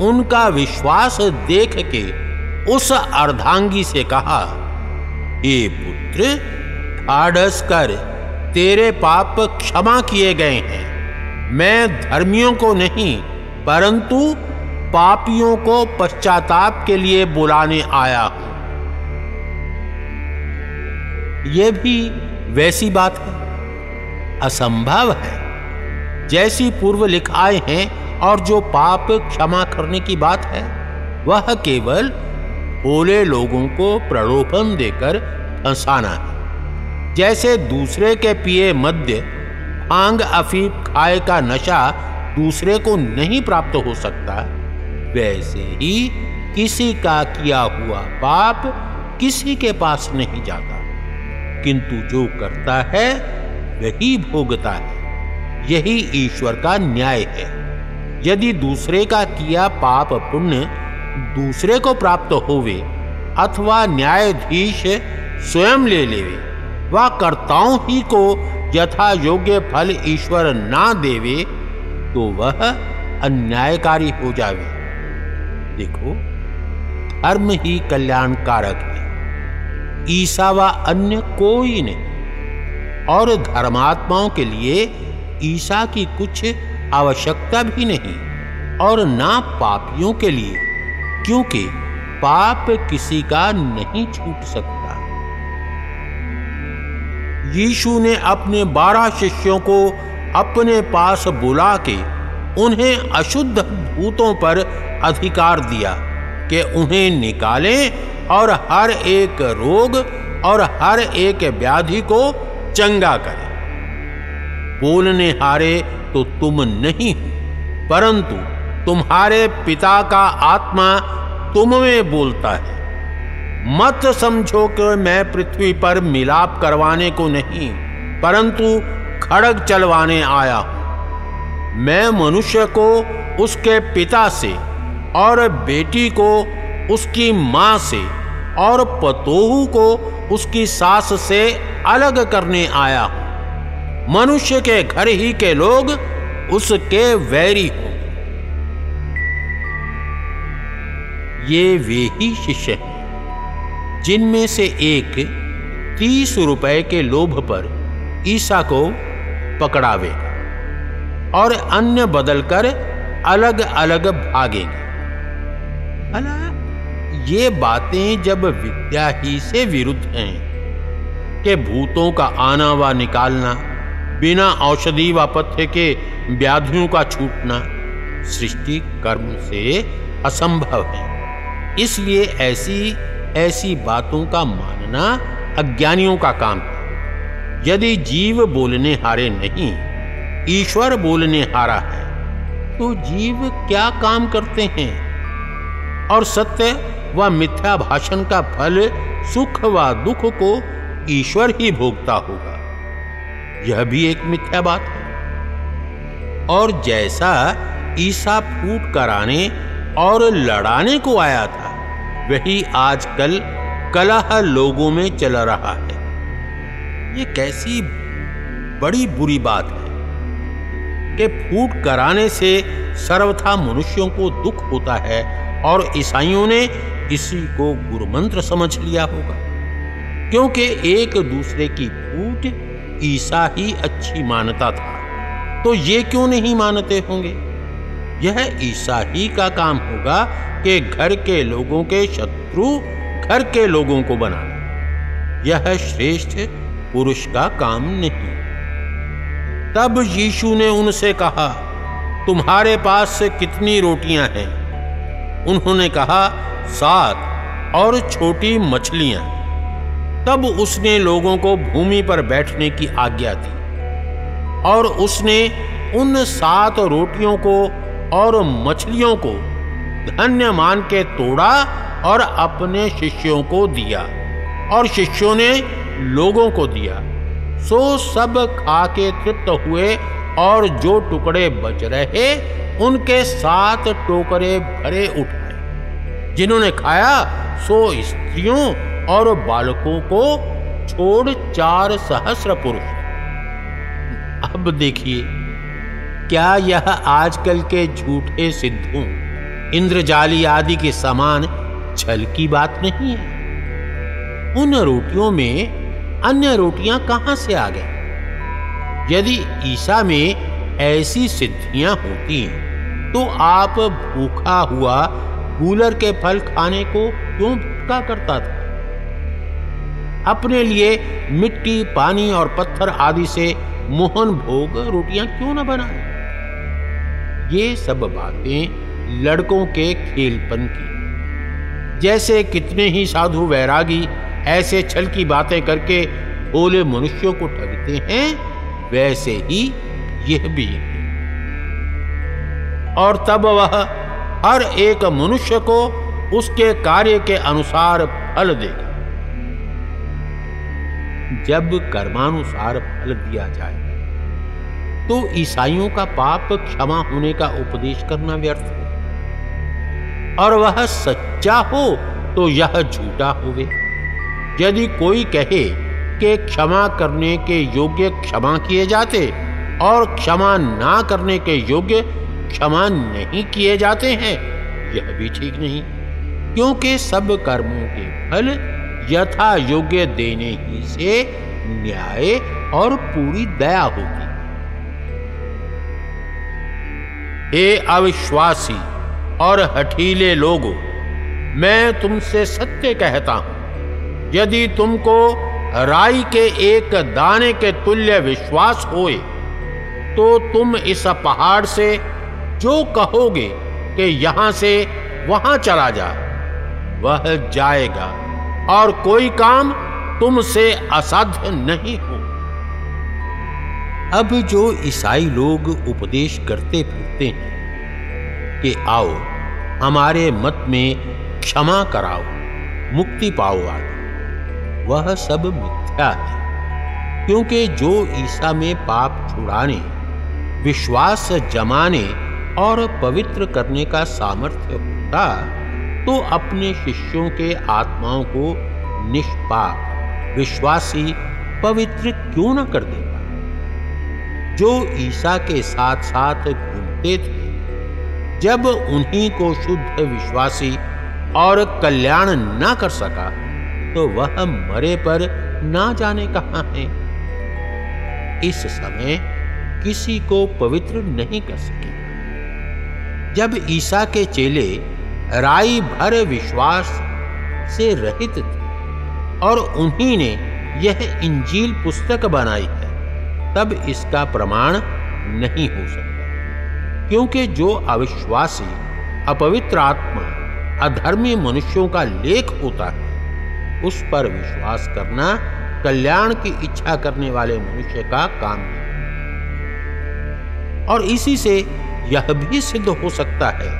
[SPEAKER 2] उनका विश्वास देख के उस अर्धांगी से कहा, हे पुत्र ठाढ़स कर, तेरे पाप क्षमा किए गए हैं। मैं धर्मियों को नहीं, परंतु पापियों को पश्चाताप के लिए बुलाने आया हूँ। यह भी वैसी बात है। असंभव है। जैसी पूर्व लिखाए हैं और जो पाप क्षमा करने की बात है, वह केवल भोले लोगों को प्रलोभन देकर फंसाना है। जैसे दूसरे के पिए मध्य आंग अफीफ खाए का नशा दूसरे को नहीं प्राप्त हो सकता, वैसे ही किसी का किया हुआ पाप किसी के पास नहीं जाता। किंतु जो करता है, वही भोगता है। यही ईश्वर का न्याय है। यदि दूसरे का किया पाप पुण्य दूसरे को प्राप्त होवे, अथवा न्यायाधीश स्वयं ले लेवे, व कर्ताओं ही को यथा योग्य फल ईश्वर ना देवे तो वह अन्यायकारी हो जावे। देखो, धर्म ही कल्याणकारक है। ईसा व अन्य कोई नहीं। और धर्मात्माओं के लिए ईसा की कुछ आवश्यकता भी नहीं, और ना पापियों के लिए, क्योंकि पाप किसी का नहीं छूट सकता। यीशु ने अपने बारह शिष्यों को अपने पास बुला के उन्हें अशुद्ध भूतों पर अधिकार दिया। कि उन्हें निकालें और हर एक रोग और हर एक व्याधि को चंगा करें। बोलने हारे तो तुम नहीं हो, परंतु तुम्हारे पिता का आत्मा तुम में बोलता है। मत समझो कि मैं पृथ्वी पर मिलाप करवाने को नहीं, परंतु खड़ग चलवाने आया हूँ। मैं मनुष्य को उसके पिता से और बेटी को उसकी माँ से और पतोहू को उसकी सास से अलग करने आया हूँ। मनुष्य के घर ही के लोग उसके वैरी हो। ये वे ही शिष्य हैं, जिनमें से एक तीस रुपए के लोभ पर ईसा को पकड़ावेगा और अन्य बदलकर अलग अलग भागेंगे। अला, ये बातें जब विद्या ही से विरुद्ध हैं, कि भूतों का आना व निकालना, बिना औषधि व पथ्य के व्याधियों का छूटना, सृष्टि कर्म से असंभव है। इसलिए ऐसी ऐसी बातों का मानना अज्ञानियों का काम है। यदि जीव बोलने हारे नहीं, ईश्वर बोलने हारा है तो जीव क्या काम करते हैं? और सत्य व मिथ्या भाषण का फल सुख व दुख को ईश्वर ही भोगता होगा। यह भी एक मिथ्या बात है। और जैसा ईसा फूट कराने और लड़ाने को आया था, वही आजकल कलह लोगों में चल रहा है। ये कैसी बड़ी बुरी बात है कि फूट कराने से सर्वथा मनुष्यों को दुख होता है और ईसाइयों ने इसी को गुरु मंत्र समझ लिया होगा, क्योंकि एक दूसरे की फूट ईसा ही अच्छी मानता था। तो ये क्यों नहीं मानते होंगे? यह ईसा ही का काम होगा कि घर के लोगों के शत्रु घर के लोगों को बनाना। यह श्रेष्ठ पुरुष का काम नहीं। तब यीशु ने उनसे कहा, तुम्हारे पास कितनी रोटियाँ हैं? उन्होंने कहा सात और छोटी मछलियाँ। तब उसने लोगों को भूमि पर बैठने की आज्ञा दी और उसने उन सात रोटियों को और मछलियों को धन्य मान के तोड़ा और अपने शिष्यों को दिया और शिष्यों ने लोगों को दिया। सो सब खा के तृप्त हुए और जो टुकड़े बच रहे, उनके सात टोकरे भरे उठ। गए जिन्होंने खाया, सो स्त्रियों और बालकों को छोड़ चार सहस्र पुरुष। अब देखिए, क्या यह आजकल के झूठे सिद्धों, इंद्रजाली आदि के समान छल की बात नहीं है? उन रोटियों में अन्य रोटियाँ कहाँ से आ गई? यदि ईसा में ऐसी सिद्धियाँ होती तो आप भूखा हुआ गूलर के फल खाने को क्यों भटका करता था? अपने लिए मिट्टी, पानी और पत्थर आदि से मोहन भोग रोटियाँ क्यों न बनाए? ये सब बातें लड़कों के खेलपन की। जैसे कितने ही साधु वैरागी ऐसे छल की बातें करके भोले मनुष्यों को ठगते हैं वैसे ही यह भी है। और तब वह हर एक मनुष्य को उसके कार्य के अनुसार फल देगा। जब कर्मानुसार फल दिया जाए तो ईसाइयों का पाप क्षमा होने का उपदेश करना व्यर्थ है। और वह सच्चा हो तो यह झूठा होवे। यदि कोई कहे कि क्षमा करने के योग्य क्षमा किए जाते और क्षमा ना करने के योग्य क्षमा नहीं किए जाते हैं। यह भी ठीक नहीं, क्योंकि सब कर्मों के फल यथा योग्य देने ही से न्याय और पूरी दया होगी हे अविश्वासी और हठीले लोगों, मैं तुमसे सत्य कहता हूँ, यदि तुमको राई के एक दाने के तुल्य विश्वास होए तो तुम इस पहाड़ से जो कहोगे कि यहाँ से वहाँ चला जा, वह जाएगा, और कोई काम तुमसे असाध्य नहीं हो। अब जो ईसाई लोग उपदेश करते फिरते हैं कि आओ, हमारे मत में क्षमा कराओ, मुक्ति पाओ आदि वह सब मिथ्या है। क्योंकि जो ईसा में पाप छुड़ाने, विश्वास जमाने और पवित्र करने का सामर्थ्य होता तो अपने शिष्यों के आत्माओं को निष्पाप, विश्वासी, पवित्र क्यों न कर देता? जो ईसा के साथ साथ घूमते थे, जब उन्हीं को शुद्ध विश्वासी और कल्याण न कर सका तो वह मरे पर ना जाने कहा है। इस समय किसी को पवित्र नहीं कर सके। जब ईसा के चेले राई भर विश्वास से रहित थे और उन्हीं ने यह इंजील पुस्तक बनाई है, तब इसका प्रमाण नहीं हो सकता। क्योंकि जो अविश्वासी, अपवित्र आत्मा, अधर्मी मनुष्यों का लेख होता है उस पर विश्वास करना कल्याण की इच्छा करने वाले मनुष्य का काम है। और इसी से यह भी सिद्ध हो सकता है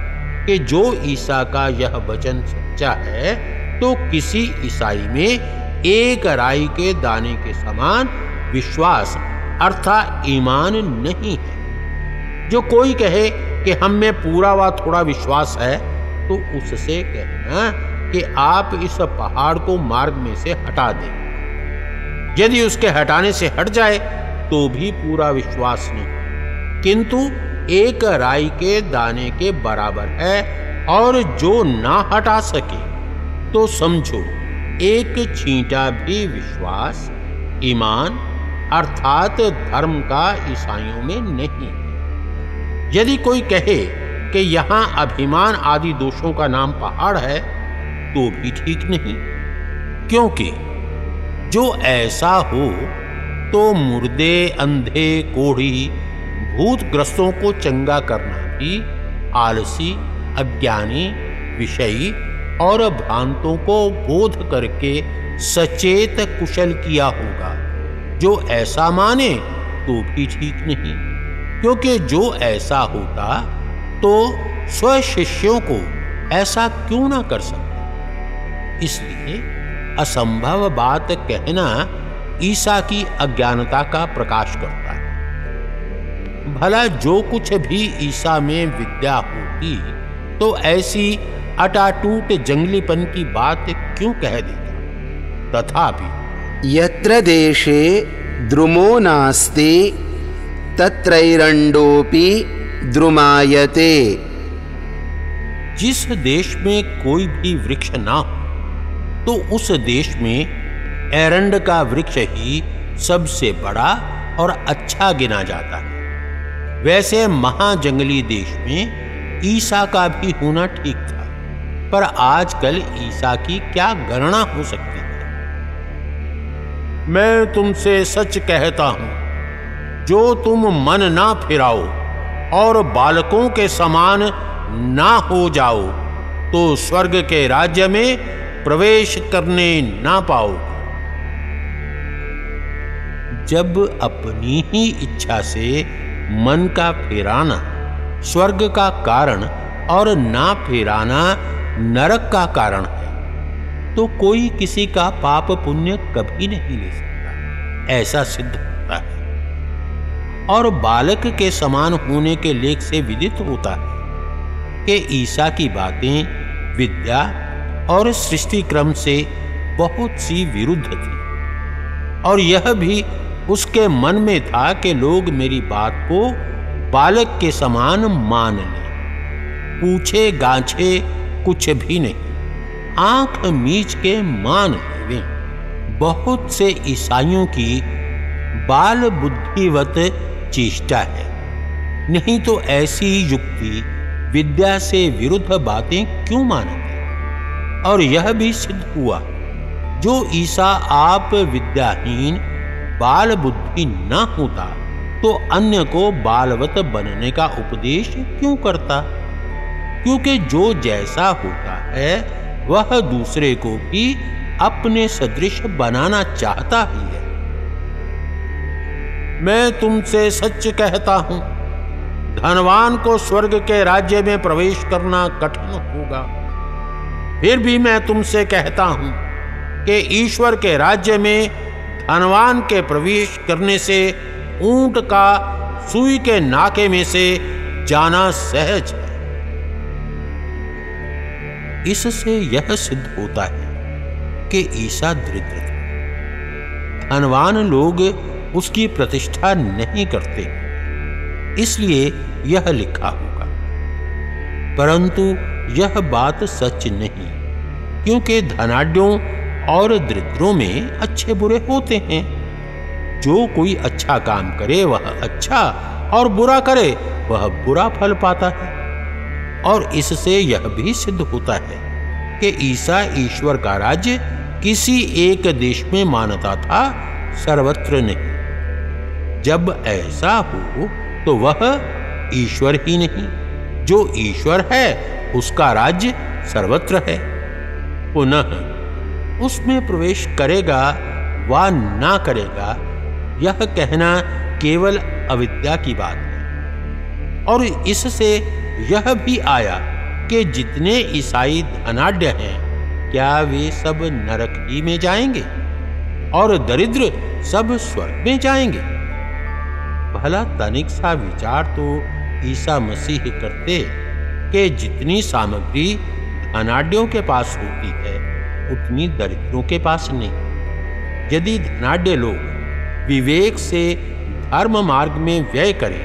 [SPEAKER 2] कि जो ईसा का यह वचन सच्चा है तो किसी ईसाई में एक राई के दाने के समान विश्वास अर्थात ईमान नहीं है। जो कोई कहे कि हम में पूरा व थोड़ा विश्वास है तो उससे कहना कि आप इस पहाड़ को मार्ग में से हटा दें। यदि उसके हटाने से हट जाए तो भी पूरा विश्वास नहीं। किंतु एक राई के दाने के बराबर है और जो ना हटा सके तो समझो, एक छींटा भी विश्वास, ईमान अर्थात धर्म का ईसाइयों में नहीं यदि कोई कहे कि यहाँ अभिमान आदि दोषों का नाम पहाड़ है तो भी ठीक नहीं। क्योंकि जो ऐसा हो तो मुर्दे, अंधे, कोढ़ी, भूतग्रस्तों को चंगा करना भी आलसी, अज्ञानी, विषयी और भ्रांतों को बोध करके सचेत कुशल किया होगा। जो ऐसा माने तो भी ठीक नहीं। क्योंकि जो ऐसा होता तो स्वशिष्यों को ऐसा क्यों ना कर सकते? इसलिए असंभव बात कहना ईसा की अज्ञानता का प्रकाश करता है। भला जो कुछ भी ईसा में विद्या होती तो ऐसी अटाटूट जंगलीपन की बात क्यों कह देता? तथापि
[SPEAKER 1] यत्र देशे द्रुमो नास्ति तत्रैरण्डोऽपि द्रुमायते।
[SPEAKER 2] जिस देश में कोई भी वृक्ष ना हो तो उस देश में एरंड का वृक्ष ही सबसे बड़ा और अच्छा गिना जाता है। वैसे महाजंगली देश में ईसा का भी होना ठीक था, पर आजकल ईसा की क्या गणना हो सकती है? मैं तुमसे सच कहता हूँ, जो तुम मन ना फिराओ और बालकों के समान ना हो जाओ तो स्वर्ग के राज्य में प्रवेश करने ना पाओ। जब अपनी ही इच्छा से मन का फेराना, स्वर्ग का कारण और ना फेराना नरक का कारण है तो कोई किसी का पाप पुण्य कभी नहीं ले सकता। ऐसा सिद्ध होता है। और बालक के समान होने के लेख से विदित होता है कि ईसा की बातें विद्या और सृष्टि क्रम से बहुत सी विरुद्ध थी। और यह भी उसके मन में था कि लोग मेरी बात को बालक के समान मान लें। पूछे गांछे कुछ भी नहीं, आँख मीच के मान लेवे। बहुत से ईसाइयों की बाल बुद्धिवत चेष्टा है। नहीं तो ऐसी युक्ति विद्या से विरुद्ध बातें क्यों मानते और यह भी सिद्ध हुआ, जो ईसा आप विद्याहीन बाल बुद्धि न होता तो अन्य को बालवत बनने का उपदेश क्यों करता? क्योंकि जो जैसा होता है, वह दूसरे को भी अपने सदृश बनाना चाहता ही है। मैं तुमसे सच कहता हूँ, धनवान को स्वर्ग के राज्य में प्रवेश करना कठिन होगा। फिर भी मैं तुमसे कहता हूँ कि ईश्वर के राज्य में धनवान के प्रवेश करने से, ऊँट का सुई के नाके में से जाना सहज है। इससे यह सिद्ध होता है कि ईसा दरिद्र था धनवान लोग उसकी प्रतिष्ठा नहीं करते। इसलिए यह लिखा होगा, परंतु यह बात सच नहीं, क्योंकि धनाढ़ों और दरिद्रों में अच्छे बुरे होते हैं। जो कोई अच्छा काम करे, वह अच्छा और बुरा करे, वह बुरा फल पाता है। और इससे यह भी सिद्ध होता है कि ईसा ईश्वर का राज्य किसी एक देश में मानता था, सर्वत्र नहीं। जब ऐसा हो तो वह ईश्वर ही नहीं। जो ईश्वर है उसका राज्य सर्वत्र है। पुनः उसमें प्रवेश करेगा व ना करेगा, यह कहना केवल अविद्या की बात है। और इससे यह भी आया कि जितने ईसाई धनाढ़ हैं, क्या वे सब नरक ही में जाएँगे? और दरिद्र सब स्वर्ग में जाएँगे? भला तनिक सा विचार तो ईसा मसीह करते कि जितनी सामग्री धनाढ़ों के पास होती है, उतनी दरिद्रों के पास नहीं। यदि धनाढ़ लोग विवेक से धर्म मार्ग में व्यय करें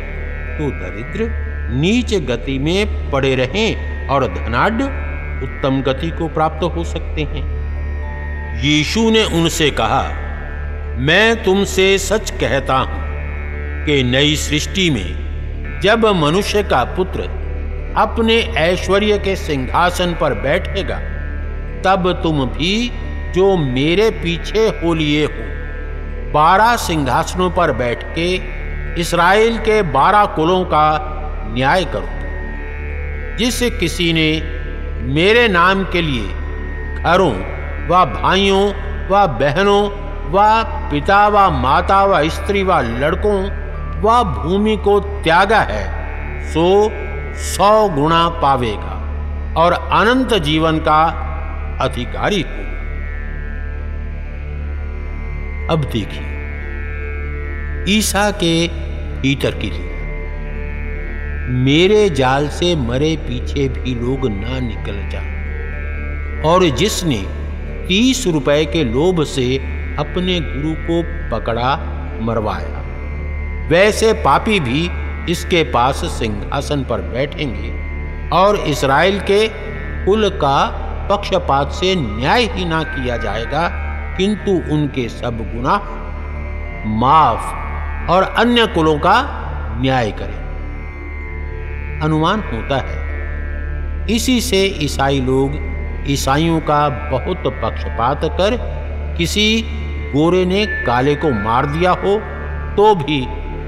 [SPEAKER 2] तो दरिद्र नीच गति में पड़े रहें और धनाढ़ उत्तम गति को प्राप्त हो सकते हैं। यीशु ने उनसे कहा, मैं तुमसे सच कहता हूँ कि नई सृष्टि में जब मनुष्य का पुत्र अपने ऐश्वर्य के सिंहासन पर बैठेगा, तब तुम भी जो मेरे पीछे हो लिए हो। बारह सिंहासनों पर बैठ के इसराइल के बारह कुलों का न्याय करो। जिस किसी ने मेरे नाम के लिए घरों व भाइयों व बहनों व पिता व माता व स्त्री व लड़कों व भूमि को त्यागा है, सो सौ गुणा पावेगा और अनंत जीवन का अधिकारी होगा अब देखिए, ईसा के भीतर की लीला मेरे जाल से मरे पीछे भी लोग ना निकल जाए। और जिसने तीस रुपए के लोभ से अपने गुरु को पकड़ा, मरवाया। वैसे पापी भी इसके पास सिंहासन पर बैठेंगे और इसराइल के कुल का पक्षपात से न्याय ही ना किया जाएगा, किंतु उनके सब गुना माफ़ और अन्य कुलों का न्याय करें। अनुमान होता है, इसी से ईसाई लोग ईसाइयों का बहुत पक्षपात कर किसी गोरे ने काले को मार दिया हो तो भी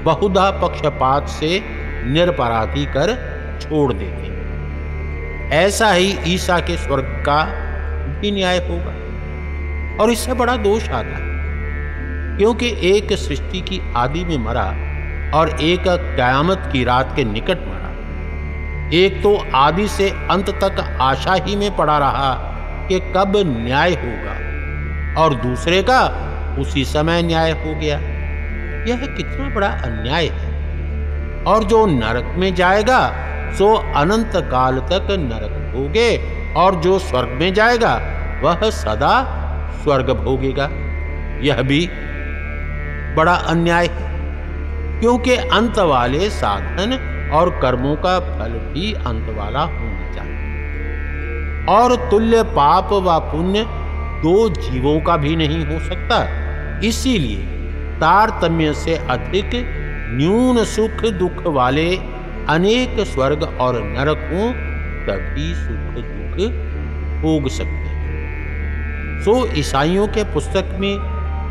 [SPEAKER 2] बहुधा पक्षपात से निरपराधी कर छोड़ देते। ऐसा ही ईसा के स्वर्ग का भी न्याय होगा। और इससे बड़ा दोष आता है, क्योंकि एक सृष्टि की आदि में मरा और एक कयामत की रात के निकट मरा। एक तो आदि से अंत तक आशा ही में पड़ा रहा कि कब न्याय होगा और दूसरे का उसी समय न्याय हो गया। यह कितना बड़ा अन्याय है। और जो नरक में जाएगा, सो अनंत काल तक नरक भोगे, और जो स्वर्ग में जाएगा, वह सदा स्वर्ग भोगेगा। यह भी बड़ा अन्याय है, क्योंकि अंत वाले साधन और कर्मों का फल भी अंत वाला होना चाहिए। और तुल्य पाप व पुण्य दो जीवों का भी नहीं हो सकता। इसीलिए तारतम्य से अधिक न्यून सुख दुख वाले अनेक स्वर्ग और नरक हो तभी सुख दुख भोग सकते हैं। सो ईसाइयों के पुस्तक में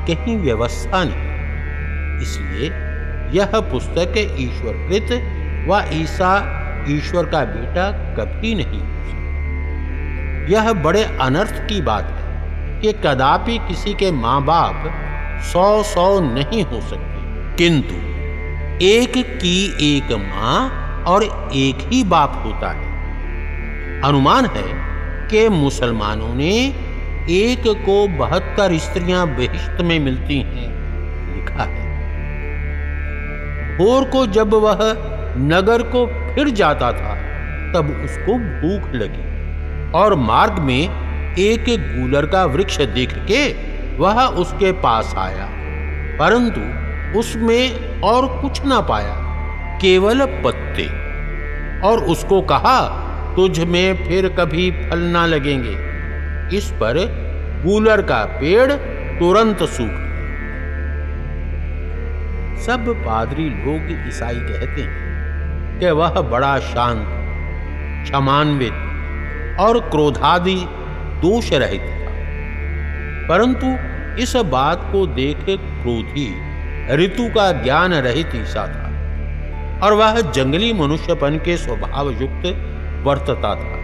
[SPEAKER 2] कहीं व्यवस्था नहीं। इसलिए यह पुस्तक ईश्वरकृत व ईसा ईश्वर का बेटा कभी नहीं यह बड़े अनर्थ की बात है कि कदापि किसी के माँ बाप सौ सौ नहीं हो सकती। किंतु एक की एक माँ और एक ही बाप होता है। अनुमान है कि मुसलमानों ने एक को बहत्तर स्त्रियाँ बहिश्त में मिलती हैं, लिखा है। भोर को जब वह नगर को फिर जाता था, तब उसको भूख लगी और मार्ग में एक गूलर का वृक्ष देख के वह उसके पास आया, परंतु उसमें और कुछ ना पाया, केवल पत्ते। और उसको कहा, तुझ में फिर कभी फल ना लगेंगे। इस पर गूलर का पेड़ तुरंत सूख सब पादरी लोग ईसाई कहते हैं कि वह बड़ा शांत, क्षमान्वित और क्रोधादि दोष रहित था। परंतु इस बात को देख क्रोधी ऋतु का ज्ञान रहित ईसा था, और वह जंगली मनुष्यपन के स्वभाव युक्त वर्तता था।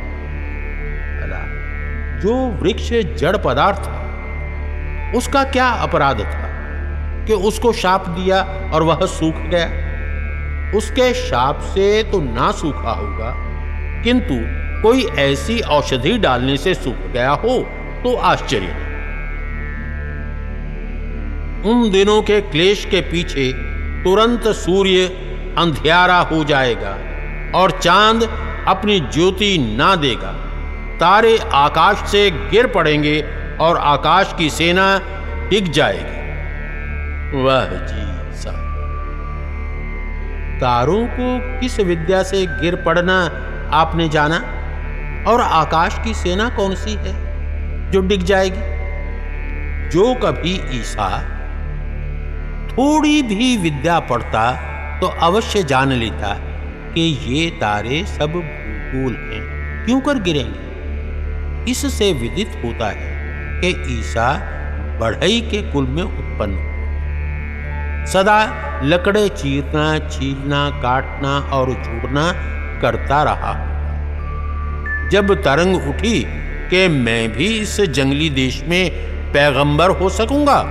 [SPEAKER 2] जो वृक्ष जड़ पदार्थ था, उसका क्या अपराध था कि उसको शाप दिया और वह सूख गया? उसके शाप से तो ना सूखा होगा, किंतु कोई ऐसी औषधि डालने से सूख गया हो तो आश्चर्य। उन दिनों के क्लेश के पीछे तुरंत सूर्य अंधियारा हो जाएगा और चाँद अपनी ज्योति ना देगा। तारे आकाश से गिर पड़ेंगे और आकाश की सेना टिक जाएगी। वह जी सा तारों को किस विद्या से गिर पड़ना आपने जाना? और आकाश की सेना कौन सी है जो डिग जाएगी? जो कभी ईसा थोड़ी भी विद्या पढ़ता तो अवश्य जान लेता कि ये तारे सब भूगोल हैं, क्यों कर गिरेंगे? इससे विदित होता है कि ईसा बढ़ई के कुल में उत्पन्न सदा लकड़े चीरना छीलना काटना और जोड़ना करता रहा। जब तरंग उठी कि मैं भी इस जंगली देश में पैगंबर हो सकूँगा,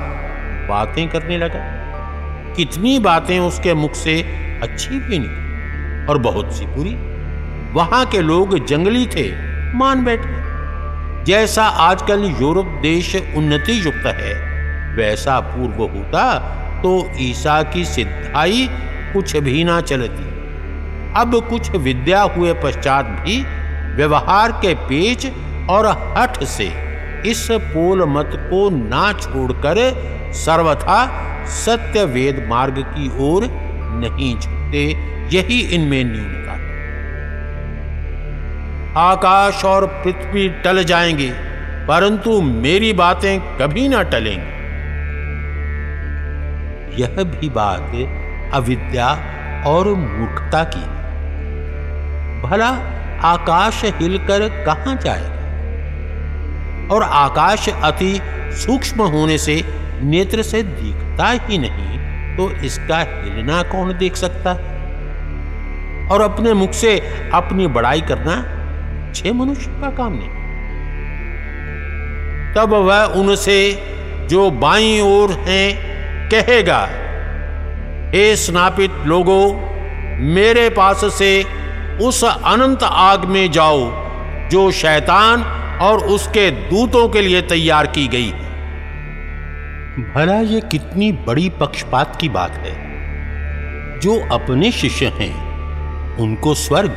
[SPEAKER 2] बातें करने लगा। कितनी बातें उसके मुख से अच्छी भी निकली और बहुत सी बुरी। वहाँ के लोग जंगली थे, मान बैठे। जैसा आजकल यूरोप देश उन्नति युक्त है, वैसा पूर्व होता तो ईसा की सिद्धाई कुछ भी ना चलती। अब कुछ विद्या हुए पश्चात भी व्यवहार के पेच और हठ से इस पोल मत को ना छोड़कर सर्वथा सत्य वेद मार्ग की ओर नहीं झुकते, यही इनमें न्यूनता है। आकाश और पृथ्वी टल जाएँगे, परंतु मेरी बातें कभी ना टलेंगी। यह भी बात अविद्या और मूर्खता की है। भला आकाश हिलकर कहाँ जाएगा? और आकाश अति सूक्ष्म होने से नेत्र से दिखता ही नहीं तो इसका हिलना कौन देख सकता? है और अपने मुख से अपनी बड़ाई करना छह मनुष्य का काम नहीं। तब वह उनसे जो बाई ओर हैं, कहेगा, हे स्नापित लोगों, मेरे पास से उस अनंत आग में जाओ, जो शैतान और उसके दूतों के लिए तैयार की गई है। भला ये कितनी बड़ी पक्षपात की बात है। जो अपने शिष्य हैं, उनको स्वर्ग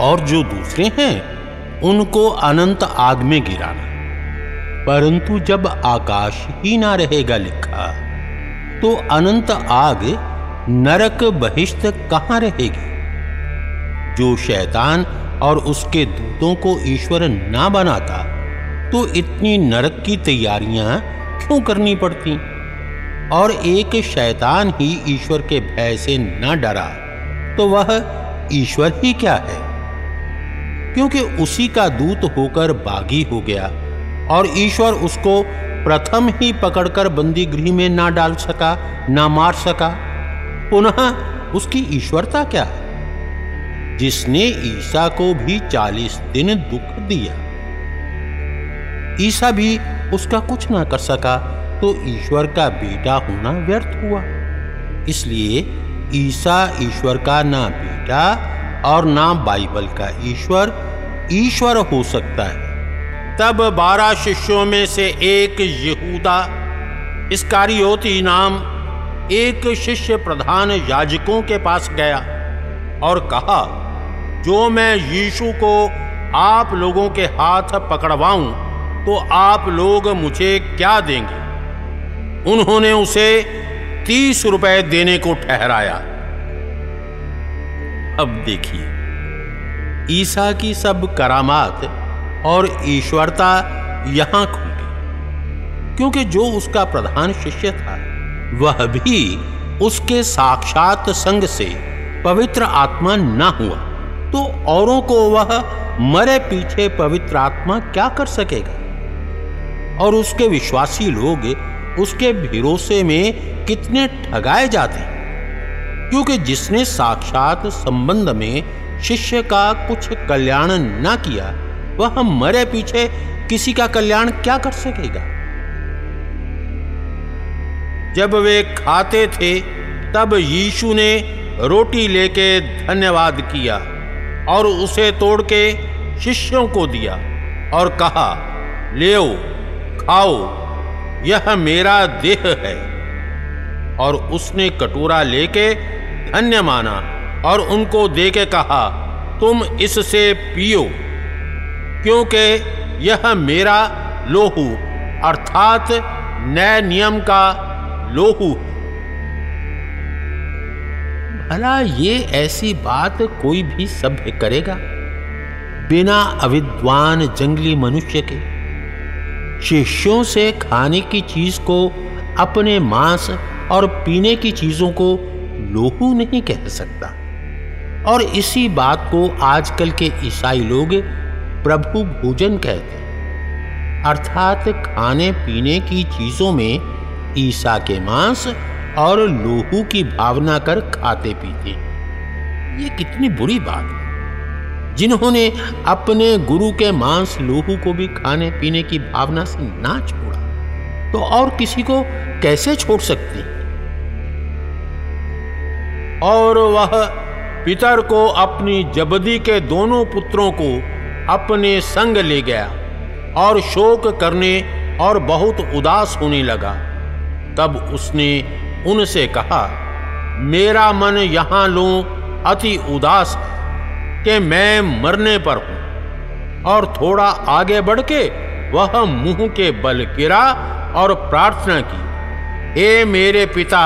[SPEAKER 2] और जो दूसरे हैं, उनको अनंत आग में गिराना। परंतु जब आकाश ही ना रहेगा लिखा तो अनंत आग नरक बहिष्ठ कहाँ रहेगी? जो शैतान और उसके दूतों को ईश्वर ना बनाता तो इतनी नरक की तैयारियाँ क्यों करनी पड़ती? और एक शैतान ही ईश्वर के भय से न डरा तो वह ईश्वर ही क्या है? क्योंकि उसी का दूत होकर बागी हो गया, और ईश्वर उसको प्रथम ही पकड़कर बंदी गृह में ना डाल सका, ना मार सका। पुनः उसकी ईश्वरता क्या जिसने ईसा को भी चालीस दिन दुख दिया। ईसा भी उसका कुछ ना कर सका तो ईश्वर का बेटा होना व्यर्थ हुआ। इसलिए ईसा ईश्वर का ना बेटा और ना बाइबल का ईश्वर ईश्वर हो सकता है। तब बारह शिष्यों में से एक यहूदा इस इसकारियोती नाम एक शिष्य प्रधान याजकों के पास गया और कहा, जो मैं यीशु को आप लोगों के हाथ पकड़वाऊं तो आप लोग मुझे क्या देंगे? उन्होंने उसे तीस रुपए देने को ठहराया। अब देखिए, ईसा की सब करामात और ईश्वरता यहाँ खुल गई, क्योंकि जो उसका प्रधान शिष्य था, वह भी उसके साक्षात संग से पवित्र आत्मा ना हुआ। तो औरों को वह मरे पीछे पवित्र आत्मा क्या कर सकेगा? और उसके विश्वासी लोग उसके भरोसे में कितने ठगाए जाते क्योंकि जिसने साक्षात संबंध में शिष्य का कुछ कल्याण न किया, वह मरे पीछे किसी का कल्याण क्या कर सकेगा? जब वे खाते थे, तब यीशु ने रोटी लेके धन्यवाद किया और उसे तोड़ के शिष्यों को दिया और कहा ले खाओ यह मेरा देह है। और उसने कटोरा लेके धन्य माना और उनको दे के कहा, तुम इससे पियो, क्योंकि यह मेरा लोहू, अर्थात नए नियम का लोहू भला ये ऐसी बात कोई भी सभ्य करेगा? बिना अविद्वान जंगली मनुष्य के। शिष्यों से खाने की चीज़ को, अपने मांस और पीने की चीज़ों को लोहू नहीं कह सकता। और इसी बात को आजकल के ईसाई लोग प्रभु भोजन कहते हैं। अर्थात खाने पीने की चीज़ों में ईसा के मांस और लोहू की भावना कर खाते पीते। ये कितनी बुरी बात है। जिन्होंने अपने गुरु के मांस लोहू को भी खाने पीने की भावना से ना छोड़ा तो और किसी को कैसे छोड़ सकते? और वह पितर को अपनी जबदी के दोनों पुत्रों को अपने संग ले गया और शोक करने और बहुत उदास होने लगा। तब उसने उनसे कहा, मेरा मन यहाँ लो, अति उदास है कि मैं मरने पर हूँ। और थोड़ा आगे बढ़ के वह मुँह के बल गिरा और प्रार्थना की, हे मेरे पिता,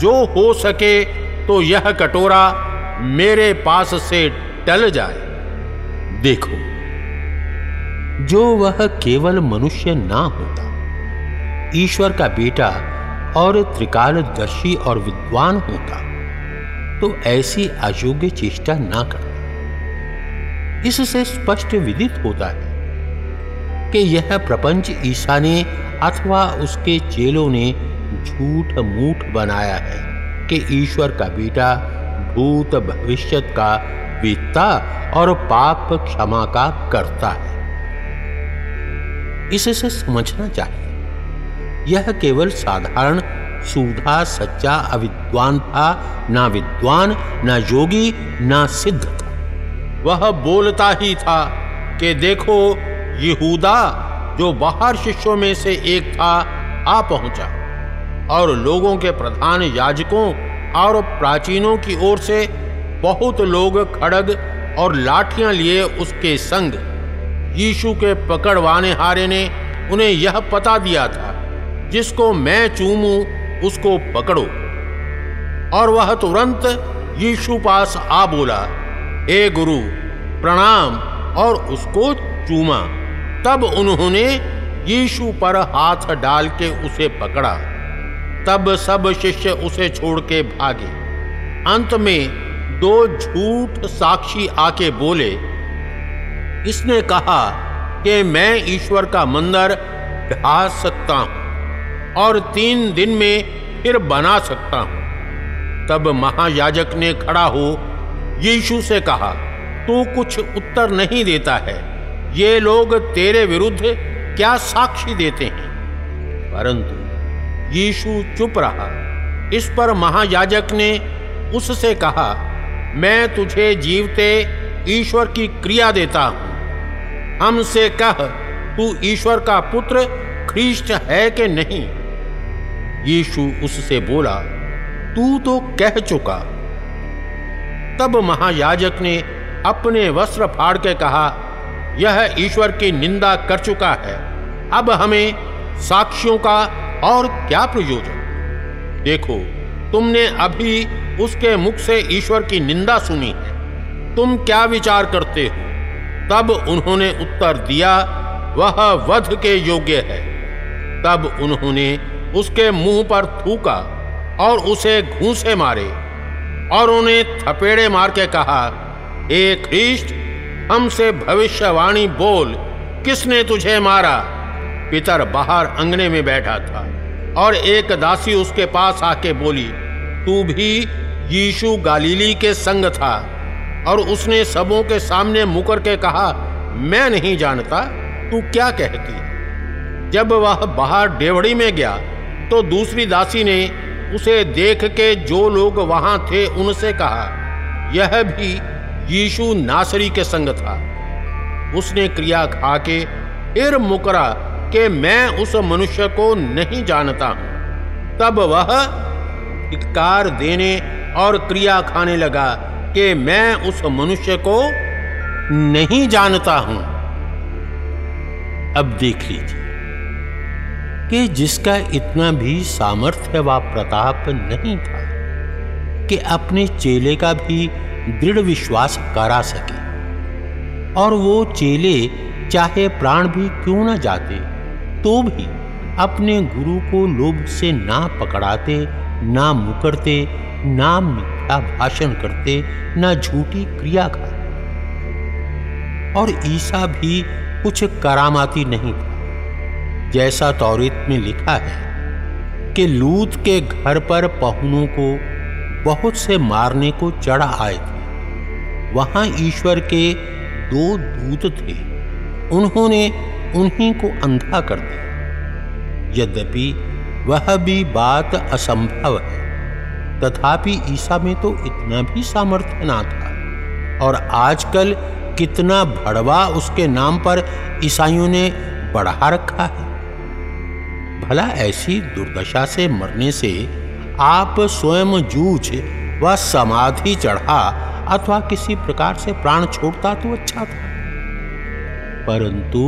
[SPEAKER 2] जो हो सके तो यह कटोरा मेरे पास से टल जाए। देखो, जो वह केवल मनुष्य ना होता, ईश्वर का बेटा और त्रिकालदर्शी और विद्वान होता तो ऐसी अयोग्य चेष्टा ना करता। इससे स्पष्ट विदित होता है कि यह प्रपंच ईसा ने अथवा उसके चेलों ने झूठ मूठ बनाया है कि ईश्वर का बेटा भूत भविष्य का वेत्ता और पाप क्षमा का करता है। इससे समझना चाहिए। यह केवल साधारण, सुधा, सच्चा, अविद्वान था, ना विद्वान, ना योगी, ना सिद्ध था। वह बोलता ही था कि देखो, यहूदा, जो बाहर शिष्यों में से एक था, आ पहुँचा। और लोगों के प्रधान याजकों और प्राचीनों की ओर से बहुत लोग खड़ग और लाठियाँ लिए उसके संग। यीशु के पकड़वाने हारे ने उन्हें यह पता दिया था, जिसको मैं चूमू, उसको पकड़ो। और वह तुरंत यीशु पास आ बोला हे गुरु, प्रणाम और उसको चूमा। तब उन्होंने यीशु पर हाथ डाल के उसे पकड़ा। तब सब शिष्य उसे छोड़ के भागे। अंत में दो झूठ साक्षी आके बोले, इसने कहा कि मैं ईश्वर का मंदिर ढा सकता हूँ और तीन दिन में फिर बना सकता हूँ। तब महायाजक ने खड़ा हो यीशु से कहा, तू कुछ उत्तर नहीं देता है। ये लोग तेरे विरुद्ध क्या साक्षी देते हैं? परंतु यीशु चुप रहा। इस पर महायाजक ने उससे कहा, मैं तुझे जीवते ईश्वर की क्रिया देता हूँ। हमसे कह, तू ईश्वर का पुत्र, ख्रीष्ट है कि नहीं? यीशु उससे बोला, तू तो कह चुका। तब महायाजक ने अपने वस्त्र फाड़ के कहा, यह ईश्वर की निंदा कर चुका है। अब हमें साक्षियों का और क्या प्रयोजन? देखो, तुमने अभी उसके मुख से ईश्वर की निंदा सुनी है। तुम क्या विचार करते हो? तब उन्होंने उत्तर दिया, वह वध के योग्य है। तब उन्होंने उसके मुँह पर थूका और उसे घूसे मारे। और उन्हें थपेड़े मार के कहा ए ख्रीष्ट, हमसे भविष्यवाणी बोल, किसने तुझे मारा? पितर बाहर अंगने में बैठा था और एक दासी उसके पास आके बोली, तू भी यीशु गालीली के संग था। और उसने सबों के सामने मुकर के कहा, मैं नहीं जानता, तू क्या कहती? जब वह बाहर डेवड़ी में गया तो दूसरी दासी ने उसे देख के जो लोग वहाँ थे उनसे कहा, यह भी यीशु नासरी के संग था। उसने क्रिया खा के फिर मुकरा, कि मैं उस मनुष्य को नहीं जानता हूँ। तब वह धिक्कार देने और क्रिया खाने लगा कि मैं उस मनुष्य को नहीं जानता हूँ। अब देख लीजिए। कि जिसका इतना भी सामर्थ्य व प्रताप नहीं था, कि अपने चेले का भी दृढ़ विश्वास करा सके। और वो चेले चाहे प्राण भी क्यों न जाते तो भी अपने गुरु को लोभ से ना पकड़ाते, ना मुकरते, ना मिथ्या भाषण करते, ना झूठी क्रिया करते और ईसा भी कुछ करामाती नहीं था। जैसा तौरीत में लिखा है कि लूत के घर पर पहुनों को, बहुत से मारने को चढ़ आए थे। वहाँ ईश्वर के दो दूत थे। उन्होंने उन्हीं को अंधा कर दिया। यद्यपि वह भी बात असंभव है, तथापि ईसा में तो इतना भी सामर्थ्य ना था। और आजकल कितना भड़वा उसके नाम पर ईसाइयों ने बढ़ा रखा है। भला ऐसी दुर्दशा से मरने से आप स्वयं जूझ व समाधि चढ़ा अथवा किसी प्रकार से प्राण छोड़ता तो अच्छा था। परंतु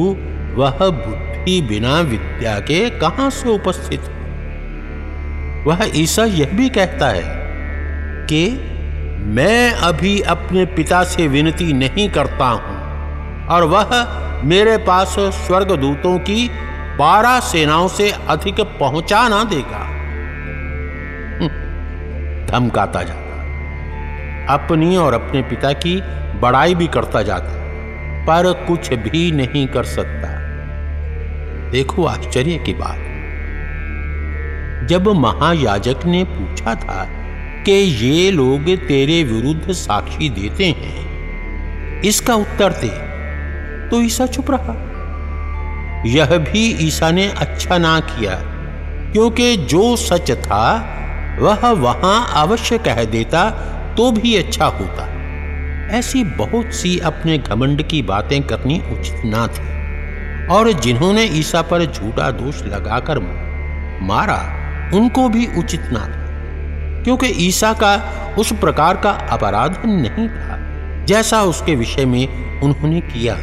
[SPEAKER 2] वह बुद्धि बिना विद्या के कहाँ से उपस्थित वह ईसा यह भी कहता है कि मैं अभी अपने पिता से विनती नहीं करता हूँ और वह मेरे पास स्वर्गदूतों की बारह सेनाओं से अधिक पहुँचा ना देगा। हम्म, धमकाता जाता। अपनी और अपने पिता की बड़ाई भी करता जाता पर कुछ भी नहीं कर सकता। देखो आश्चर्य की बात। जब महायाजक ने पूछा था कि ये लोग तेरे विरुद्ध साक्षी देते हैं इसका उत्तर दे। तो ईसा चुप रहा। यह भी ईसा ने अच्छा ना किया, क्योंकि जो सच था, वह वहाँ अवश्य कह देता तो भी अच्छा होता। ऐसी बहुत सी अपने घमंड की बातें करनी उचित ना थी, और जिन्होंने ईसा पर झूठा दोष लगाकर मारा, उनको भी उचित ना था, क्योंकि ईसा का उस प्रकार का अपराध नहीं था, जैसा उसके विषय में उन्होंने किया।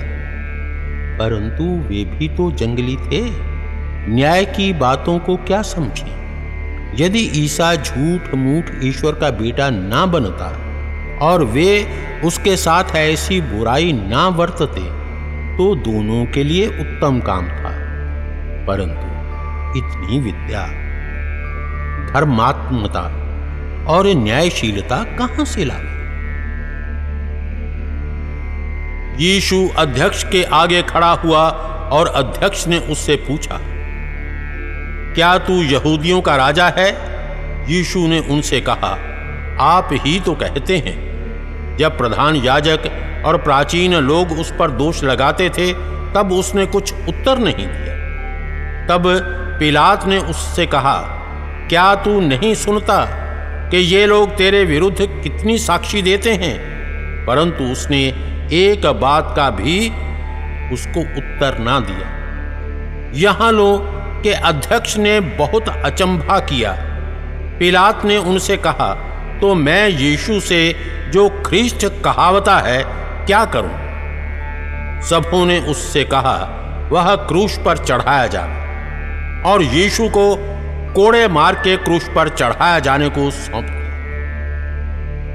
[SPEAKER 2] परंतु वे भी तो जंगली थे। न्याय की बातों को क्या समझे? यदि ईसा झूठ मूठ ईश्वर का बेटा ना बनता और वे उसके साथ ऐसी बुराई ना वर्तते तो दोनों के लिए उत्तम काम था। परंतु इतनी विद्या, धर्मात्मता और न्यायशीलता कहाँ से लावे यीशु अध्यक्ष के आगे खड़ा हुआ और अध्यक्ष ने उससे पूछा, क्या तू यहूदियों का राजा है? यीशु ने उनसे कहा, आप ही तो कहते हैं। जब प्रधान याजक और प्राचीन लोग उस पर दोष लगाते थे, तब उसने कुछ उत्तर नहीं दिया। तब पिलात ने उससे कहा, क्या तू नहीं सुनता कि ये लोग तेरे विरुद्ध कितनी साक्षी देते हैं? परंतु उसने एक बात का भी उसको उत्तर ना दिया। यहाँ लो के अध्यक्ष ने बहुत अचंभा किया। पिलात ने उनसे कहा तो मैं यीशु से जो ख्रिस्ट कहावता है, क्या करूँ? सबों ने उससे कहा, वह क्रूश पर चढ़ाया जा और यीशु को कोड़े मार के क्रूश पर चढ़ाया जाने को सौंप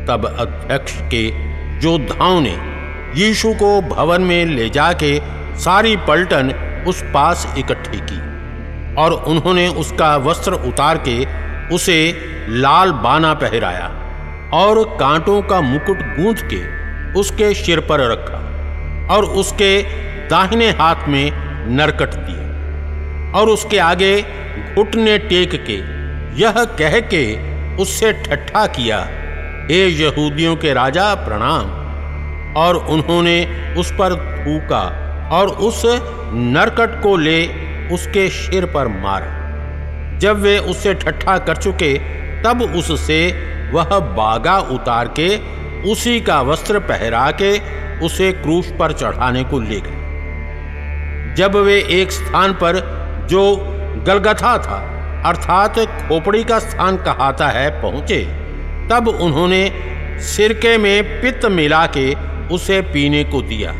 [SPEAKER 2] तब अध्यक्ष के योद्धाओं ने यीशु को भवन में ले जाके सारी पलटन उस पास इकट्ठी की और उन्होंने उसका वस्त्र उतार के उसे लाल बाना पहराया और कांटों का मुकुट गूंथ के उसके सिर पर रखा और उसके दाहिने हाथ में नरकट दिया और उसके आगे घुटने टेक के यह कह के उससे ठट्ठा किया, हे यहूदियों के राजा, प्रणाम। और उन्होंने उस पर थूका और उस नरकट को ले उसके सिर पर मारा। जब वे उससे ठट्ठा कर चुके, तब उससे वह बागा उतार के उसी का वस्त्र पहरा के उसे क्रूश पर चढ़ाने को ले गए। जब वे एक स्थान पर जो गलगथा था, अर्थात खोपड़ी का स्थान कहाता है, पहुँचे, तब उन्होंने सिरके में पित्त मिला के उसे पीने को दिया,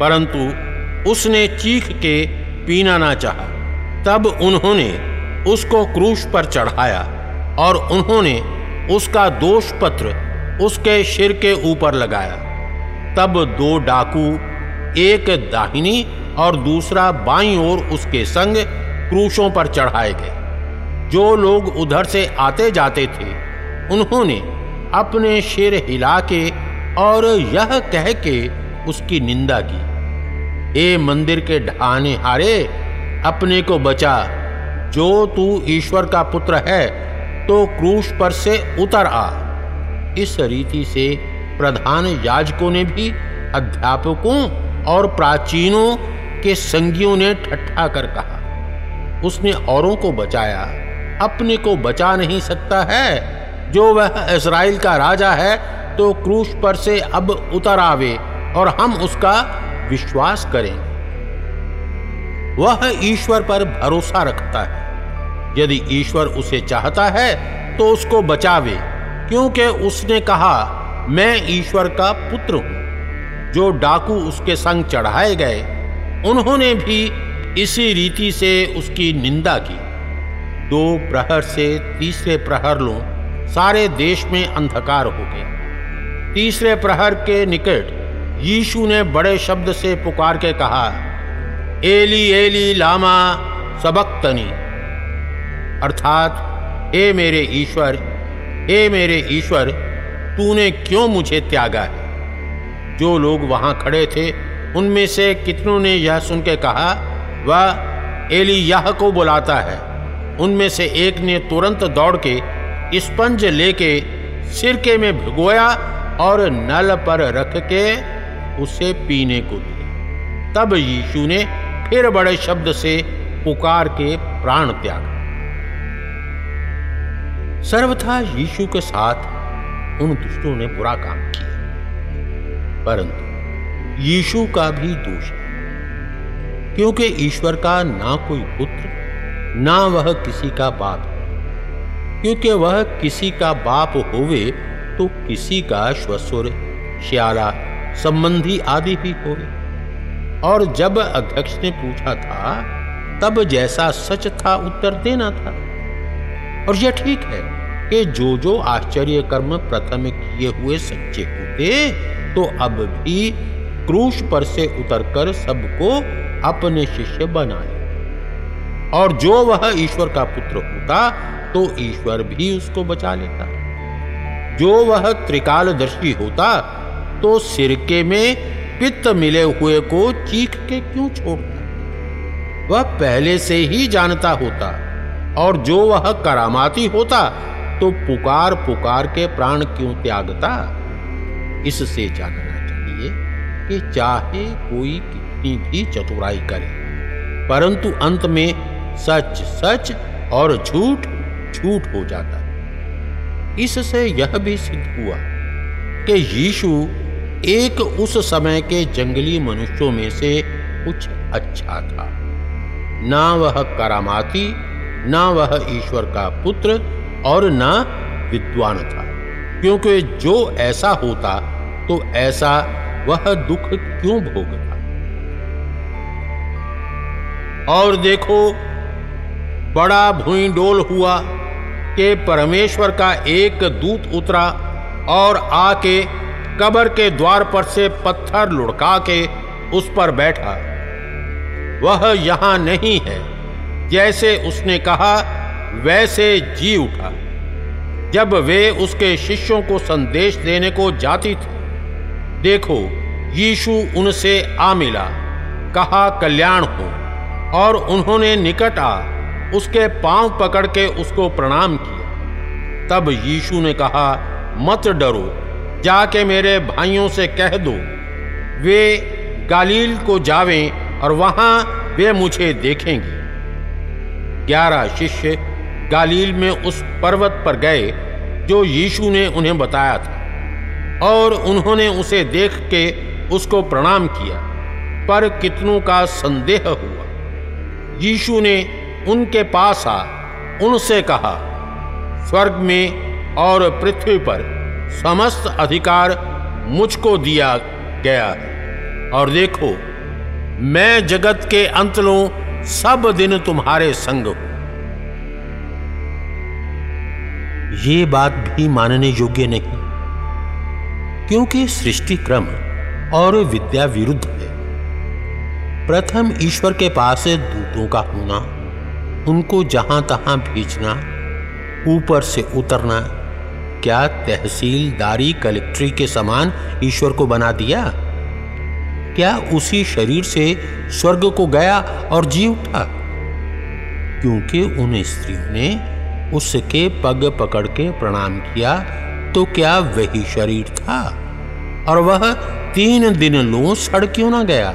[SPEAKER 2] परंतु उसने चीख के पीना ना चाहा। तब उन्होंने उसको क्रूश पर चढ़ाया और उन्होंने उसका दोष पत्र उसके सिर के ऊपर लगाया। तब दो डाकू, एक दाहिनी और दूसरा बाईं ओर उसके संग क्रूशों पर चढ़ाए गए। जो लोग उधर से आते जाते थे, उन्होंने अपने शेर हिला के और यह कह के उसकी निंदा की, ए मंदिर के ढाने हारे, अपने को बचा। जो तू ईश्वर का पुत्र है तो क्रूश पर से उतर आ। इस रीति से प्रधान याजकों ने भी अध्यापकों और प्राचीनों के संगियों ने ठट्ठा कर कहा, उसने औरों को बचाया। अपने को बचा नहीं सकता है जो वह इसराइल का राजा है तो क्रूश पर से अब उतर आवे और हम उसका विश्वास करें। वह ईश्वर पर भरोसा रखता है। यदि ईश्वर उसे चाहता है तो उसको बचावे, क्योंकि उसने कहा, मैं ईश्वर का पुत्र हूँ। जो डाकू उसके संग चढ़ाए गए, उन्होंने भी इसी रीति से उसकी निंदा की। दो प्रहर से तीसरे प्रहर लो सारे देश में अंधकार हो गया तीसरे प्रहर के निकट यीशु ने बड़े शब्द से पुकार के कहा, एली एली, लामा, सबक्तनी। अर्थात, हे मेरे ईश्वर, हे मेरे ईश्वर, तूने क्यों मुझे त्यागा है? जो लोग वहाँ खड़े थे, उनमें से कितनों ने यह सुन के कहा, वह, एली यह को बुलाता है। उनमें से एक ने तुरंत दौड़ के स्पंज लेके सिरके में भिगोया और नल पर रख के उसे पीने को दिया। तब यीशु ने फिर बड़े शब्द से पुकार के प्राण त्याग सर्वथा यीशु के साथ उन दुष्टों ने बुरा काम किया। परंतु यीशु का भी दोष है, क्योंकि ईश्वर का ना कोई पुत्र, ना वह किसी का बाप क्योंकि वह किसी का बाप होवे तो किसी का श्वसुर श्याला संबंधी आदि भी होवे। और जब अध्यक्ष ने पूछा था, तब जैसा सच था उत्तर देना था। और यह ठीक है कि जो जो आश्चर्य कर्म प्रथम किए हुए सच्चे होते तो अब भी क्रूश पर से उतरकर सबको अपने शिष्य बनाए। और जो वह ईश्वर का पुत्र होता तो ईश्वर भी उसको बचा लेता। जो वह त्रिकालदर्शी होता तो सिरके में पित्त मिले हुए को चीख के क्यों छोड़ता? वह पहले से ही जानता होता, और जो वह करामाती होता तो पुकार पुकार के प्राण क्यों त्यागता? इससे जानना चाहिए कि चाहे कोई कितनी भी चतुराई करे, परंतु अंत में सच सच और झूठ झूठ हो जाता है। इससे यह भी सिद्ध हुआ कि यीशु एक उस समय के जंगली मनुष्यों में से कुछ अच्छा था। ना वह करामाती, ना वह ईश्वर का पुत्र और न विद्वान था। क्योंकि जो ऐसा होता तो ऐसा वह दुख क्यों भोगता? और देखो, बड़ा भूई डोल हुआ। कि परमेश्वर का एक दूत उतरा और आके कबर के द्वार पर से पत्थर लुढ़का के उस पर बैठा। वह यहाँ नहीं है। जैसे उसने कहा, वैसे जी उठा। जब वे उसके शिष्यों को संदेश देने को जाती थी, देखो, यीशु उनसे आ मिला, कहा, कल्याण हो। और उन्होंने निकट आ उसके पाँव पकड़ के उसको प्रणाम किया। तब यीशु ने कहा, मत डरो, जाके मेरे भाइयों से कह दो, वे गालील को जावें और वहाँ वे मुझे देखेंगे। ग्यारह शिष्य गालील में उस पर्वत पर गए, जो यीशु ने उन्हें बताया था, और उन्होंने उसे देख के उसको प्रणाम किया। पर कितनों का संदेह हुआ। यीशु ने उनके पास आ, उनसे कहा, स्वर्ग में और पृथ्वी पर समस्त अधिकार मुझको दिया गया है। और देखो, मैं जगत के अंतलों सब दिन तुम्हारे संग हूँ। ये बात भी मानने योग्य नहीं, क्योंकि सृष्टि क्रम और विद्या विरुद्ध है। प्रथम ईश्वर के पास दूतों का होना उनको जहाँ तहां भेजना, ऊपर से उतरना, क्या तहसीलदारी कलेक्ट्री के समान ईश्वर को बना दिया? क्या उसी शरीर से स्वर्ग को गया और जी उठा? क्योंकि उन स्त्रियों ने उसके पग पकड़ के प्रणाम किया तो क्या वही शरीर था? और वह तीन दिन लो सड़ क्यों ना गया?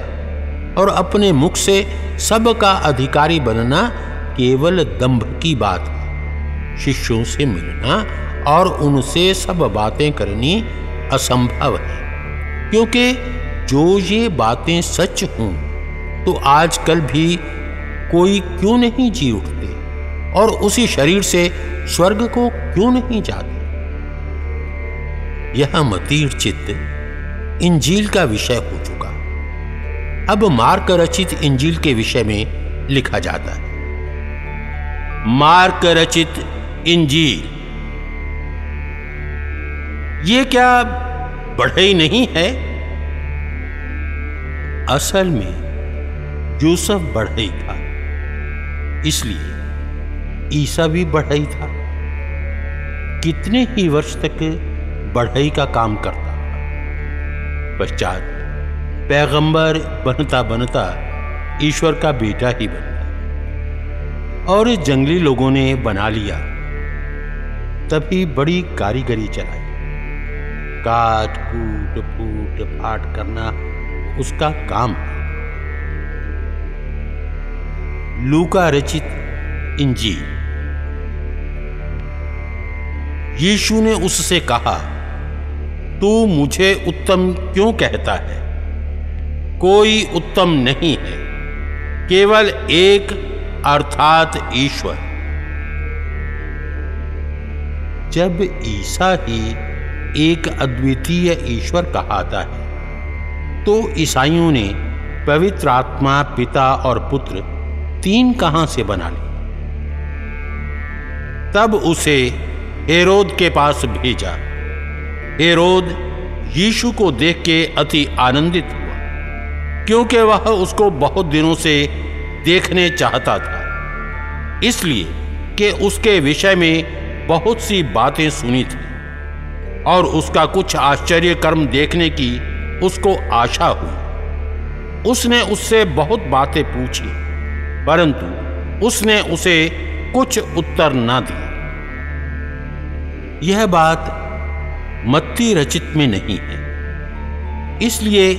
[SPEAKER 2] और अपने मुख से सबका अधिकारी बनना केवल दंभ की बात है। शिष्यों से मिलना और उनसे सब बातें करनी असंभव है। क्योंकि जो ये बातें सच हों तो आजकल भी कोई क्यों नहीं जी उठते? और उसी शरीर से स्वर्ग को क्यों नहीं जाते? यह मतीर चित्त इंजील का विषय हो चुका। अब मार्क रचित इंजील के विषय में लिखा जाता है। मार्क रचित इंजील। ये क्या बढ़ई नहीं है? असल में यूसुफ बढ़ई था। इसलिए ईसा भी बढ़ई था। कितने ही वर्ष तक बढ़ई का काम करता था। पश्चात पैगंबर बनता बनता ईश्वर का बेटा ही बनता और जंगली लोगों ने बना लिया। तभी बड़ी कारीगरी चलाई। काट, कूट, फूट, फाट करना उसका काम है लूका रचित इंजील। यीशु ने उससे कहा, तू मुझे उत्तम क्यों कहता है? कोई उत्तम नहीं है। केवल एक अर्थात ईश्वर। जब ईसा ही एक अद्वितीय ईश्वर कहाता है तो ईसाइयों ने पवित्र आत्मा, पिता और पुत्र तीन कहाँ से बना ली तब उसे हेरोद के पास भेजा। हेरोद यीशु को देख के अति आनंदित हुआ, क्योंकि वह उसको बहुत दिनों से देखने चाहता था। इसलिए कि उसके विषय में बहुत सी बातें सुनी थी और उसका कुछ आश्चर्य कर्म देखने की उसको आशा हुई। उसने उससे बहुत बातें पूछी, परंतु उसने उसे कुछ उत्तर ना दिया। यह बात मत्ती रचित में नहीं है, इसलिए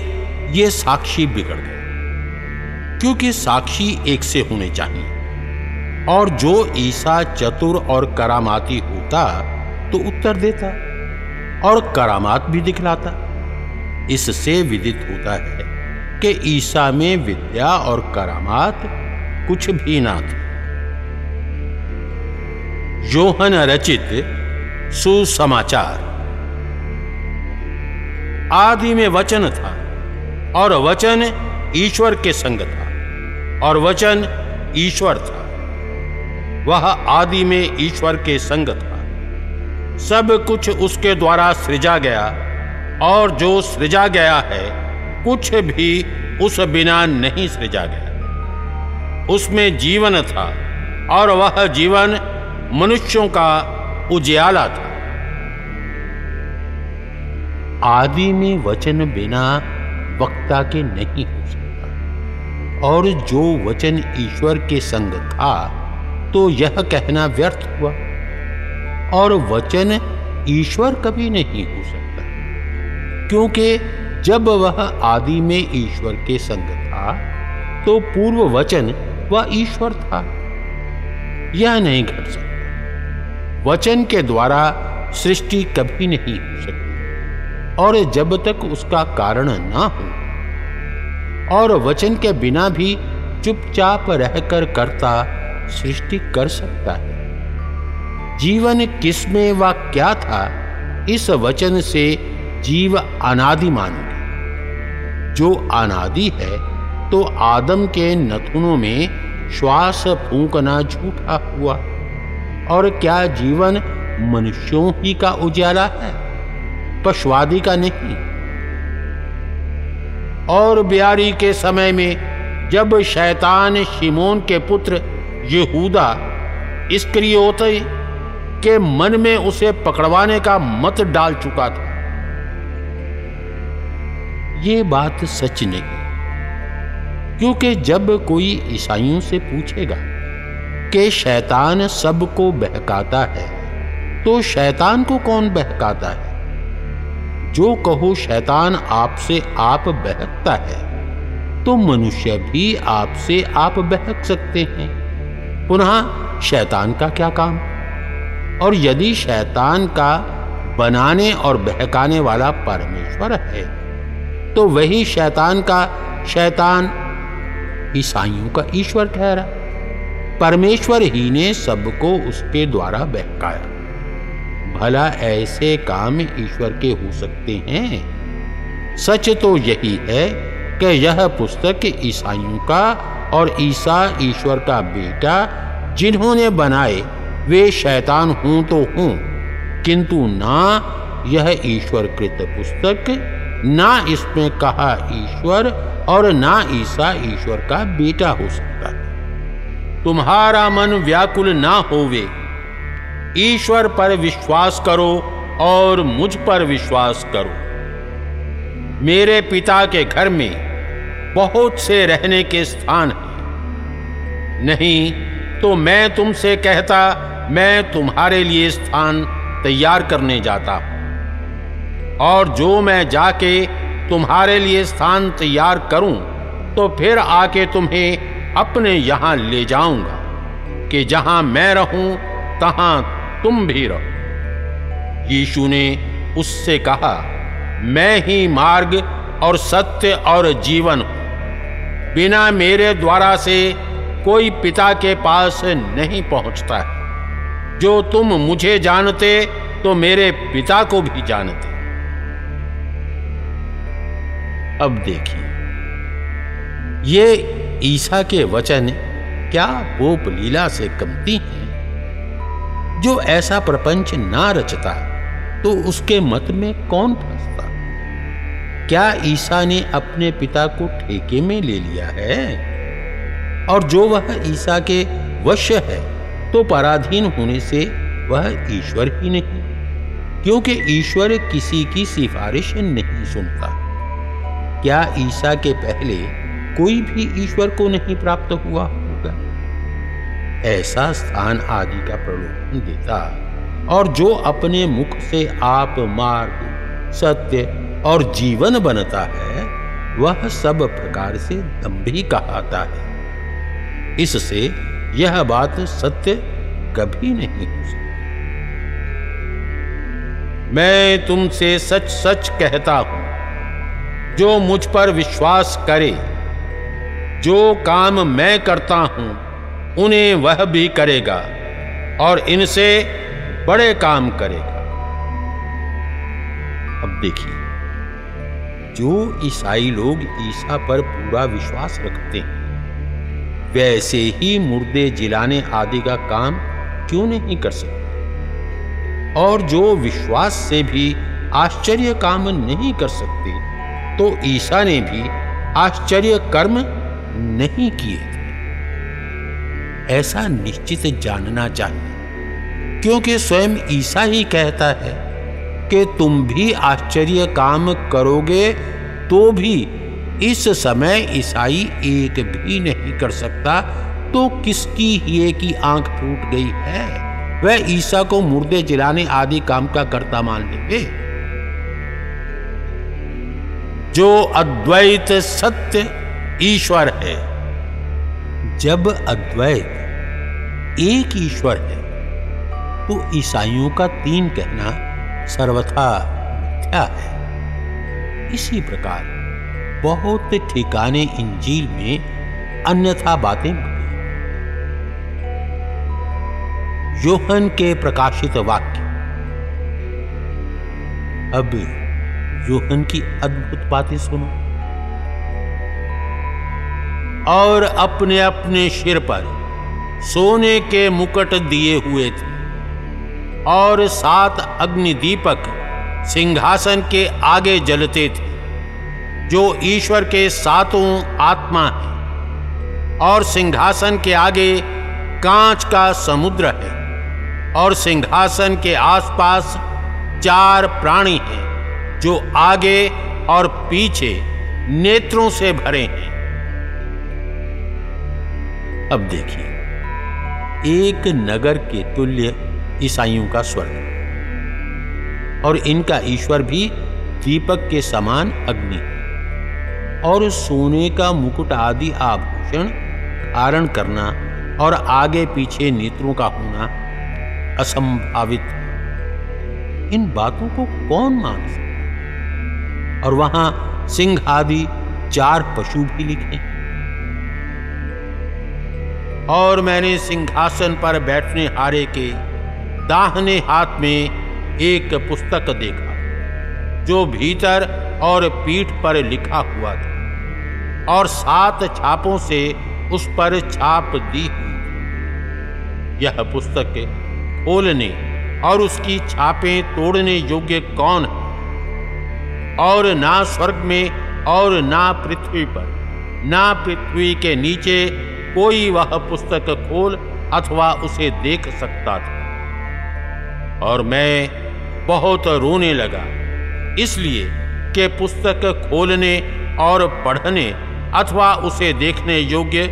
[SPEAKER 2] यह साक्षी बिगड़ गए क्योंकि साक्षी एक से होने चाहिए। और जो ईसा चतुर और करामाती होता तो उत्तर देता और करामात भी दिखलाता। इससे विदित होता है कि ईसा में विद्या और करामात कुछ भी ना थे। योहन रचित सुसमाचार। आदि में वचन था और वचन ईश्वर के संग था। और वचन ईश्वर था। वह आदि में ईश्वर के संग था। सब कुछ उसके द्वारा सृजा गया और जो सृजा गया है, कुछ भी उस बिना नहीं सृजा गया। उसमें जीवन था और वह जीवन मनुष्यों का उजियाला था। आदि में वचन बिना वक्ता के नहीं हो सकता। और जो वचन ईश्वर के संग था तो यह कहना व्यर्थ हुआ। और वचन ईश्वर कभी नहीं हो सकता, क्योंकि जब वह आदि में ईश्वर के संग था तो पूर्व वचन वह ईश्वर था। यह नहीं घट सकता। वचन के द्वारा सृष्टि कभी नहीं हो सकती। और जब तक उसका कारण ना हो और वचन के बिना भी चुपचाप रहकर करता सृष्टि कर सकता है। जीवन किसमें व क्या था, इस वचन से जीव अनादि मानोगे। जो अनादि है तो आदम के नथुनों में श्वास फूंकना झूठा हुआ। और क्या जीवन मनुष्यों ही का उजाला है? पशुवादी का नहीं। और ब्यारी के समय में जब शैतान शिमोन के पुत्र यहूदा स्क्रियोत के मन में उसे पकड़वाने का मत डाल चुका था। ये बात सच नहीं, क्योंकि जब कोई ईसाइयों से पूछेगा कि शैतान सबको बहकाता है तो शैतान को कौन बहकाता है? जो कहो शैतान आपसे आप बहकता है तो मनुष्य भी आपसे आप बहक सकते हैं। पुनः शैतान का क्या काम? और यदि शैतान का बनाने और बहकाने वाला परमेश्वर है तो वही शैतान का शैतान ईसाइयों का ईश्वर ठहरा। परमेश्वर ही ने सबको उसके द्वारा बहकाया। भला ऐसे काम ईश्वर के हो सकते हैं? सच तो यही है कि यह पुस्तक ईसाइयों का और ईसा ईश्वर का बेटा जिन्होंने बनाए, वे शैतान हूँ तो हूँ। किंतु ना यह ईश्वर कृत पुस्तक, ना इसमें कहा ईश्वर और ना ईसा ईश्वर का बेटा हो सकता है। तुम्हारा मन व्याकुल ना होवे ईश्वर पर विश्वास करो और मुझ पर विश्वास करो। मेरे पिता के घर में बहुत से रहने के स्थान हैं। नहीं तो मैं तुमसे कहता, मैं तुम्हारे लिए स्थान तैयार करने जाता हूँ। और जो मैं जाके तुम्हारे लिए स्थान तैयार करूँ तो फिर आके तुम्हें अपने यहाँ ले जाऊँगा, कि जहाँ मैं रहूँ, तहां तुम भी रहो। यीशु ने उससे कहा, मैं ही मार्ग और सत्य और जीवन हूँ। बिना मेरे द्वारा से कोई पिता के पास नहीं पहुँचता है। जो तुम मुझे जानते तो मेरे पिता को भी जानते। अब देखिए, ये ईसा के वचन क्या गोप लीला से कमती हैं? जो ऐसा प्रपंच ना रचता तो उसके मत में कौन फंसता? क्या ईसा ने अपने पिता को ठेके में ले लिया है? और जो वह ईसा के वश है तो पराधीन होने से वह ईश्वर ही नहीं, क्योंकि ईश्वर किसी की सिफारिश नहीं सुनता। क्या ईसा के पहले कोई भी ईश्वर को नहीं प्राप्त हुआ? ऐसा स्थान आदि का प्रलोभन देता और जो अपने मुख से आप मार्ग, सत्य और जीवन बनता है, वह सब प्रकार से दम्भी कहता है। इससे यह बात सत्य कभी नहीं हो सकती। मैं तुमसे सच सच कहता हूँ, जो मुझ पर विश्वास करे, जो काम मैं करता हूँ उन्हें वह भी करेगा और इनसे बड़े काम करेगा। अब देखिए, जो ईसाई लोग ईसा पर पूरा विश्वास रखते हैं, वैसे ही मुर्दे जिलाने आदि का काम क्यों नहीं कर सकते? और जो विश्वास से भी आश्चर्य काम नहीं कर सकते तो ईसा ने भी आश्चर्य कर्म नहीं किए। ऐसा निश्चित जानना चाहिए। क्योंकि स्वयं ईसा ही कहता है कि तुम भी आश्चर्य काम करोगे तो भी इस समय ईसाई एक भी नहीं कर सकता तो किसकी ये की आँख फूट गई है? वह ईसा को मुर्दे जिलाने आदि काम का कर्ता मान लेंगे। जो अद्वैत सत्य ईश्वर है जब अद्वैत एक ईश्वर है तो ईसाइयों का तीन कहना सर्वथा मिथ्या है। इसी प्रकार बहुत ठिकाने इंजील में अन्यथा बातें योहन के प्रकाशित वाक्य। अब योहन की अद्भुत बातें सुनो। और अपने अपने सिर पर सोने के मुकट दिए हुए थे। और सात अग्निदीपक सिंहासन के आगे जलते थे, जो ईश्वर के सातों आत्मा है। और सिंहासन के आगे कांच का समुद्र है, और सिंहासन के आसपास चार प्राणी हैं, जो आगे और पीछे नेत्रों से भरे हैं। अब देखिए, एक नगर के तुल्य ईसाइयों का स्वर्ग। और इनका ईश्वर भी दीपक के समान अग्नि। और सोने का मुकुट आदि आभूषण धारण करना और आगे पीछे नेत्रों का होना असंभावित इन बातों को कौन मान सकता और वहाँ सिंह आदि चार पशु भी लिखे और मैंने सिंहासन पर बैठने हारे के दाहने हाथ में एक पुस्तक देखा, जो भीतर और पीठ पर लिखा हुआ था, और सात छापों से उस पर छाप दी हुई यह पुस्तक खोलने और उसकी छापें तोड़ने योग्य कौन है? और ना स्वर्ग में और ना पृथ्वी पर, ना पृथ्वी के नीचे कोई वह पुस्तक खोल अथवा उसे देख सकता था। और मैं बहुत रोने लगा, इसलिए कि पुस्तक खोलने और पढ़ने अथवा उसे देखने योग्य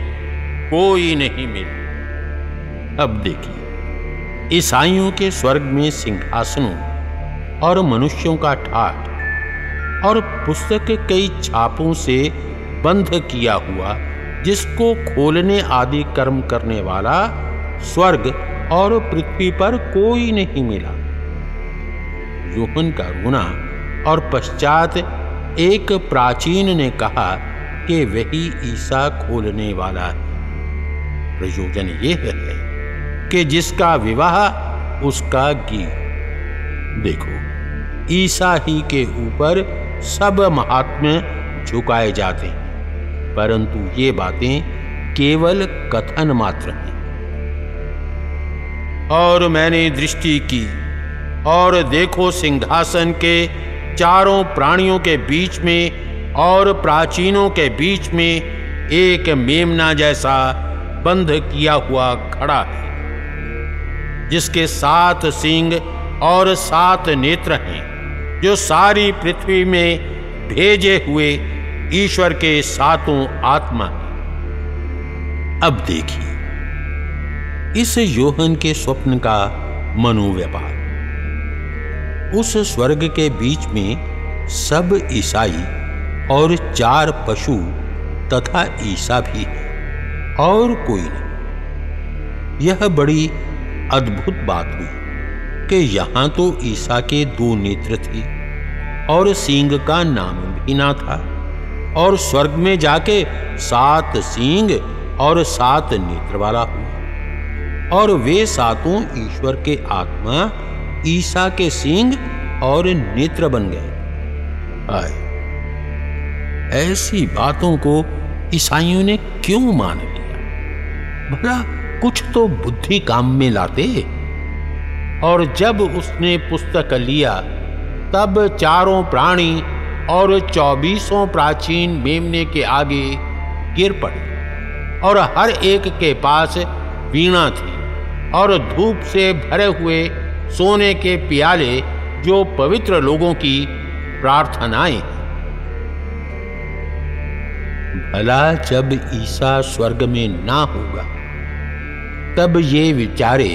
[SPEAKER 2] कोई नहीं मिला। अब देखिए, ईसाइयों के स्वर्ग में सिंहासनों और मनुष्यों का ठाठ और पुस्तक कई छापों से बंध किया हुआ जिसको खोलने आदि कर्म करने वाला स्वर्ग और पृथ्वी पर कोई नहीं मिला। योहन का रोना और पश्चात एक प्राचीन ने कहा कि वही ईसा खोलने वाला है। प्रयोजन ये है कि जिसका विवाह उसका गीत। देखो, ईसा ही के ऊपर सब महात्म्य झुकाए जाते हैं। परंतु ये बातें केवल कथन मात्र हैं। और मैंने दृष्टि की और देखो सिंहासन के चारों प्राणियों के बीच में और प्राचीनों के बीच में एक मेमना जैसा बंध किया हुआ खड़ा है, जिसके सात सिंह और सात नेत्र हैं, जो सारी पृथ्वी में भेजे हुए ईश्वर के सातों आत्मा है। अब देखिए, इस योहन के स्वप्न का मनोव्यापार। उस स्वर्ग के बीच में सब ईसाई और चार पशु तथा ईसा भी है, और कोई नहीं। यह बड़ी अद्भुत बात हुई कि यहाँ तो ईसा के दो नेत्र थे और सिंह का नाम भी ना था। और स्वर्ग में जाके सात सींग और सात नेत्र वाला हुआ। और वे सातों ईश्वर के आत्मा, ईसा के सींग और नेत्र बन गए। आए। ऐसी बातों को ईसाइयों ने क्यों मान लिया? भला कुछ तो बुद्धि काम में लाते। और जब उसने पुस्तक लिया, तब चारों प्राणी और चौबीसों प्राचीन मेमने के आगे गिर पड़े, और हर एक के पास वीणा थी, और धूप से भरे हुए सोने के प्याले जो पवित्र लोगों की प्रार्थनाएँ भला जब ईसा स्वर्ग में ना होगा, तब ये विचारे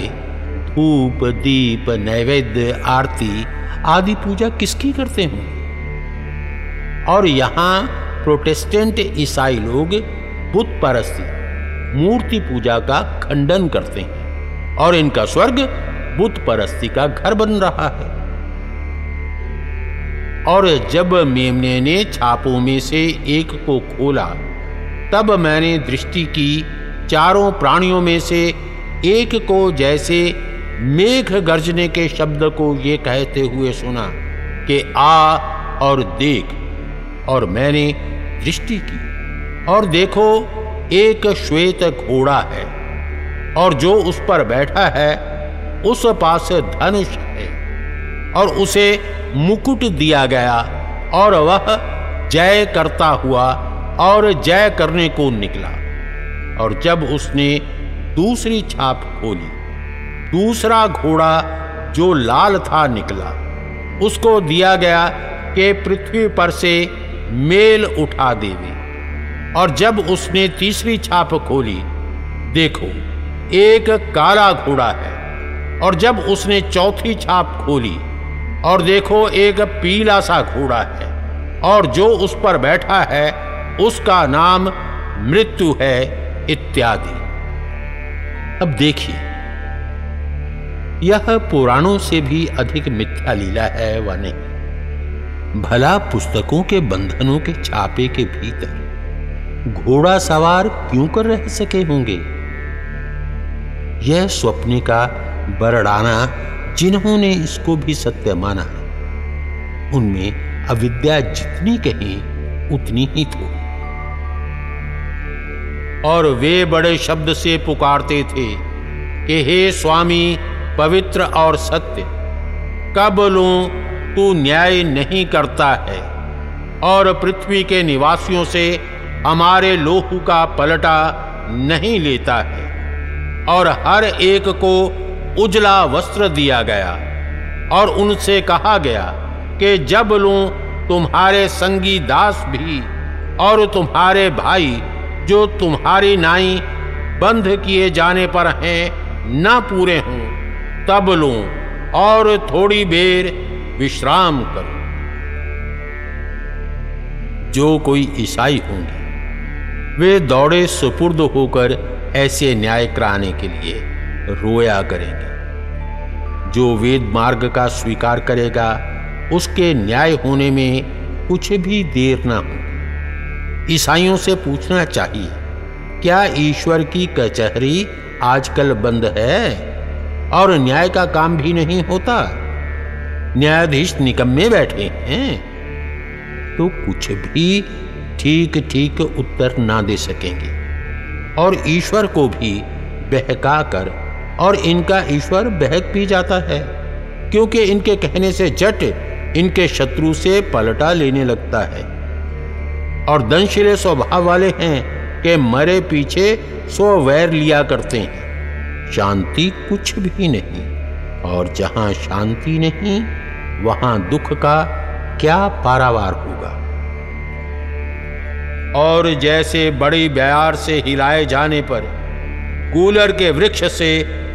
[SPEAKER 2] धूप, दीप, नैवेद्य, आरती आदि पूजा किसकी करते हों और यहाँ प्रोटेस्टेंट ईसाई लोग बुत परस्ती मूर्ति पूजा का खंडन करते हैं और इनका स्वर्ग बुत परस्ती का घर बन रहा है। और जब मेमने ने छापों में से एक को खोला, तब मैंने दृष्टि की, चारों प्राणियों में से एक को जैसे मेघ गर्जने के शब्द को ये कहते हुए सुना कि आ और देख और मैंने दृष्टि की और देखो, एक श्वेत घोड़ा है और जो उस पर बैठा है, उस पास धनुष है और उसे मुकुट दिया गया और वह जय करता हुआ और जय करने को निकला। और जब उसने दूसरी छाप खोली, दूसरा घोड़ा जो लाल था निकला, उसको दिया गया कि पृथ्वी पर से मेल उठा देवे। और जब उसने तीसरी छाप खोली, देखो, एक काला घोड़ा है। और जब उसने चौथी छाप खोली, और देखो, एक पीला सा घोड़ा है। और जो उस पर बैठा है, उसका नाम मृत्यु है, इत्यादि। अब देखिए, यह पुराणों से भी अधिक मिथ्या लीला है व नहीं? भला पुस्तकों के बंधनों के छापे के भीतर घोड़ा सवार क्यों कर रह सके होंगे? यह स्वप्न का बरड़ाना जिन्होंने इसको भी सत्य माना, उनमें अविद्या जितनी कही, उतनी ही थोड़ी। और वे बड़े शब्द से पुकारते थे कि, हे स्वामी, पवित्र और सत्य, कब लू तू न्याय नहीं करता है। और पृथ्वी के निवासियों से हमारे लोहू का पलटा नहीं लेता है। और हर एक को उजला वस्त्र दिया गया। और उनसे कहा गया कि जब लू तुम्हारे संगी दास भी और तुम्हारे भाई जो तुम्हारी नाई बंध किए जाने पर हैं, न पूरे हों, तब लू। और थोड़ी देर विश्राम करो। जो कोई ईसाई होंगे वे दौड़े सुपुर्द होकर ऐसे न्याय कराने के लिए रोया करेंगे। जो वेद मार्ग का स्वीकार करेगा, उसके न्याय होने में कुछ भी देर ना हो। ईसाइयों से पूछना चाहिए, क्या ईश्वर की कचहरी आजकल बंद है? और न्याय का काम भी नहीं होता? न्यायाधीश निकम्मे बैठे हैं तो कुछ भी ठीक ठीक उत्तर ना दे सकेंगे। और ईश्वर को भी बहका कर और इनका ईश्वर बहक भी जाता है, क्योंकि इनके कहने से जट इनके शत्रु से पलटा लेने लगता है। और दंशिले स्वभाव वाले हैं कि मरे पीछे सो वैर लिया करते हैं। शांति कुछ भी नहीं, और जहाँ शांति नहीं वहाँ दुख का क्या पारावार होगा? और जैसे बड़ी ब्यार से हिलाए जाने पर गूलर के वृक्ष से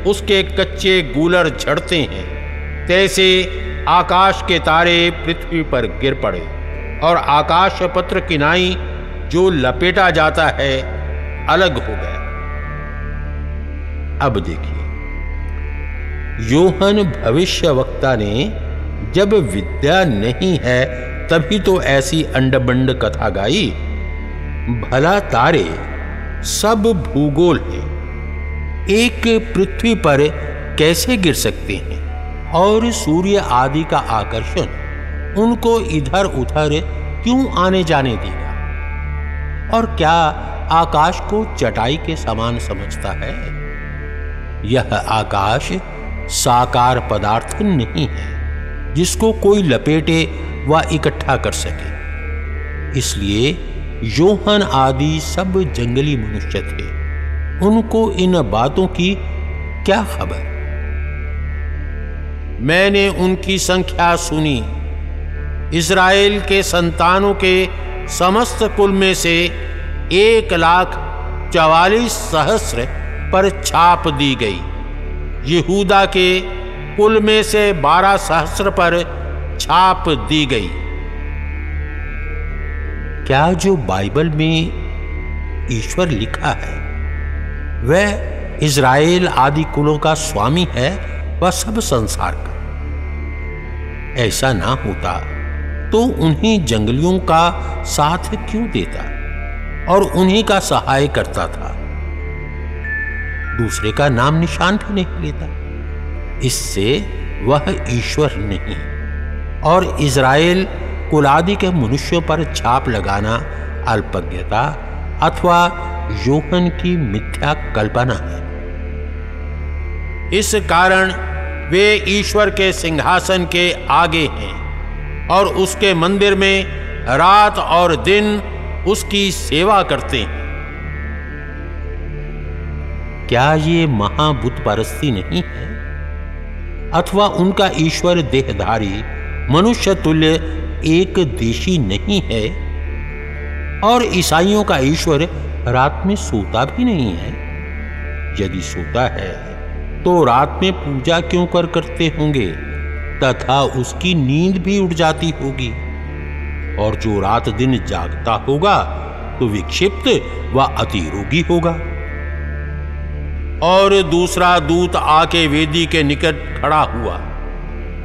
[SPEAKER 2] उसके कच्चे गूलर झड़ते हैं, तैसे आकाश के तारे पृथ्वी पर गिर पड़े और आकाश पत्र किनाई जो लपेटा जाता है, अलग हो गया। अब देखिए, योहन भविष्य वक्ता ने जब विद्या नहीं है, तभी तो ऐसी अंडबंड कथा गाई। भला तारे, सब भूगोल है। एक पृथ्वी पर कैसे गिर सकते हैं? और सूर्य आदि का आकर्षण, उनको इधर उधर क्यों आने जाने देगा? और क्या आकाश को चटाई के समान समझता है? यह आकाश साकार पदार्थ नहीं है। जिसको कोई लपेटे व इकट्ठा कर सके। इसलिए योहन आदि सब जंगली मनुष्य थे। उनको इन बातों की क्या खबर? मैंने उनकी संख्या सुनी। इज़राइल के संतानों के समस्त कुल में से एक लाख चवालीस सहस्र पर छाप दी गई। यहूदा के कुल में से बारह सहस्र पर छाप दी गई। क्या जो बाइबल में ईश्वर लिखा है, वह इज़राइल आदि कुलों का स्वामी है वह सब संसार का? ऐसा ना होता तो उन्हीं जंगलियों का साथ क्यों देता और उन्हीं का सहाय करता था? दूसरे का नाम निशान भी नहीं लेता। इससे वह ईश्वर नहीं। और इज़राइल कुलादि के मनुष्यों पर छाप लगाना अल्पज्ञता अथवा योहन की मिथ्या कल्पना है। इस कारण वे ईश्वर के सिंहासन के आगे हैं और उसके मंदिर में रात और दिन उसकी सेवा करते हैं। क्या ये महाबुत परस्ती नहीं है? अथवा उनका ईश्वर देहधारी, मनुष्य तुल्य एक देशी नहीं है। और ईसाइयों का ईश्वर रात में सोता भी नहीं है। यदि सोता है तो रात में पूजा क्यों कर करते होंगे? तथा उसकी नींद भी उड़ जाती होगी। और जो रात दिन जागता होगा तो विक्षिप्त व अतिरोगी होगा। और दूसरा दूत आके वेदी के निकट खड़ा हुआ,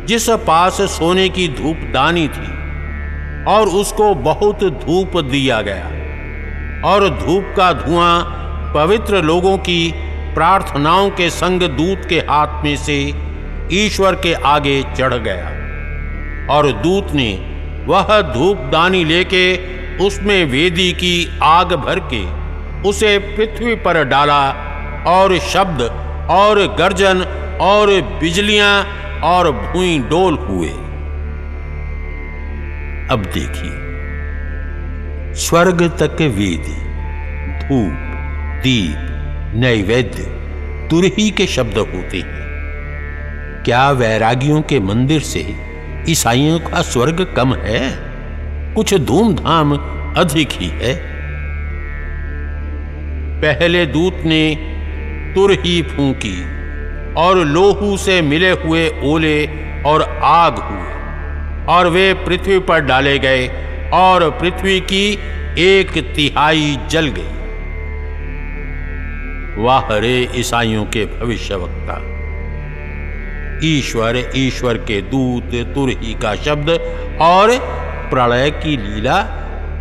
[SPEAKER 2] जिस पास सोने की धूप दानी थी, और उसको बहुत धूप दिया गया। और धूप का धुआँ पवित्र लोगों की प्रार्थनाओं के संग दूत के हाथ में से ईश्वर के आगे चढ़ गया। और दूत ने वह धूप दानी लेके उसमें वेदी की आग भर के उसे पृथ्वी पर डाला और शब्द, और गर्जन, और बिजलियाँ, और भूई डोल हुए। अब देखिए, स्वर्ग तक वेदी, धूप, दीप, नैवेद्य, तुरही के शब्द होते हैं। क्या वैरागियों के मंदिर से ईसाइयों का स्वर्ग कम है? कुछ धूमधाम अधिक ही है। पहले दूत ने तुर ही फूकी, और लोहू से मिले हुए ओले और आग हुए, और वे पृथ्वी पर डाले गए, और पृथ्वी की एक तिहाई जल गई। वाह रे ईसाइयों के भविष्यवक्ता! ईश्वर ईश्वर के दूत तुरही का शब्द और प्रलय की लीला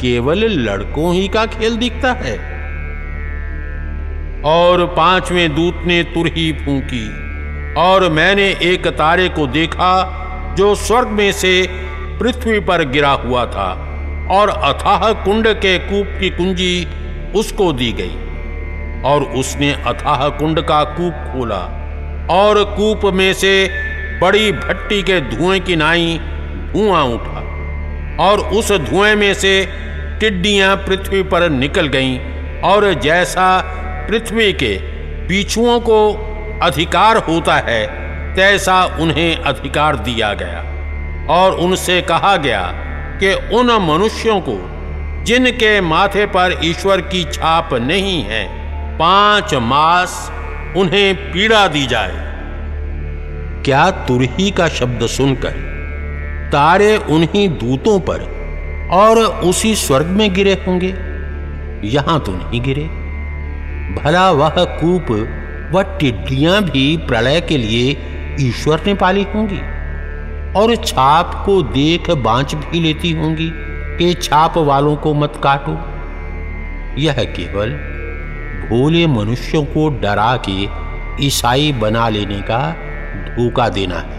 [SPEAKER 2] केवल लड़कों ही का खेल दिखता है। और पाँचवें दूत ने तुरही फूकी। और मैंने एक तारे को देखा, जो स्वर्ग में से पृथ्वी पर गिरा हुआ था, और अथाह कुंड के कूप की कुंजी उसको दी गई। और उसने अथाह कुंड का कूप खोला, और कूप में से बड़ी भट्टी के धुएँ की नाई धुआँ उठा, और उस धुएँ में से टिड्डियाँ पृथ्वी पर निकल गईं, और जैसा पृथ्वी के पीछुओं को अधिकार होता है, तैसा उन्हें अधिकार दिया गया। और उनसे कहा गया कि उन मनुष्यों को, जिनके माथे पर ईश्वर की छाप नहीं है, पाँच मास उन्हें पीड़ा दी जाए। क्या तुरही का शब्द सुनकर तारे उन्हीं दूतों पर और उसी स्वर्ग में गिरे होंगे? यहाँ तो नहीं गिरे। भला वह कूप व टिड्डियाँ भी प्रलय के लिए ईश्वर ने पाली होंगी, और छाप को देख बांच भी लेती होंगी कि छाप वालों को मत काटो। यह केवल भोले मनुष्यों को डरा के ईसाई बना लेने का धोखा देना है,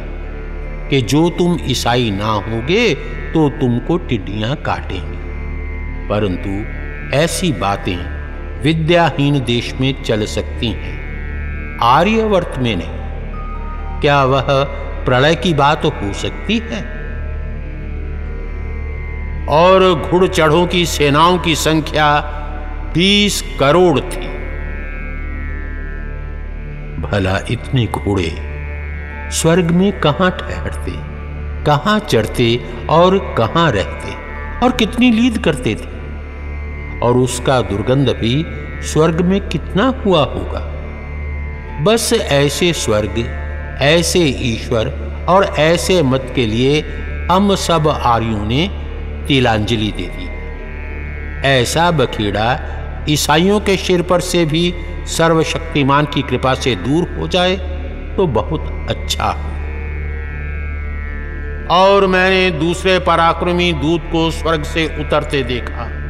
[SPEAKER 2] कि जो तुम ईसाई ना होगे तो तुमको टिड्डियाँ काटेंगी। परंतु ऐसी बातें विद्याहीन देश में चल सकती हैं। आर्यवर्त में नहीं। क्या वह प्रलय की बात हो सकती है? और घुड़चढ़ों की सेनाओं की संख्या बीस करोड़ थी। भला इतने घोड़े स्वर्ग में कहाँ ठहरते, कहाँ चढ़ते और कहाँ रहते, और कितनी लीद करते थे? और उसका दुर्गंध भी स्वर्ग में कितना हुआ होगा। बस ऐसे स्वर्ग, ऐसे ईश्वर और ऐसे मत के लिए हम सब आर्यों ने तिलांजलि दे दी। ऐसा बखेड़ा ईसाइयों के सिर पर से भी सर्वशक्तिमान की कृपा से दूर हो जाए तो बहुत अच्छा हो। और मैंने दूसरे पराक्रमी दूत को स्वर्ग से उतरते देखा।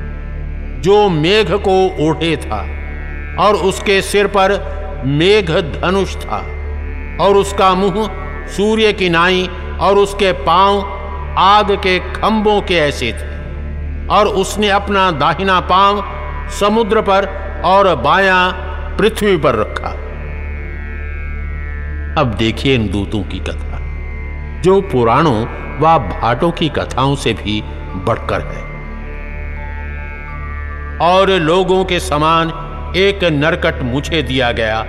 [SPEAKER 2] जो मेघ को ओढ़े था, और उसके सिर पर मेघ धनुष था, और उसका मुँह सूर्य की नाई और उसके पाँव आग के खंभों के ऐसे थे, और उसने अपना दाहिना पाँव समुद्र पर और बायां पृथ्वी पर रखा। अब देखिए इन दूतों की कथा, जो पुराणों व भाटों की कथाओं से भी बढ़कर है। और लोगों के समान एक नरकट मुझे दिया गया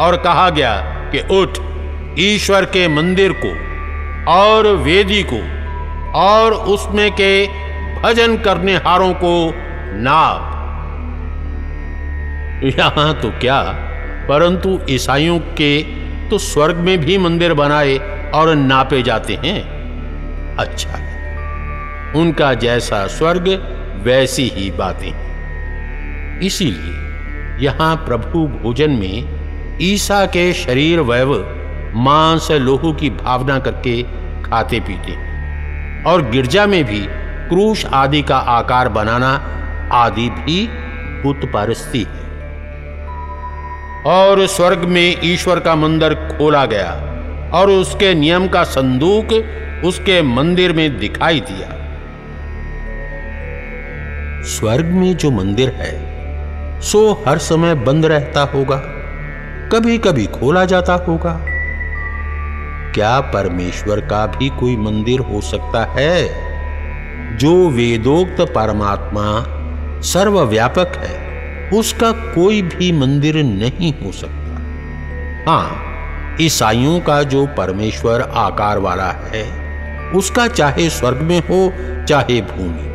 [SPEAKER 2] और कहा गया कि उठ, ईश्वर के मंदिर को और वेदी को और उसमें के भजन करने हारों को नाप। यहाँ तो क्या? परंतु ईसाइयों के तो स्वर्ग में भी मंदिर बनाए और नापे जाते हैं। अच्छा उनका जैसा स्वर्ग वैसी ही बातें इसीलिए यहाँ प्रभु भोजन में ईसा के शरीर वैव मांस लोहू की भावना करके खाते पीते और गिरजा में भी क्रूश आदि का आकार बनाना आदि भी बुत पारस्ती है। और स्वर्ग में ईश्वर का मंदिर खोला गया और उसके नियम का संदूक उसके मंदिर में दिखाई दिया। स्वर्ग में जो मंदिर है सो हर समय बंद रहता होगा कभी कभी खोला जाता होगा। क्या परमेश्वर का भी कोई मंदिर हो सकता है, जो वेदोक्त परमात्मा सर्वव्यापक है? उसका कोई भी मंदिर नहीं हो सकता। हाँ, ईसाइयों का जो परमेश्वर आकार वाला है, उसका चाहे स्वर्ग में हो, चाहे भूमि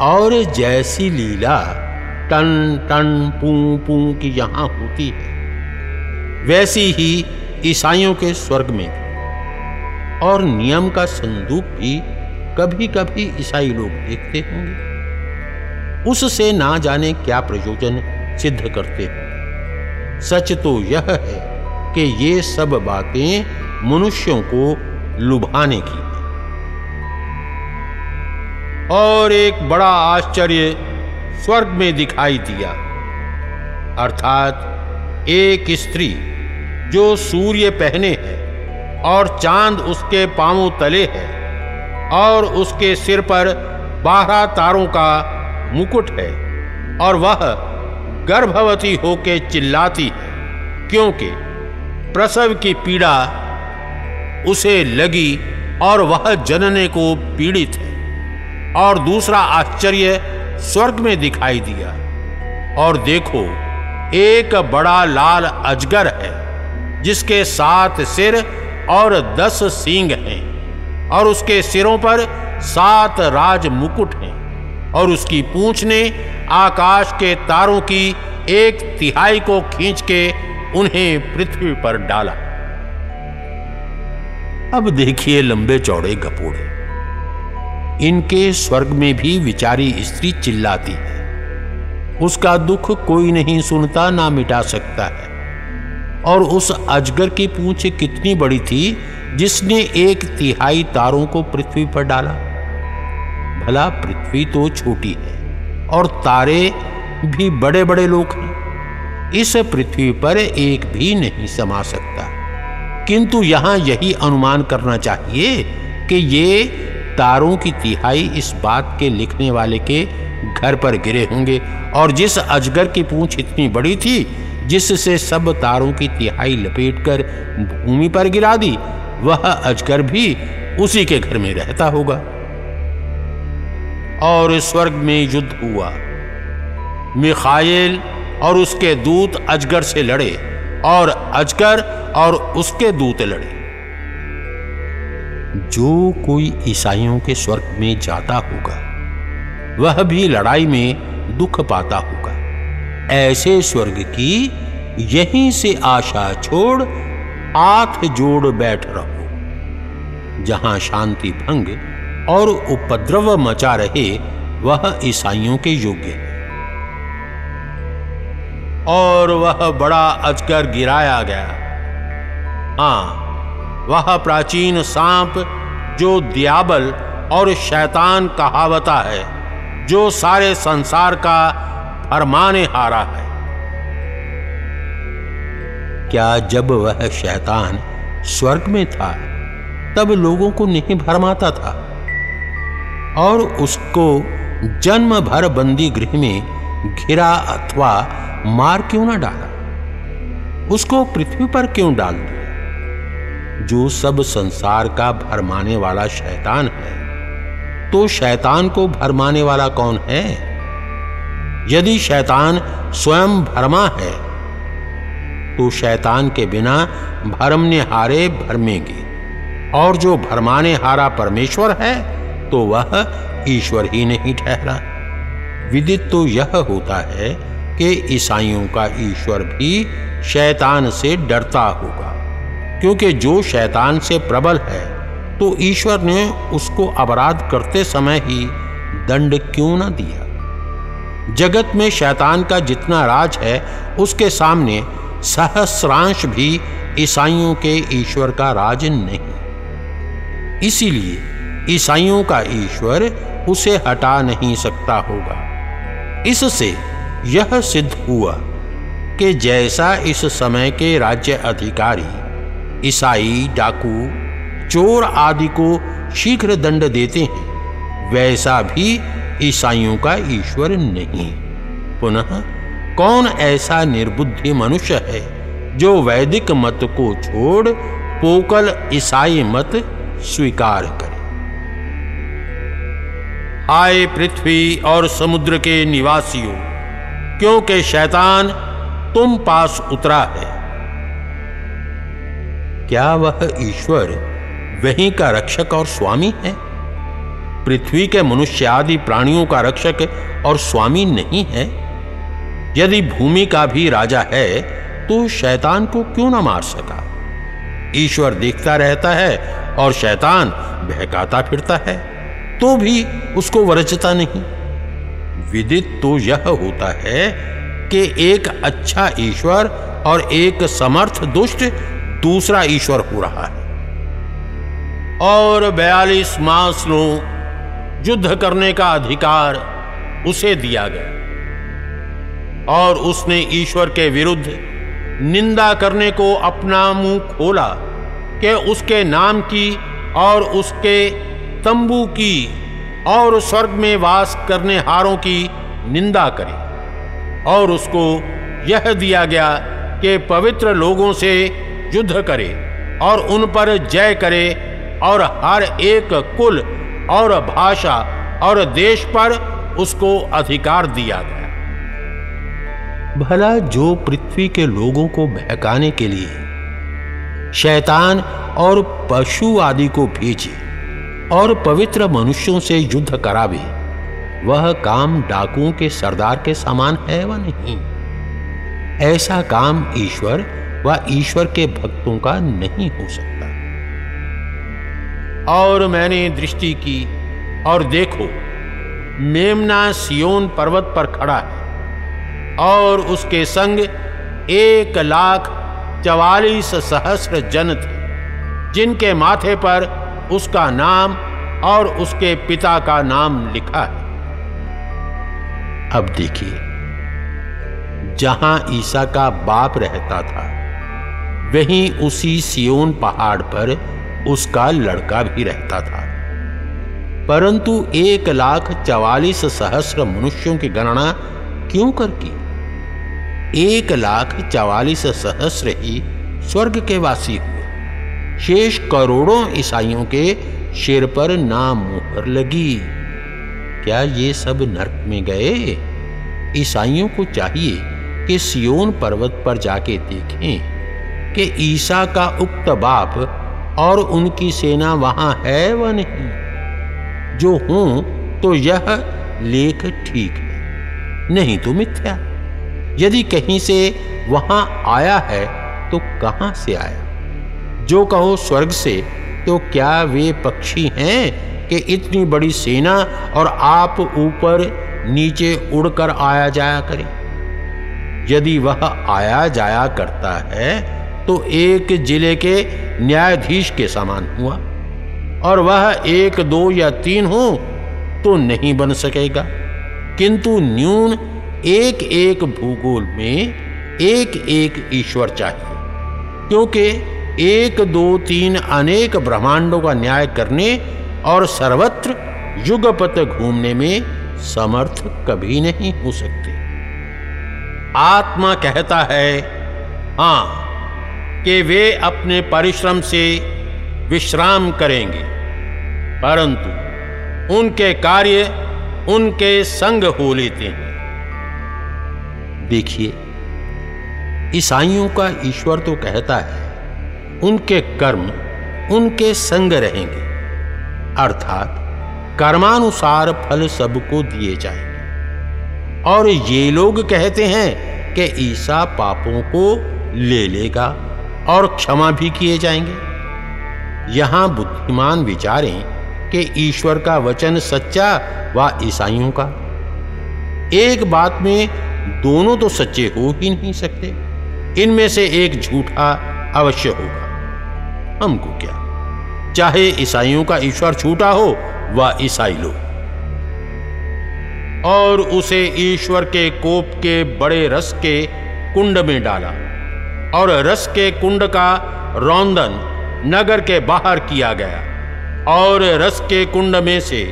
[SPEAKER 2] और जैसी लीला टन टन पू पू की यहाँ होती है। वैसी ही ईसाइयों के स्वर्ग में भी। और नियम का संदूक भी कभी कभी ईसाई लोग देखते होंगे। उससे ना जाने क्या प्रयोजन सिद्ध करते हैं। सच तो यह है कि ये सब बातें मनुष्यों को लुभाने की और एक बड़ा आश्चर्य स्वर्ग में दिखाई दिया। अर्थात एक स्त्री जो सूर्य पहने है और चाँद उसके पांवों तले है और उसके सिर पर बारह तारों का मुकुट है और वह गर्भवती होके चिल्लाती है, क्योंकि प्रसव की पीड़ा उसे लगी और वह जनने को पीड़ित है। और दूसरा आश्चर्य स्वर्ग में दिखाई दिया। और देखो, एक बड़ा लाल अजगर है, जिसके सात सिर और दस सींग हैं, और उसके सिरों पर सात राज मुकुट हैं, और उसकी पूंछ ने आकाश के तारों की एक तिहाई को खींच के उन्हें पृथ्वी पर डाला। अब देखिए लंबे चौड़े गपोड़े। इनके स्वर्ग में भी विचारी स्त्री चिल्लाती है। उसका दुख कोई नहीं सुनता ना मिटा सकता है। और उस अजगर की पूंछ कितनी बड़ी थी, जिसने एक तिहाई तारों को पृथ्वी पर डाला। भला पृथ्वी तो छोटी है, और तारे भी बड़े बड़े लोग हैं। इस पृथ्वी पर एक भी नहीं समा सकता। किंतु यहाँ यही अनुमान करना चाहिए कि ये तारों की तिहाई इस बात के लिखने वाले के घर पर गिरे होंगे। और जिस अजगर की पूंछ इतनी बड़ी थी, जिससे सब तारों की तिहाई लपेटकर भूमि पर गिरा दी, वह अजगर भी उसी के घर में रहता होगा। और स्वर्ग में युद्ध हुआ। मिखाइल और उसके दूत अजगर से लड़े, और अजगर और उसके दूत लड़े। जो कोई ईसाइयों के स्वर्ग में जाता होगा, वह भी लड़ाई में दुख पाता होगा। ऐसे स्वर्ग की यहीं से आशा छोड़ हाथ जोड़ बैठ रहो। जहाँ शांति भंग और उपद्रव मचा रहे, वह ईसाइयों के योग्य है। और वह बड़ा अजगर गिराया गया। हाँ वह प्राचीन सांप जो दियाबल और शैतान कहावता है, जो सारे संसार का फरमाने हारा है। क्या जब वह शैतान स्वर्ग में था, तब लोगों को नहीं भरमाता था? और उसको जन्म भर बंदी गृह में घिरा अथवा मार क्यों ना डाला? उसको पृथ्वी पर क्यों डाल दिया? जो सब संसार का भरमाने वाला शैतान है तो शैतान को भरमाने वाला कौन है? यदि शैतान स्वयं भरमा है तो शैतान के बिना भरमने हारे भरमेंगे, और जो भरमाने हारा परमेश्वर है तो वह ईश्वर ही नहीं ठहरा। विदित तो यह होता है कि ईसाइयों का ईश्वर भी शैतान से डरता होगा। क्योंकि जो शैतान से प्रबल है तो ईश्वर ने उसको अपराध करते समय ही दंड क्यों ना दिया? जगत में शैतान का जितना राज है, उसके सामने सहस्रांश भी ईसाइयों के ईश्वर का राज नहीं। इसीलिए ईसाइयों का ईश्वर उसे हटा नहीं सकता होगा। इससे यह सिद्ध हुआ कि जैसा इस समय के राज्य अधिकारी ईसाई, डाकू, चोर आदि को शीघ्र दंड देते हैं। वैसा भी ईसाइयों का ईश्वर नहीं। पुनः कौन ऐसा निर्बुद्धि मनुष्य है जो वैदिक मत को छोड़ पोकल ईसाई मत स्वीकार करे? हाय पृथ्वी और समुद्र के निवासियों, क्योंकि शैतान तुम पास उतरा है? क्या वह ईश्वर वहीं का रक्षक और स्वामी है? पृथ्वी के मनुष्य आदि प्राणियों का रक्षक और स्वामी नहीं है? यदि भूमि का भी राजा है तो शैतान को क्यों ना मार सका? ईश्वर देखता रहता है और शैतान बहकाता फिरता है तो भी उसको वरजता नहीं। विदित तो यह होता है कि एक अच्छा ईश्वर और एक समर्थ दुष्ट दूसरा ईश्वर हो रहा है। और बयालीस मासलों युद्ध करने का अधिकार उसे दिया गया। और उसने ईश्वर के विरुद्ध निंदा करने को अपना मुँह खोला कि उसके नाम की और उसके तंबू की और स्वर्ग में वास करने हारों की निंदा करे। और उसको यह दिया गया कि पवित्र लोगों से युद्ध करे और उन पर जय करे और हर एक कुल और भाषा और देश पर उसको अधिकार दिया गया। भला जो पृथ्वी के लोगों को बहकाने के लिए शैतान और पशु आदि को भेजे और पवित्र मनुष्यों से युद्ध करावे, वह काम डाकुओं के सरदार के समान है व नहीं? ऐसा काम ईश्वर व ईश्वर के भक्तों का नहीं हो सकता। और मैंने दृष्टि की और देखो, मेमना सियोन पर्वत पर खड़ा है और उसके संग एक लाख चवालीस सहस्र जन थे, जिनके माथे पर उसका नाम और उसके पिता का नाम लिखा है। अब देखिए, जहाँ ईसा का बाप रहता था वहीं उसी सियोन पहाड़ पर उसका लड़का भी रहता था। परंतु एक लाख चवालीस सहस्र मनुष्यों की गणना क्यों कर की एक लाख चवालीस सहस्र ही स्वर्ग के वासी हुए। शेष करोड़ों ईसाइयों के शेर पर नाम मुहर लगी। क्या ये सब नरक में गए? ईसाइयों को चाहिए कि सियोन पर्वत पर जाके देखें। कि ईसा का उक्त बाप और उनकी सेना वहाँ है व नहीं? जो हूँ तो यह लेख ठीक है। नहीं तो मिथ्या। यदि कहीं से वहाँ आया है तो कहाँ से आया? जो कहो स्वर्ग से तो क्या वे पक्षी हैं कि इतनी बड़ी सेना और आप ऊपर नीचे उड़कर आया जाया करें? यदि वह आया जाया करता है तो एक ज़िले के न्यायाधीश के समान हुआ। और वह एक, दो या तीन हो तो नहीं बन सकेगा। किंतु न्यून एक एक भूगोल में एक एक ईश्वर चाहिए। क्योंकि एक, दो, तीन अनेक ब्रह्मांडों का न्याय करने और सर्वत्र युगपत घूमने में समर्थ कभी नहीं हो सकते। आत्मा कहता है, हाँ कि वे अपने परिश्रम से विश्राम करेंगे। परंतु उनके कार्य उनके संग हो लेते हैं। देखिए, ईसाइयों का ईश्वर तो कहता है, उनके कर्म उनके संग रहेंगे, अर्थात कर्मानुसार फल सबको दिए जाएँगे। और ये लोग कहते हैं कि ईसा पापों को ले लेगा। और क्षमा भी किए जाएँगे। यहाँ बुद्धिमान विचारें कि ईश्वर का वचन सच्चा व ईसाइयों का। एक बात में दोनों तो सच्चे हो ही नहीं सकते। इनमें से एक झूठा अवश्य होगा। हमको क्या? चाहे ईसाइयों का ईश्वर झूठा हो व ईसाई लोग। और उसे ईश्वर के कोप के बड़े रस के कुंड में डाला। और रस के कुंड का रौंदन नगर के बाहर किया गया और रस के कुंड में से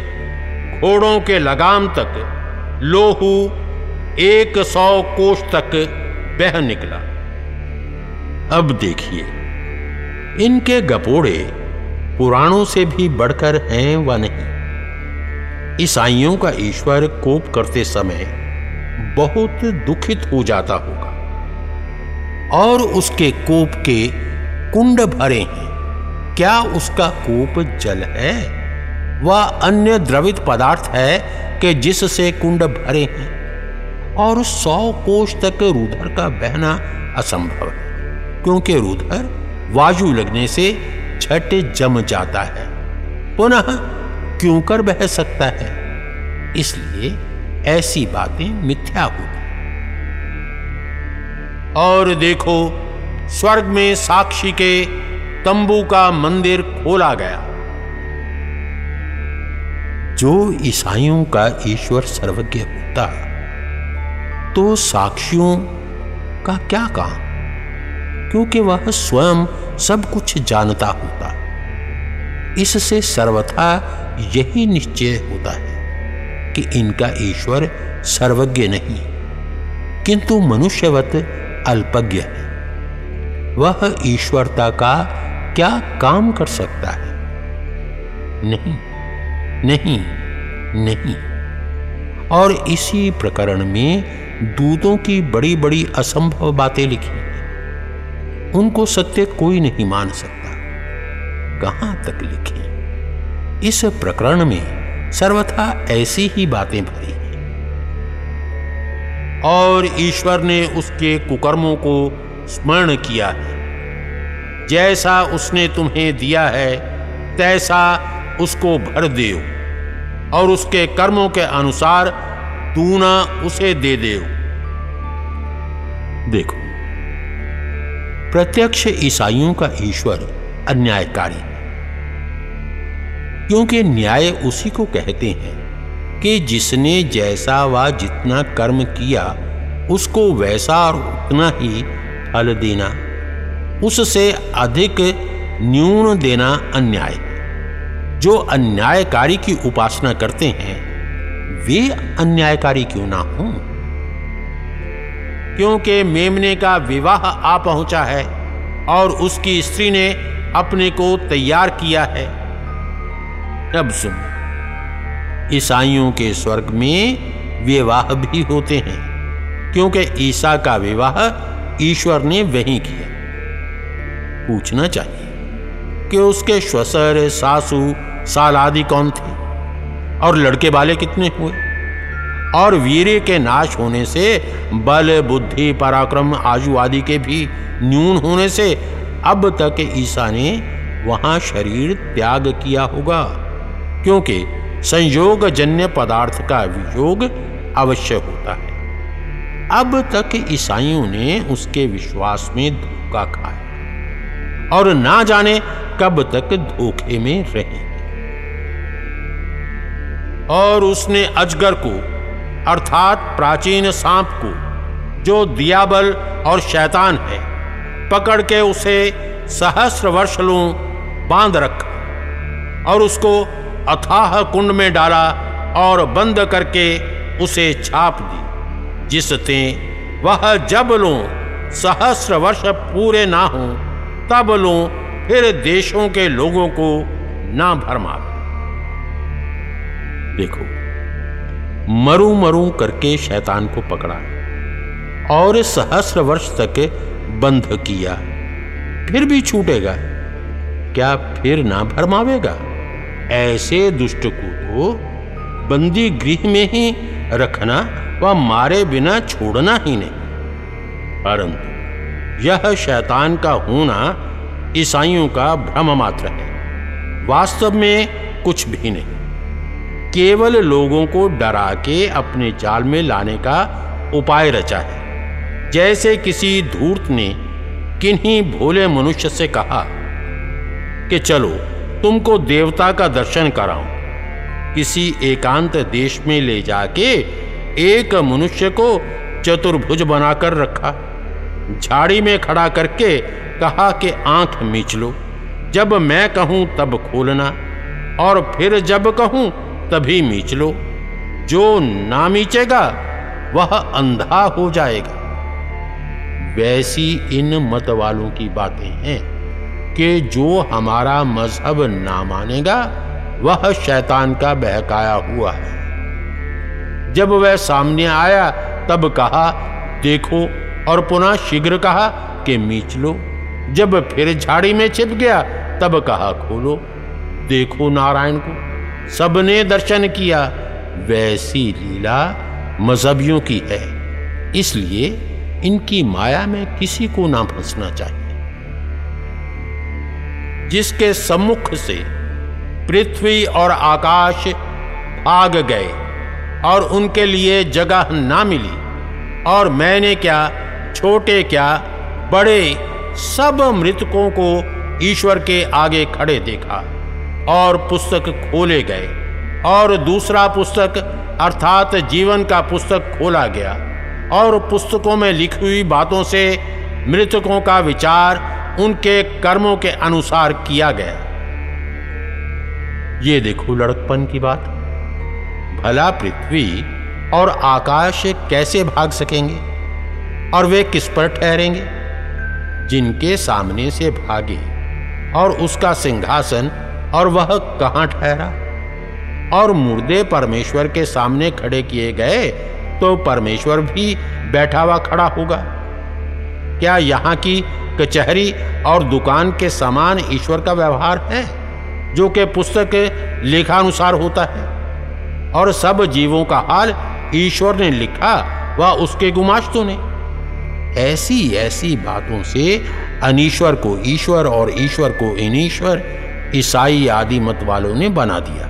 [SPEAKER 2] घोड़ों के लगाम तक लोहू एक सौ कोष तक बह निकला। अब देखिए, इनके गपोड़े पुराणों से भी बढ़कर हैं व नहीं? ईसाइयों का ईश्वर कोप करते समय बहुत दुखित हो जाता होगा। और उसके कोप के कुंड भरे हैं। क्या उसका कोप जल है? वह अन्य द्रवित पदार्थ है कि जिससे कुंड भरे हैं और सौ कोष तक रुधर का बहना असंभव है, क्योंकि रुधर वायु लगने से छठ जम जाता है। पुनः क्यों कर बह सकता है? इसलिए ऐसी बातें मिथ्या होती और देखो, स्वर्ग में साक्षी के तंबू का मंदिर खोला गया। जो ईसाइयों का ईश्वर सर्वज्ञ होता तो साक्षियों का क्या काम? क्योंकि वह स्वयं सब कुछ जानता होता। इससे सर्वथा यही निश्चय होता है कि इनका ईश्वर सर्वज्ञ नहीं, किंतु मनुष्यवत अल्पज्ञ है। वह ईश्वरता का क्या काम कर सकता है? नहीं नहीं नहीं। और इसी प्रकरण में दूतों की बड़ी बड़ी असंभव बातें लिखी हैं। उनको सत्य कोई नहीं मान सकता। कहाँ तक लिखे? इस प्रकरण में सर्वथा ऐसी ही बातें भरी और ईश्वर ने उसके कुकर्मों को स्मरण किया है। जैसा उसने तुम्हें दिया है, तैसा उसको भर दे और उसके कर्मों के अनुसार दूना उसे दे दे देखो, प्रत्यक्ष ईसाइयों का ईश्वर अन्यायकारी क्योंकि न्याय उसी को कहते हैं कि जिसने जैसा व जितना कर्म किया, उसको वैसा और उतना ही फल देना। उससे अधिक न्यून देना अन्याय। जो अन्यायकारी की उपासना करते हैं, वे अन्यायकारी क्यों ना हों? क्योंकि मेमने का विवाह आ पहुँचा है और उसकी स्त्री ने अपने को तैयार किया है। अब सुन। ईसाइयों के स्वर्ग में विवाह भी होते हैं, क्योंकि ईसा का विवाह ईश्वर ने वही किया। पूछना चाहिए कि उसके श्वसर सासू साल आदि कौन थे? और लड़के वाले कितने हुए? और वीर के नाश होने से, बल, बुद्धि, पराक्रम, आयु आदि के भी न्यून होने से, अब तक ईसा ने वहाँ शरीर त्याग किया होगा, क्योंकि संयोग जन्य पदार्थ का वियोग अवश्य होता है। अब तक ईसाइयों ने उसके विश्वास में धोखा खाया और ना जाने कब तक धोखे में रहे। और उसने अजगर को, अर्थात प्राचीन सांप को, जो दियाबल और शैतान है, पकड़ के उसे सहस्र वर्ष लू बाँध रखा और उसको अथाह कुंड में डाला और बंद करके उसे छाप दी, जिससे वह जब लो, सहस्र वर्ष पूरे ना हो, तब लो फिर देशों के लोगों को ना भरमा देखो, मरु मरु करके शैतान को पकड़ा और सहस्र वर्ष तक बंध किया, फिर भी छूटेगा, क्या फिर ना भरमावेगा ऐसे दुष्ट को तो बंदी गृह में ही रखना व मारे बिना छोड़ना ही नहीं। परंतु यह शैतान का होना ईसाइयों का भ्रम मात्र है। वास्तव में कुछ भी नहीं। केवल लोगों को डरा के अपने जाल में लाने का उपाय रचा है। जैसे किसी धूर्त ने किन्हीं भोले मनुष्य से कहा कि चलो तुमको देवता का दर्शन कराऊं। किसी एकांत देश में ले जाके एक मनुष्य को चतुर्भुज बनाकर रखा। झाड़ी में खड़ा करके कहा कि आँख मीच लो। जब मैं कहूँ तब खोलना, और फिर जब कहूँ तभी मीच लो। जो ना मीचेगा, वह अंधा हो जाएगा। वैसी इन मत वालों की बातें हैं। कि जो हमारा मज़हब ना मानेगा, वह शैतान का बहकाया हुआ है। जब वह सामने आया, तब कहा, देखो, और पुनः शीघ्र कहा कि मीच लो। जब फिर झाड़ी में छिप गया, तब कहा, खोलो, देखो नारायण को, सबने दर्शन किया, वैसी लीला मजहबियों की है। इसलिए इनकी माया में किसी को ना फंसना चाहिए। जिसके सम्मुख से पृथ्वी और आकाश भाग गए और उनके लिए जगह ना मिली। और मैंने क्या, छोटे क्या, बड़े सब मृतकों को ईश्वर के आगे खड़े देखा और पुस्तक खोले गए। और दूसरा पुस्तक, अर्थात जीवन का पुस्तक खोला गया। और पुस्तकों में लिखी हुई बातों से मृतकों का विचार उनके कर्मों के अनुसार किया गया। ये देखो लड़कपन की बात। भला पृथ्वी और आकाश कैसे भाग सकेंगे? और वे किस पर ठहरेंगे? जिनके सामने से भागे और उसका सिंहासन और वह कहाँ ठहरा? और मुर्दे परमेश्वर के सामने खड़े किए गए तो परमेश्वर भी बैठा हुआ खड़ा होगा। क्या यहाँ की कचहरी और दुकान के समान ईश्वर का व्यवहार है, जो कि पुस्तक लेखानुसार होता है? और सब जीवों का हाल ईश्वर ने लिखा, वह उसके गुमाश्तों ने। ऐसी ऐसी बातों से अनीश्वर को ईश्वर और ईश्वर को इनीश्वर, ईसाई आदि मत वालों ने बना दिया।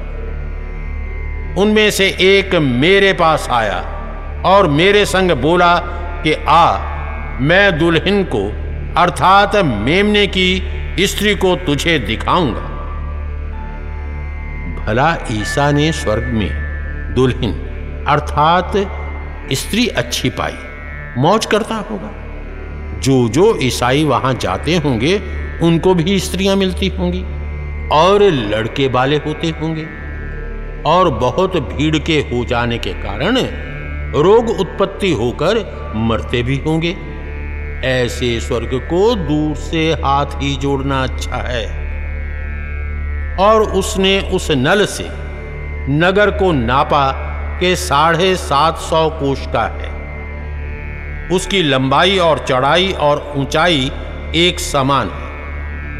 [SPEAKER 2] उनमें से एक मेरे पास आया और मेरे संग बोला कि आ मैं दुल्हन को, अर्थात मेमने की स्त्री को तुझे दिखाऊँगा। भला ईसा ने स्वर्ग में दुल्हन, अर्थात स्त्री अच्छी पाई, मौज करता होगा। जो जो ईसाई वहाँ जाते होंगे, उनको भी स्त्रियाँ मिलती होंगी, और लड़के वाले होते होंगे, और बहुत भीड़ के हो जाने के कारण रोग उत्पत्ति होकर मरते भी होंगे। ऐसे स्वर्ग को दूर से हाथ ही जोड़ना अच्छा है। और उसने उस नल से नगर को नापा के साढ़े सात सौ कोष का है। उसकी लंबाई और चौड़ाई और ऊंचाई एक समान है।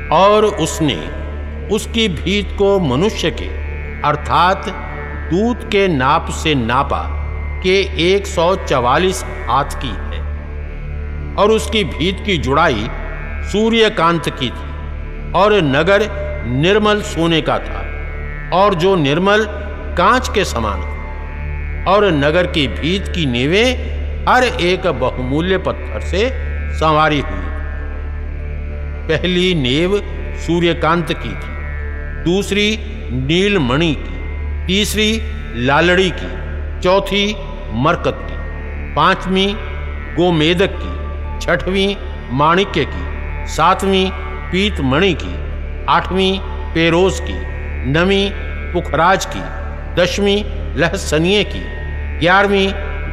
[SPEAKER 2] और उसने उसकी भीत को मनुष्य के, अर्थात दूत के नाप से नापा के 144 हाथ की और उसकी भीत की जुड़ाई सूर्यकांत की थी और नगर निर्मल सोने का था और जो निर्मल कांच के समान था और नगर की भीत की नेवें हर एक बहुमूल्य पत्थर से संवारी हुई पहली नेव सूर्यकांत की थी, दूसरी नीलमणि की, तीसरी लालड़ी की, चौथी मरकत की, पांचवी गोमेदक की छठवीं माणिक्य की, सातवीं पीतमणि की, आठवीं पेरोज की, नवीं पुखराज की दसवीं लहसनिये की, ग्यारहवीं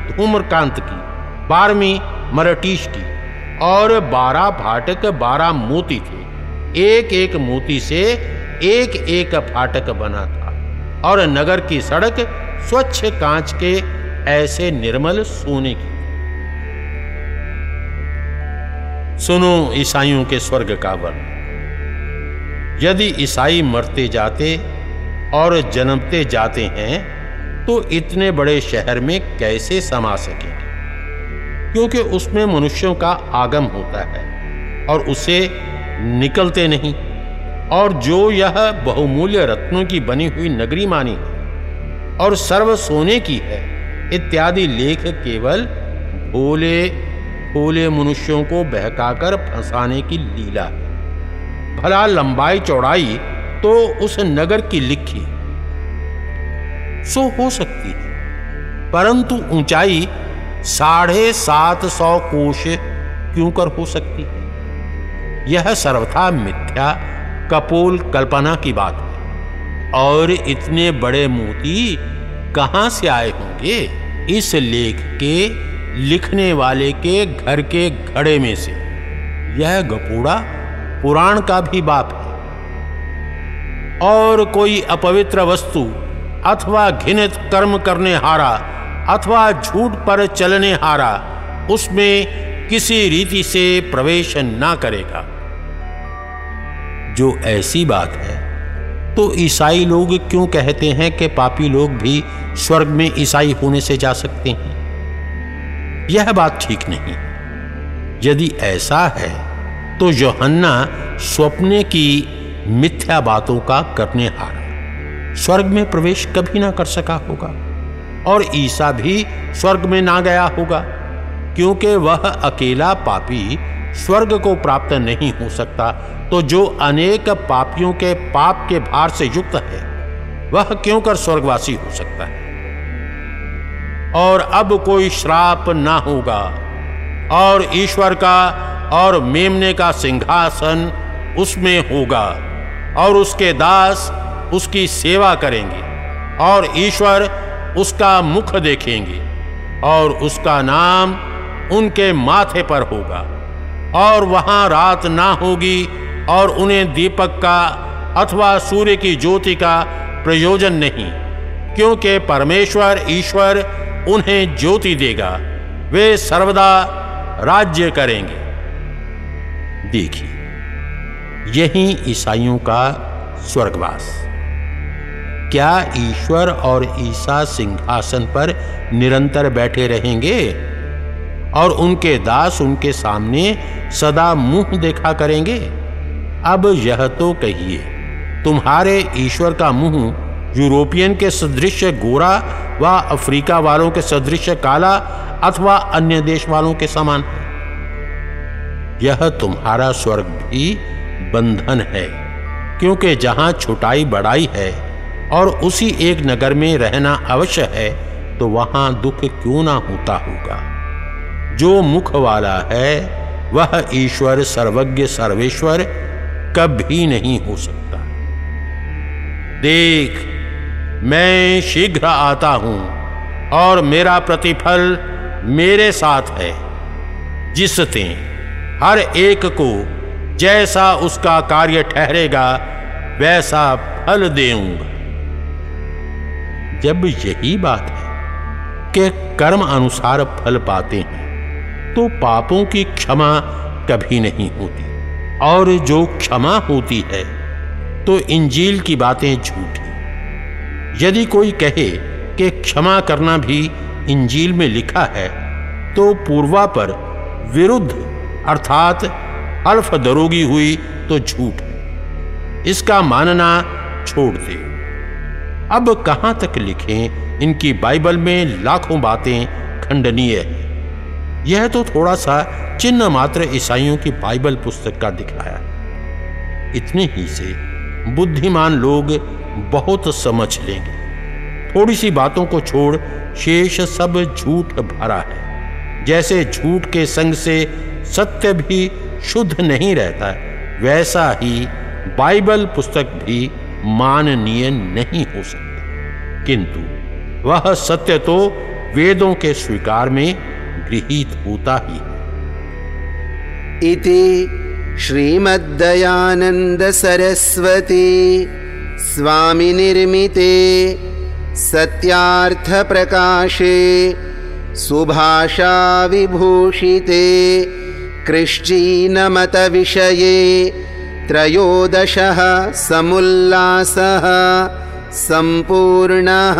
[SPEAKER 2] धूम्रकांत की, बारहवीं मरटीश की और बारह फाटक बारह मोती थे। एक एक मोती से एक एक फाटक बना था और नगर की सड़क स्वच्छ कांच के ऐसे निर्मल सोने की। सुनो ईसाइयों के स्वर्ग का वर्ण। यदि ईसाई मरते जाते और जन्मते जाते हैं तो इतने बड़े शहर में कैसे समा सकेंगे? क्योंकि उसमें मनुष्यों का आगम होता है और उसे निकलते नहीं। और जो यह बहुमूल्य रत्नों की बनी हुई नगरी मानी है और सर्व सोने की है, इत्यादि लेख केवल भोले भोले मनुष्यों को बहकाकर फंसाने की लीला। भला लंबाई चौड़ाई तो उस नगर की लिखी। सो हो सकती है, परंतु ऊंचाई साढ़े सात सौ कोश क्यों कर हो सकती है? यह सर्वथा मिथ्या, कपोल कल्पना की बात है। और इतने बड़े मोती कहाँ से आए होंगे? इस लेख के लिखने वाले के घर के घड़े में से। यह गपूड़ा पुराण का भी बाप है। और कोई अपवित्र वस्तु अथवा घिनित कर्म करने हारा अथवा झूठ पर चलने हारा उसमें किसी रीति से प्रवेश ना करेगा। जो ऐसी बात है तो ईसाई लोग क्यों कहते हैं कि पापी लोग भी स्वर्ग में ईसाई होने से जा सकते हैं? यह बात ठीक नहीं। यदि ऐसा है तो जोहन्ना स्वप्ने की मिथ्या बातों का करने हारा। स्वर्ग में प्रवेश कभी ना कर सका होगा, और ईसा भी स्वर्ग में ना गया होगा, क्योंकि वह अकेला पापी स्वर्ग को प्राप्त नहीं हो सकता। तो जो अनेक पापियों के पाप के भार से युक्त है, वह क्यों कर स्वर्गवासी हो सकता है? और अब कोई श्राप ना होगा। और ईश्वर का और मेमने का सिंहासन उसमें होगा और उसके दास उसकी सेवा करेंगे और ईश्वर उसका मुख देखेंगे और उसका नाम उनके माथे पर होगा। और वहाँ रात ना होगी और उन्हें दीपक का अथवा सूर्य की ज्योति का प्रयोजन नहीं, क्योंकि परमेश्वर ईश्वर उन्हें ज्योति देगा। वे सर्वदा राज्य करेंगे। देखिए, यही ईसाइयों का स्वर्गवास। क्या ईश्वर और ईसा सिंहासन पर निरंतर बैठे रहेंगे? और उनके दास उनके सामने सदा मुँह देखा करेंगे? अब यह तो कहिए, तुम्हारे ईश्वर का मुँह यूरोपियन के सदृश गोरा व अफ्रीका वालों के सदृश काला अथवा अन्य देश वालों के समान। यह तुम्हारा स्वर्ग भी बंधन है, क्योंकि जहाँ छुटाई बढ़ाई है और उसी एक नगर में रहना अवश्य है तो वहाँ दुख क्यों ना होता होगा? जो मुख वाला है, वह ईश्वर, सर्वज्ञ, सर्वेश्वर कभी नहीं हो सकता। देख मैं शीघ्र आता हूँ और मेरा प्रतिफल मेरे साथ है, जिससे हर एक को जैसा उसका कार्य ठहरेगा, वैसा फल देऊँगा। जब यही बात है कि कर्म अनुसार फल पाते हैं तो पापों की क्षमा कभी नहीं होती। और जो क्षमा होती है तो इंजील की बातें झूठी। यदि कोई कहे कि क्षमा करना भी इंजील में लिखा है तो पूर्वा पर विरुद्ध अर्थात अल्फ दरोगी हुई तो झूठ। इसका मानना छोड़ दे। अब कहाँ तक लिखें इनकी बाइबल में लाखों बातें खंडनीय है। यह तो थोड़ा सा चिन्ह मात्र ईसाइयों की बाइबल पुस्तक का दिखाया इतने ही से बुद्धिमान लोग बहुत समझ लेंगे। थोड़ी सी बातों को छोड़, शेष सब झूठ भरा है। जैसे झूठ के संग से सत्य भी शुद्ध नहीं रहता, वैसा ही बाइबल पुस्तक भी माननीय नहीं हो सकती। किंतु वह सत्य तो वेदों के स्वीकार में गृहित होता ही है।
[SPEAKER 1] इति श्रीमद्दयानंद सरस्वती। स्वामिनिर्मिते सत्यार्थप्रकाशे सुभाषाविभूषिते कृश्चीनमतविषये त्रयोदशः समुल्लासः सम्पूर्णः।